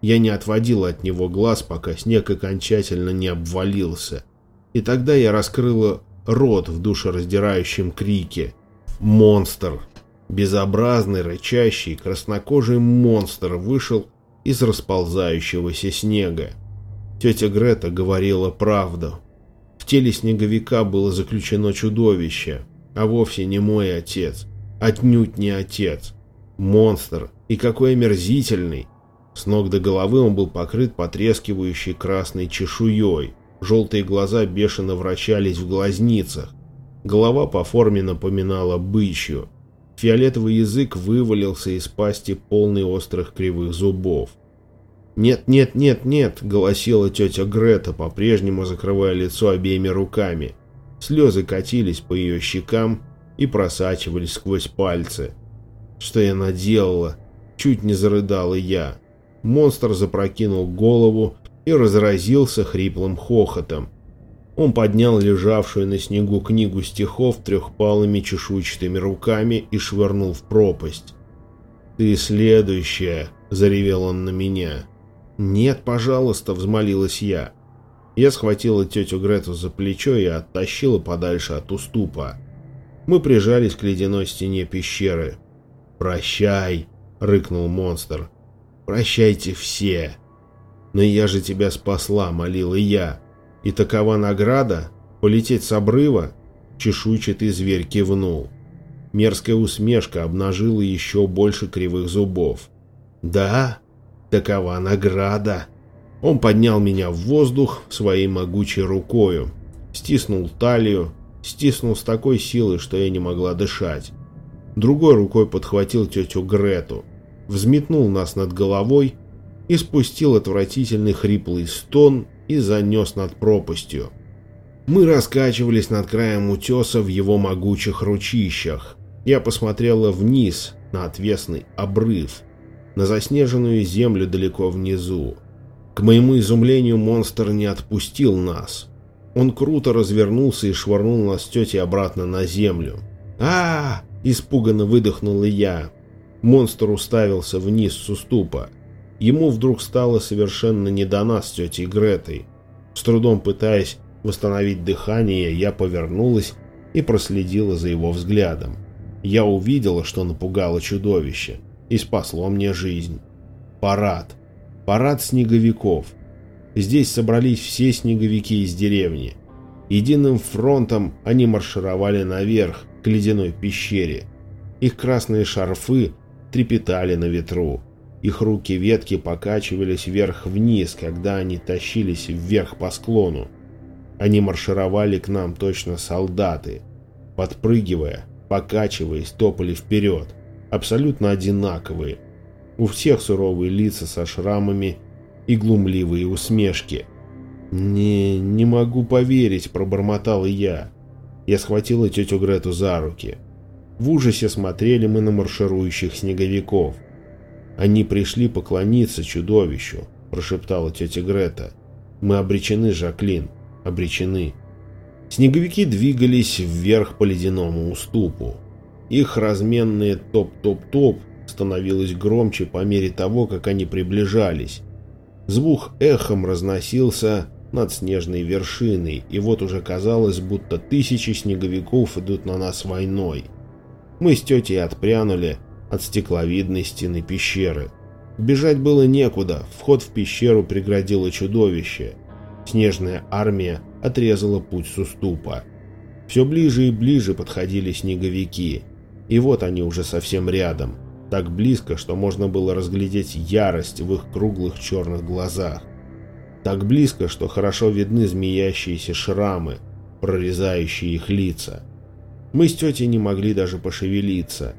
Я не отводил от него глаз, пока снег окончательно не обвалился. И тогда я раскрыла рот в душераздирающем крике. Монстр! Безобразный, рычащий, краснокожий монстр вышел из расползающегося снега. Тетя Грета говорила правду. В теле снеговика было заключено чудовище, а вовсе не мой отец. Отнюдь не отец. Монстр. И какой омерзительный. С ног до головы он был покрыт потрескивающей красной чешуей. Желтые глаза бешено вращались в глазницах. Голова по форме напоминала бычью. Фиолетовый язык вывалился из пасти полный острых кривых зубов. «Нет, нет, нет, нет!» — голосила тетя Грета, по-прежнему закрывая лицо обеими руками. Слезы катились по ее щекам и просачивались сквозь пальцы. «Что я наделала?» — чуть не зарыдала я. Монстр запрокинул голову и разразился хриплым хохотом. Он поднял лежавшую на снегу книгу стихов трехпалыми чешуйчатыми руками и швырнул в пропасть. «Ты следующая!» — заревел он на меня. «Нет, пожалуйста!» — взмолилась я. Я схватила тетю Грету за плечо и оттащила подальше от уступа. Мы прижались к ледяной стене пещеры. «Прощай!» — рыкнул монстр. Прощайте все. Но я же тебя спасла, молила я. И такова награда? Полететь с обрыва? Чешуйчатый зверь кивнул. Мерзкая усмешка обнажила еще больше кривых зубов. Да, такова награда. Он поднял меня в воздух своей могучей рукою, стиснул талию, стиснул с такой силой, что я не могла дышать. Другой рукой подхватил тетю Грету, взметнул нас над головой и спустил отвратительный хриплый стон и занес над пропастью. Мы раскачивались над краем утеса в его могучих ручищах. Я посмотрела вниз, на отвесный обрыв, на заснеженную землю далеко внизу. К моему изумлению монстр не отпустил нас. Он круто развернулся и швырнул нас с тетей обратно на землю. а, -а, -а испуганно выдохнула я. Монстр уставился вниз с уступа. Ему вдруг стало совершенно не до нас с тетей Гретой. С трудом пытаясь восстановить дыхание, я повернулась и проследила за его взглядом. Я увидела, что напугало чудовище, и спасло мне жизнь. Парад. Парад снеговиков. Здесь собрались все снеговики из деревни. Единым фронтом они маршировали наверх, к ледяной пещере. Их красные шарфы трепетали на ветру. Их руки ветки покачивались вверх-вниз, когда они тащились вверх по склону. Они маршировали к нам точно солдаты. Подпрыгивая, покачиваясь, топали вперед. Абсолютно одинаковые. У всех суровые лица со шрамами и глумливые усмешки. «Не, не могу поверить», — пробормотал я. Я схватила тетю Грету за руки. В ужасе смотрели мы на марширующих снеговиков. «Они пришли поклониться чудовищу», – прошептала тетя Грета. «Мы обречены, Жаклин, обречены». Снеговики двигались вверх по ледяному уступу. Их разменные топ-топ-топ становилось громче по мере того, как они приближались. Звук эхом разносился над снежной вершиной, и вот уже казалось, будто тысячи снеговиков идут на нас войной. Мы с тетей отпрянули от стекловидной стены пещеры. Бежать было некуда, вход в пещеру преградило чудовище. Снежная армия отрезала путь с уступа. Все ближе и ближе подходили снеговики. И вот они уже совсем рядом. Так близко, что можно было разглядеть ярость в их круглых черных глазах. Так близко, что хорошо видны змеящиеся шрамы, прорезающие их лица. Мы с тетей не могли даже пошевелиться.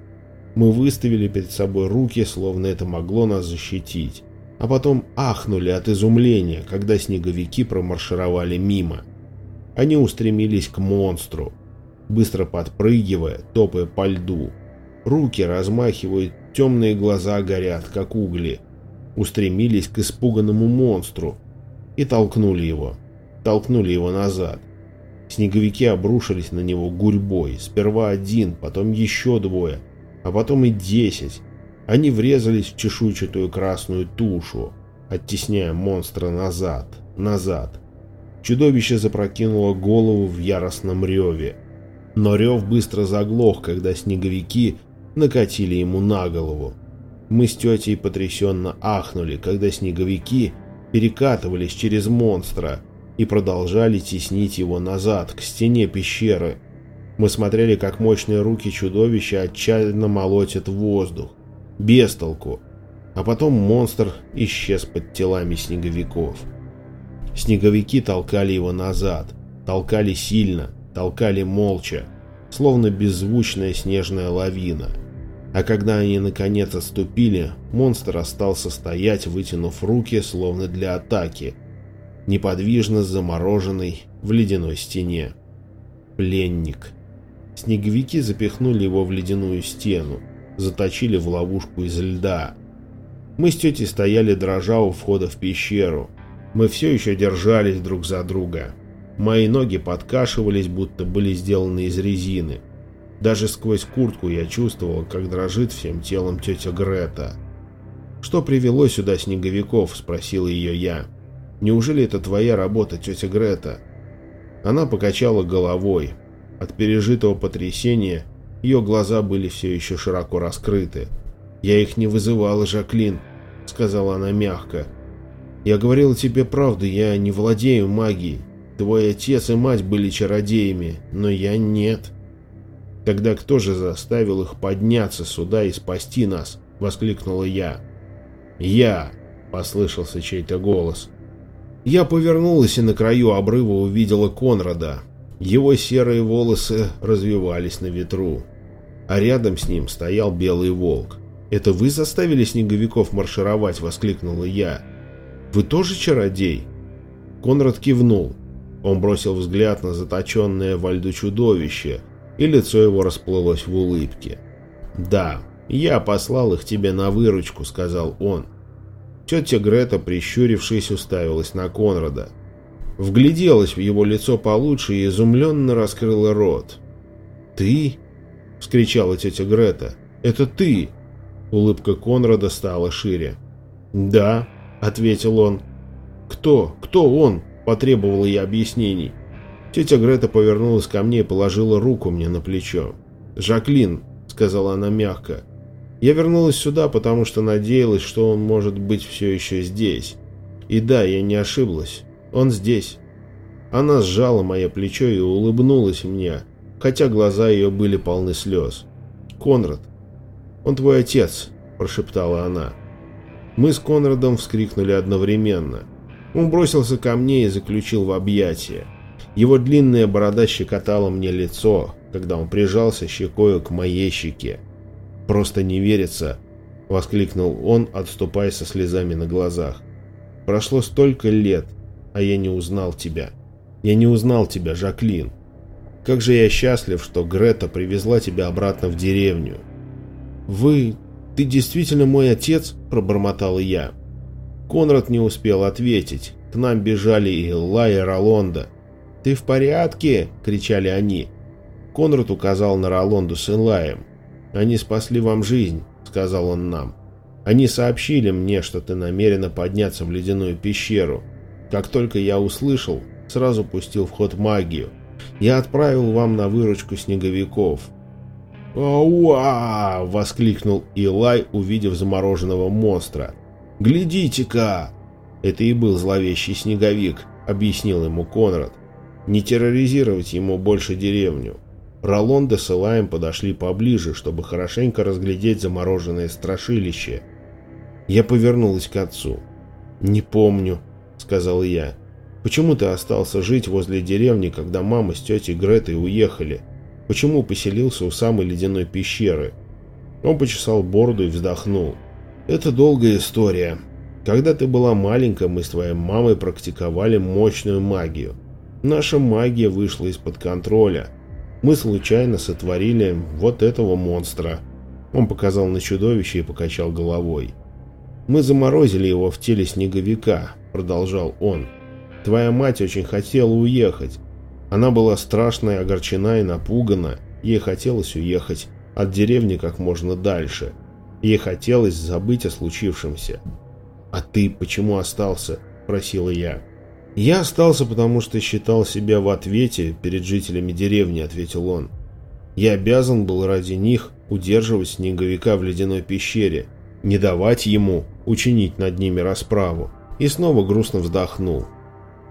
Мы выставили перед собой руки, словно это могло нас защитить. а потом ахнули от изумления, когда снеговики промаршировали мимо. Они устремились к монстру, быстро подпрыгивая, топая по льду. Руки размахивают, темные глаза горят, как угли. Устремились к испуганному монстру и толкнули его. Толкнули его назад. Снеговики обрушились на него гурьбой. Сперва один, потом еще двое, а потом и десять. Они врезались в чешуйчатую красную тушу, оттесняя монстра назад, назад. Чудовище запрокинуло голову в яростном реве. Но рев быстро заглох, когда снеговики накатили ему на голову. Мы с тетей потрясенно ахнули, когда снеговики перекатывались через монстра и продолжали теснить его назад, к стене пещеры. Мы смотрели, как мощные руки чудовища отчаянно молотят воздух без толку. А потом монстр исчез под телами снеговиков. Снеговики толкали его назад, толкали сильно, толкали молча, словно беззвучная снежная лавина. А когда они наконец отступили, монстр остался стоять, вытянув руки, словно для атаки, неподвижно замороженный в ледяной стене. Пленник. Снеговики запихнули его в ледяную стену, заточили в ловушку из льда. Мы с тетей стояли дрожа у входа в пещеру. Мы все еще держались друг за друга. Мои ноги подкашивались, будто были сделаны из резины. Даже сквозь куртку я чувствовал, как дрожит всем телом тетя Грета. «Что привело сюда снеговиков?» – спросил ее я. «Неужели это твоя работа, тетя Грета?» Она покачала головой. От пережитого потрясения ее глаза были все еще широко раскрыты. «Я их не вызывала, Жаклин», — сказала она мягко. «Я говорила тебе правду, я не владею магией. Твой отец и мать были чародеями, но я нет». «Тогда кто же заставил их подняться сюда и спасти нас?» — воскликнула я. «Я!» — послышался чей-то голос. Я повернулась и на краю обрыва увидела Конрада. Его серые волосы развивались на ветру. А рядом с ним стоял белый волк. «Это вы заставили снеговиков маршировать?» — воскликнула я. «Вы тоже чародей?» Конрад кивнул. Он бросил взгляд на заточенное во льду чудовище, и лицо его расплылось в улыбке. «Да, я послал их тебе на выручку», — сказал он. Тетя Грета, прищурившись, уставилась на Конрада вгляделась в его лицо получше и изумленно раскрыла рот. «Ты?» — вскричала тетя Грета. «Это ты!» Улыбка Конрада стала шире. «Да», — ответил он. «Кто? Кто он?» — потребовала я объяснений. Тетя Грета повернулась ко мне и положила руку мне на плечо. «Жаклин», — сказала она мягко. «Я вернулась сюда, потому что надеялась, что он может быть все еще здесь. И да, я не ошиблась. Он здесь. Она сжала мое плечо и улыбнулась мне, хотя глаза ее были полны слез. «Конрад, он твой отец», – прошептала она. Мы с Конрадом вскрикнули одновременно. Он бросился ко мне и заключил в объятия. Его длинная борода щекотала мне лицо, когда он прижался щекою к моей щеке. «Просто не верится», — воскликнул он, отступая со слезами на глазах. «Прошло столько лет, а я не узнал тебя. Я не узнал тебя, Жаклин. Как же я счастлив, что Грета привезла тебя обратно в деревню. Вы... Ты действительно мой отец? Пробормотал я. Конрад не успел ответить. К нам бежали и Илла, и Ролонда. «Ты в порядке?» — кричали они. Конрад указал на Ролонду с Илаем. «Они спасли вам жизнь», — сказал он нам. «Они сообщили мне, что ты намерена подняться в ледяную пещеру. Как только я услышал, сразу пустил в ход магию. Я отправил вам на выручку снеговиков. «Ауа!» — воскликнул Илай, увидев замороженного монстра. «Глядите-ка!» Это и был зловещий снеговик, объяснил ему Конрад. Не терроризировать ему больше деревню. Ролонда с Илаем подошли поближе, чтобы хорошенько разглядеть замороженное страшилище. Я повернулась к отцу. «Не помню», — сказал я. «Почему ты остался жить возле деревни, когда мама с тетей Гретой уехали? Почему поселился у самой ледяной пещеры?» Он почесал бороду и вздохнул. «Это долгая история. Когда ты была маленькая, мы с твоей мамой практиковали мощную магию. Наша магия вышла из-под контроля. Мы случайно сотворили вот этого монстра. Он показал на чудовище и покачал головой. Мы заморозили его в теле снеговика, продолжал он. Твоя мать очень хотела уехать. Она была страшно огорчена и напугана. Ей хотелось уехать от деревни как можно дальше. Ей хотелось забыть о случившемся. «А ты почему остался?» – просила я. «Я остался, потому что считал себя в ответе перед жителями деревни», – ответил он. «Я обязан был ради них удерживать снеговика в ледяной пещере, не давать ему учинить над ними расправу». И снова грустно вздохнул.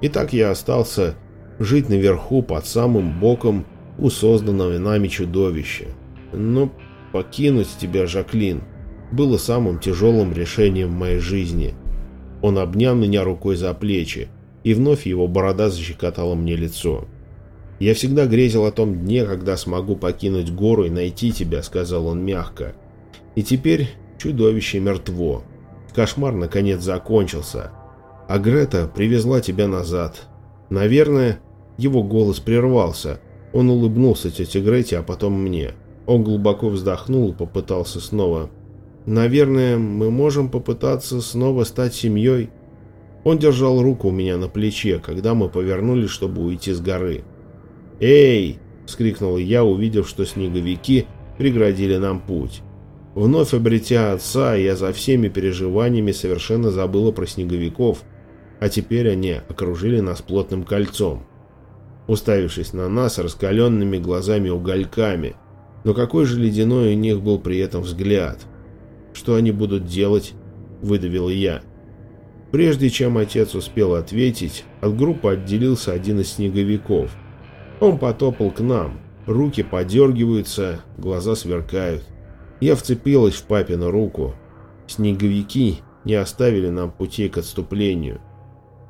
И так я остался жить наверху под самым боком у созданного нами чудовища. Но покинуть тебя, Жаклин, было самым тяжелым решением в моей жизни. Он обнял меня рукой за плечи, и вновь его борода защекотала мне лицо. «Я всегда грезил о том дне, когда смогу покинуть гору и найти тебя», — сказал он мягко. «И теперь чудовище мертво. Кошмар наконец закончился. А Грета привезла тебя назад. Наверное, его голос прервался. Он улыбнулся тете Грете, а потом мне. Он глубоко вздохнул и попытался снова. «Наверное, мы можем попытаться снова стать семьей?» Он держал руку у меня на плече, когда мы повернулись, чтобы уйти с горы. «Эй!» — вскрикнул я, увидев, что снеговики преградили нам путь. Вновь обретя отца, я за всеми переживаниями совершенно забыла про снеговиков, а теперь они окружили нас плотным кольцом уставившись на нас раскаленными глазами-угольками. Но какой же ледяной у них был при этом взгляд? Что они будут делать? Выдавил я. Прежде чем отец успел ответить, от группы отделился один из снеговиков. Он потопал к нам. Руки подергиваются, глаза сверкают. Я вцепилась в папину руку. Снеговики не оставили нам пути к отступлению.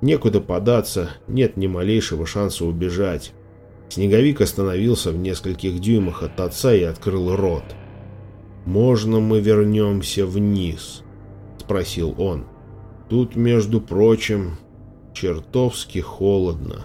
Некуда податься, нет ни малейшего шанса убежать. Снеговик остановился в нескольких дюймах от отца и открыл рот. «Можно мы вернемся вниз?» — спросил он. «Тут, между прочим, чертовски холодно».